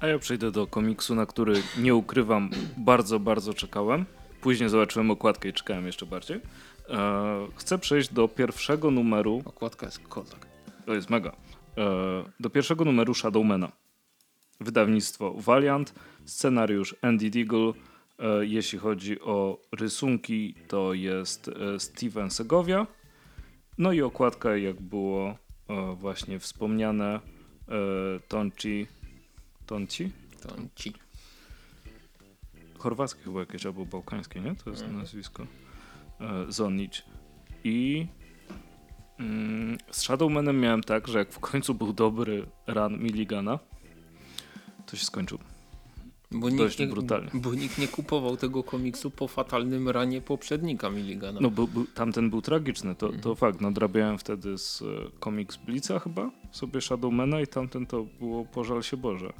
A ja przejdę do komiksu, na który nie ukrywam, bardzo, bardzo czekałem. Później zobaczyłem okładkę i czekałem jeszcze bardziej. E, chcę przejść do pierwszego numeru. Okładka jest kozak. To jest mega. E, do pierwszego numeru Shadowmana. Wydawnictwo Valiant, scenariusz Andy Deagle. E, jeśli chodzi o rysunki, to jest e, Steven Segovia. No i okładka, jak było e, właśnie wspomniane, e, Tonci. Tonci? Tonci chorwackie chyba jakieś, albo bałkańskie, nie? To jest mhm. nazwisko. E. I mm, z Shadowmanem miałem tak, że jak w końcu był dobry run Milligana, to się skończył. Bo nikt, brutalnie. bo nikt nie kupował tego komiksu po fatalnym ranie poprzednika Milligana. No, bo, bo tamten był tragiczny, to, mhm. to fakt. Nadrabiałem wtedy z e, komiks Blica chyba, sobie Shadowmana i tamten to było pożal się Boże.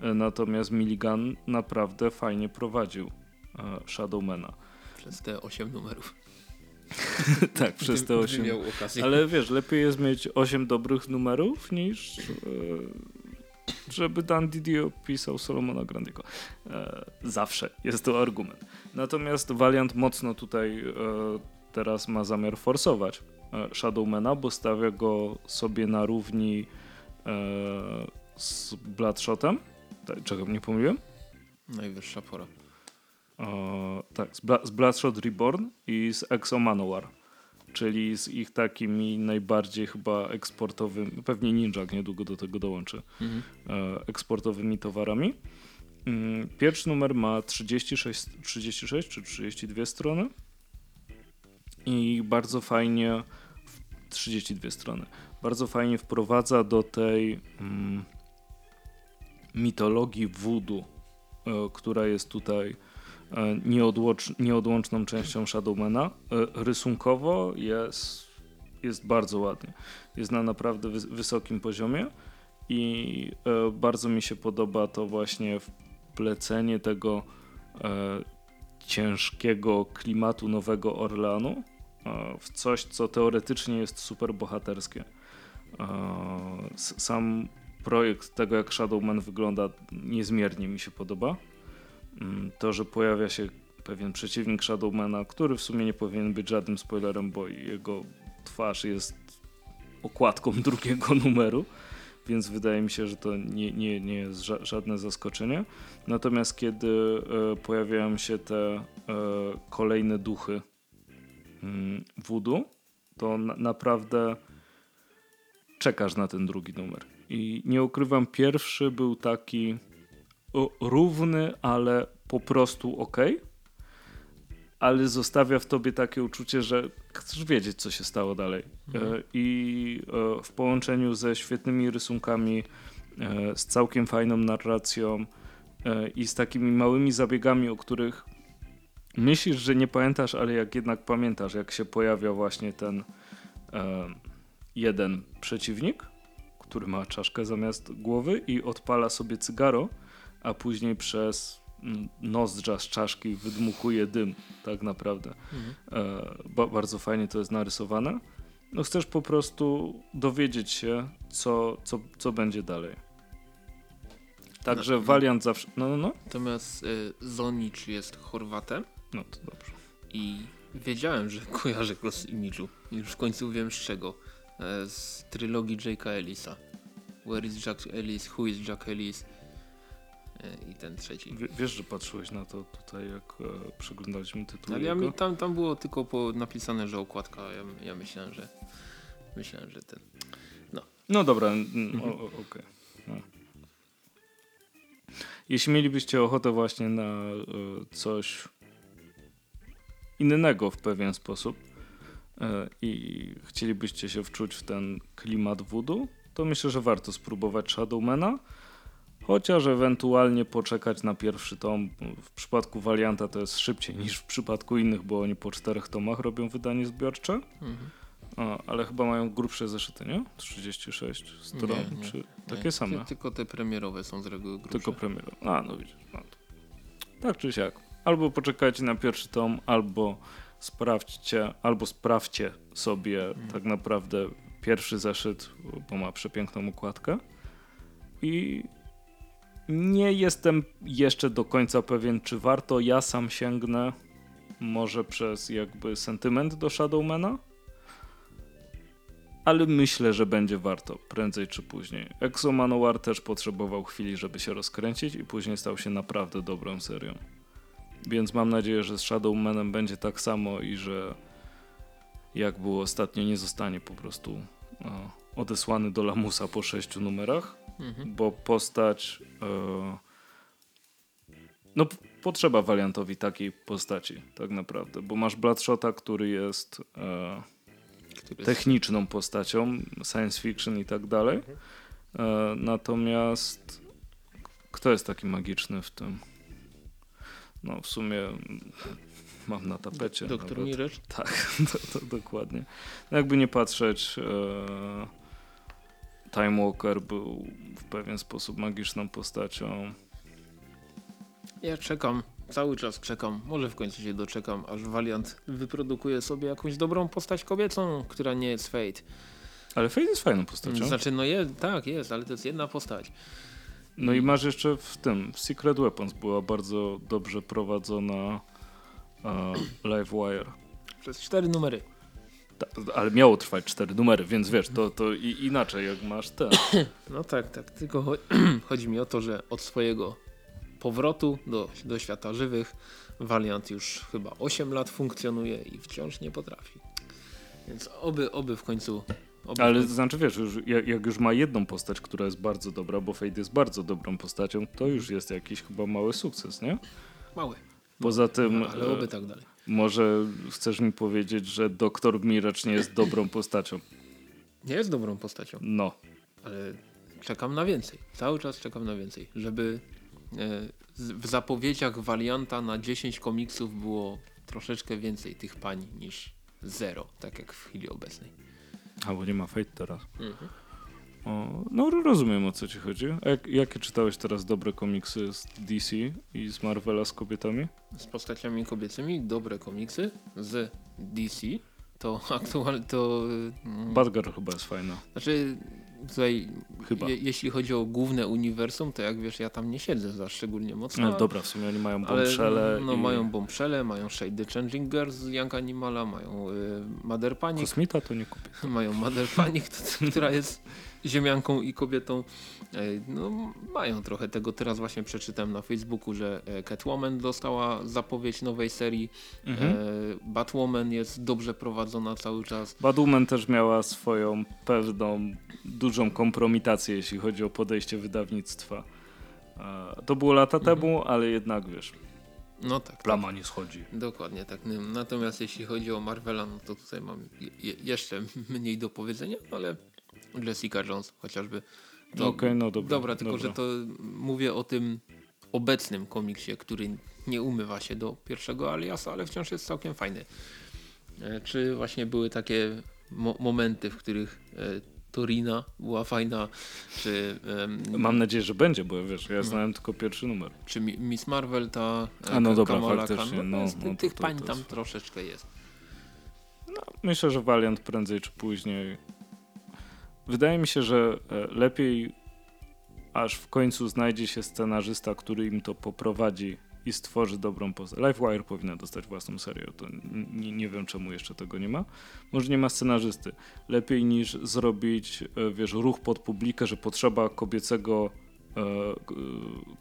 E, natomiast Milligan naprawdę fajnie prowadził e, Shadowmana. Przez te 8 numerów. tak, przez te 8. Ale wiesz, lepiej jest mieć 8 dobrych numerów niż żeby Dan Didio pisał Solomona Grandiego. zawsze jest to argument. Natomiast Valiant mocno tutaj teraz ma zamiar forsować Shadowmana, bo stawia go sobie na równi z Bloodshotem czego nie pomyliłem? Najwyższa pora. O, tak, z, Bla z Bloodshot Reborn i z Exo Manowar. Czyli z ich takimi najbardziej chyba eksportowymi, pewnie Ninja niedługo do tego dołączy, mhm. e, eksportowymi towarami. Mm, pierwszy numer ma 36, 36 czy 32 strony i bardzo fajnie 32 strony. Bardzo fajnie wprowadza do tej mm, mitologii voodoo, e, która jest tutaj nieodłącz, nieodłączną częścią Shadowmana. E, rysunkowo jest, jest bardzo ładnie. Jest na naprawdę wysokim poziomie i bardzo mi się podoba to właśnie wplecenie tego ciężkiego klimatu Nowego Orleanu w coś, co teoretycznie jest super bohaterskie. Sam projekt tego, jak Shadowman wygląda, niezmiernie mi się podoba. Mm, to, że pojawia się pewien przeciwnik Shadowmana, który w sumie nie powinien być żadnym spoilerem, bo jego twarz jest okładką drugiego numeru, więc wydaje mi się, że to nie, nie, nie jest ża żadne zaskoczenie. Natomiast kiedy e, pojawiają się te e, kolejne duchy mm, to na naprawdę czekasz na ten drugi numer. I nie ukrywam, pierwszy był taki równy, ale po prostu ok. Ale zostawia w tobie takie uczucie, że chcesz wiedzieć, co się stało dalej. Mhm. E, I e, w połączeniu ze świetnymi rysunkami, e, z całkiem fajną narracją i z takimi małymi zabiegami, o których myślisz, że nie pamiętasz, ale jak jednak pamiętasz, jak się pojawia właśnie ten jeden przeciwnik, który ma czaszkę zamiast głowy i odpala sobie cygaro, a później przez mm, nozdrza z czaszki wydmuchuje dym, tak naprawdę. Mhm. E, ba bardzo fajnie to jest narysowane. No chcesz po prostu dowiedzieć się, co, co, co będzie dalej. Także No, Valiant zawsze... No, no, no. Natomiast y, Zonicz jest Chorwatem No to dobrze. i wiedziałem, że kojarzę go z imidżu. Już w końcu wiem z czego. E, z trylogii Jake'a Ellisa. Where is Jack Ellis? Who is Jack Ellis? I ten trzeci. W, wiesz, że patrzyłeś na to tutaj, jak e, przeglądaliśmy tytuł Ale ja jego? mi, tam, tam było tylko po, napisane, że okładka. Ja, ja myślałem, że myślałem, że ten. No dobra, mm, Mhm. okej. No. Jeśli mielibyście ochotę właśnie na e, coś innego w pewien sposób e, i chcielibyście się wczuć w ten klimat voodoo, to myślę, że warto spróbować Shadowmana, chociaż ewentualnie poczekać na pierwszy tom. W przypadku Valianta to jest szybciej niż w przypadku innych, bo oni po czterech tomach robią wydanie zbiorcze. Mhm. A, ale chyba mają grubsze zeszyty, nie? 36 stron, Nie, nie, czy Nie, takie same? ty- Tylko te premierowe są z reguły grubsze. Tylko premierą. A, no widzisz. No. Tak czy siak. Albo poczekajcie na pierwszy tom, albo sprawdźcie, albo sprawdźcie sobie Mhm. tak naprawdę pierwszy zeszyt, bo ma przepiękną okładkę. I nie jestem jeszcze do końca pewien, czy warto. Ja sam sięgnę może przez jakby sentyment do Shadowmana. Ale myślę, że będzie warto prędzej czy później. Exo Manowar też potrzebował chwili, żeby się rozkręcić i później stał się naprawdę dobrą serią. Więc mam nadzieję, że z Shadowmanem będzie tak samo i że jak było ostatnio, nie zostanie po prostu e, odesłany do lamusa po sześciu numerach, Mhm. bo postać. E, no, potrzeba Valiantowi takiej postaci, tak naprawdę, bo masz Bloodshota, który jest. E, techniczną postacią, science fiction i tak dalej. E, natomiast kto jest taki magiczny w tym? No w sumie mam na tapecie. Doktor. Miracz? Tak, to, to dokładnie. No jakby nie patrzeć, e, Time Walker był w pewien sposób magiczną postacią. Ja czekam, cały czas czekam, może w końcu się doczekam, aż Valiant wyprodukuje sobie jakąś dobrą postać kobiecą, która nie jest Fate. Ale Fate jest fajną postacią. Znaczy, no jest, tak jest, ale to jest jedna postać. No i masz jeszcze w tym, w Secret Weapons była bardzo dobrze prowadzona e, Livewire. Przez cztery numery. Ale miało trwać cztery numery, więc wiesz, to, to i, inaczej jak masz te. No tak, tak, tylko cho chodzi mi o to, że od swojego powrotu do, do świata żywych Valiant już chyba 8 lat funkcjonuje i wciąż nie potrafi. Więc oby, oby w końcu... Ale to znaczy wiesz, już, jak, jak już ma jedną postać, która jest bardzo dobra, bo Fate jest bardzo dobrą postacią, to już jest jakiś chyba mały sukces, nie? mały. Poza tym, No, ale e, oby tak dalej. Może chcesz mi powiedzieć, że Doktor Miracz nie jest dobrą postacią. Nie jest dobrą postacią. No. ale czekam na więcej. Cały czas czekam na więcej. Żeby e, w zapowiedziach Valianta na 10 komiksów było troszeczkę więcej tych pań niż zero, tak jak w chwili obecnej. Albo nie ma Fate teraz. O, no rozumiem o co ci chodzi. A jak, jakie czytałeś teraz dobre komiksy z DC i z Marvela z kobietami? Z postaciami kobiecymi dobre komiksy z DC to aktualnie to mm, Badger chyba jest fajna. znaczy tutaj Chyba. je, jeśli chodzi o główne uniwersum, to jak wiesz, ja tam nie siedzę za szczególnie mocno. No, dobra, w sumie oni mają Ale bombshelle no, i... mają bombshelle, mają Shade the Changing Girls z Young Animala, mają y, Mother Panic, Kosmita to nie kupię. mają Mother Panic, która jest ziemianką i kobietą. Ej, No, mają trochę tego. Teraz właśnie przeczytałem na Facebooku, że e, Catwoman dostała zapowiedź nowej serii. Mhm. E, Batwoman jest dobrze prowadzona cały czas. Batwoman też miała swoją pewną, dużą kompromitację, jeśli chodzi o podejście wydawnictwa. E, to było lata temu, ale jednak wiesz, No tak. plama nie schodzi. Dokładnie tak. Natomiast jeśli chodzi o Marvela, no to tutaj mam je, jeszcze mniej do powiedzenia, ale Jessica Jones chociażby. Okej, no dobra. Dobra, tylko dobra. że to mówię o tym obecnym komiksie, który nie umywa się do pierwszego aliasa, ale wciąż jest całkiem fajny. E, Czy właśnie były takie mo momenty, w których e, Torina była fajna, czy, Mam nadzieję, że będzie, bo wiesz, ja znałem tylko pierwszy numer. czy Mi- Miss Marvel ta e, A no dobra, Kamala faktycznie, Khan, no, no to- tych to- pań to tam jest- troszeczkę jest. Myślę, że Valiant prędzej czy później. Wydaje mi się, że e, lepiej aż w końcu znajdzie się scenarzysta, który im to poprowadzi i stworzy dobrą postać. Livewire powinna dostać własną serię. To nie, nie wiem, czemu jeszcze tego nie ma. Może nie ma scenarzysty. Lepiej niż zrobić, e, wiesz, ruch pod publikę, że potrzeba kobiecego, e,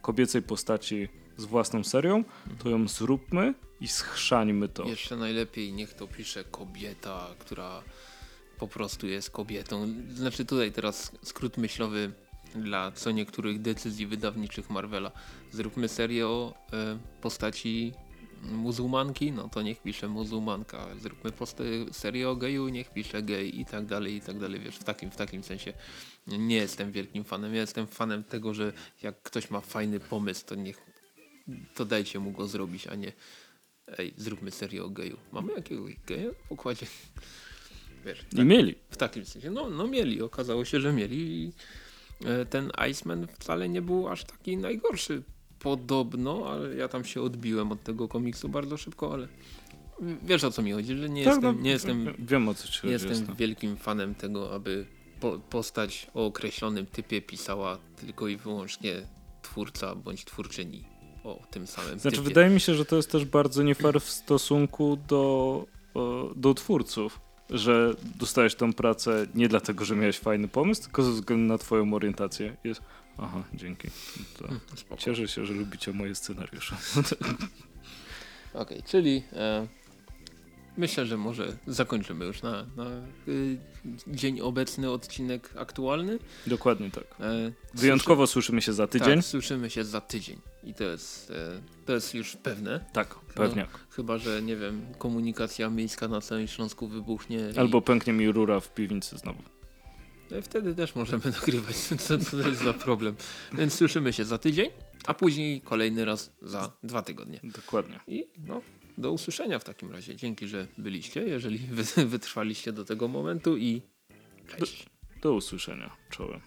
kobiecej postaci z własną serią, to ją zróbmy i schrzańmy to. Jeszcze najlepiej niech to pisze kobieta, która po prostu jest kobietą. Znaczy tutaj teraz skrót myślowy dla co niektórych decyzji wydawniczych Marvela. Zróbmy serię o e, postaci muzułmanki, no to niech pisze muzułmanka. Zróbmy serię o geju, niech pisze gej i tak dalej, i tak dalej. Wiesz, w takim, w takim sensie nie jestem wielkim fanem. Ja jestem fanem tego, że jak ktoś ma fajny pomysł, to niech to dajcie mu go zrobić, a nie ej, zróbmy serię o geju. Mamy jakiegoś geja w pokładzie? Wiesz, I mieli. w takim sensie. No, no mieli, okazało się, że mieli i e, ten Iceman wcale nie był aż taki najgorszy. Podobno, ale ja tam się odbiłem od tego komiksu bardzo szybko, ale wiesz o co mi chodzi, że nie Tak, jestem, no, nie jestem, wiem- o co ci jestem jasne. wielkim fanem tego, aby po, postać o określonym typie pisała tylko i wyłącznie twórca bądź twórczyni o tym samym Znaczy, typie. wydaje mi się, że to jest też bardzo nie fair w stosunku do, o, do twórców, że dostajesz tą pracę nie dlatego, że miałeś fajny pomysł, tylko ze względu na twoją orientację. Jest, aha, dzięki. To Hmm, cieszę się, że lubicie moje scenariusze. Okej, czyli e, myślę, że może zakończymy już na, na y, dzień obecny odcinek aktualny. Dokładnie tak. E, Wyjątkowo słyszymy się za słyszy- tydzień. Tak, słyszymy się za tydzień i to jest, e, to jest już pewne. Tak, pewnie. Chyba, że nie wiem, komunikacja miejska na całym Śląsku wybuchnie. i- Albo pęknie mi rura w piwnicy znowu. E, Wtedy też możemy nagrywać, co to jest za problem. Więc słyszymy się za tydzień, a później kolejny raz za dwa tygodnie. Dokładnie. I no, do usłyszenia w takim razie. Dzięki, że byliście, jeżeli wy, wytrwaliście do tego momentu i cześć. Do usłyszenia. Czołem.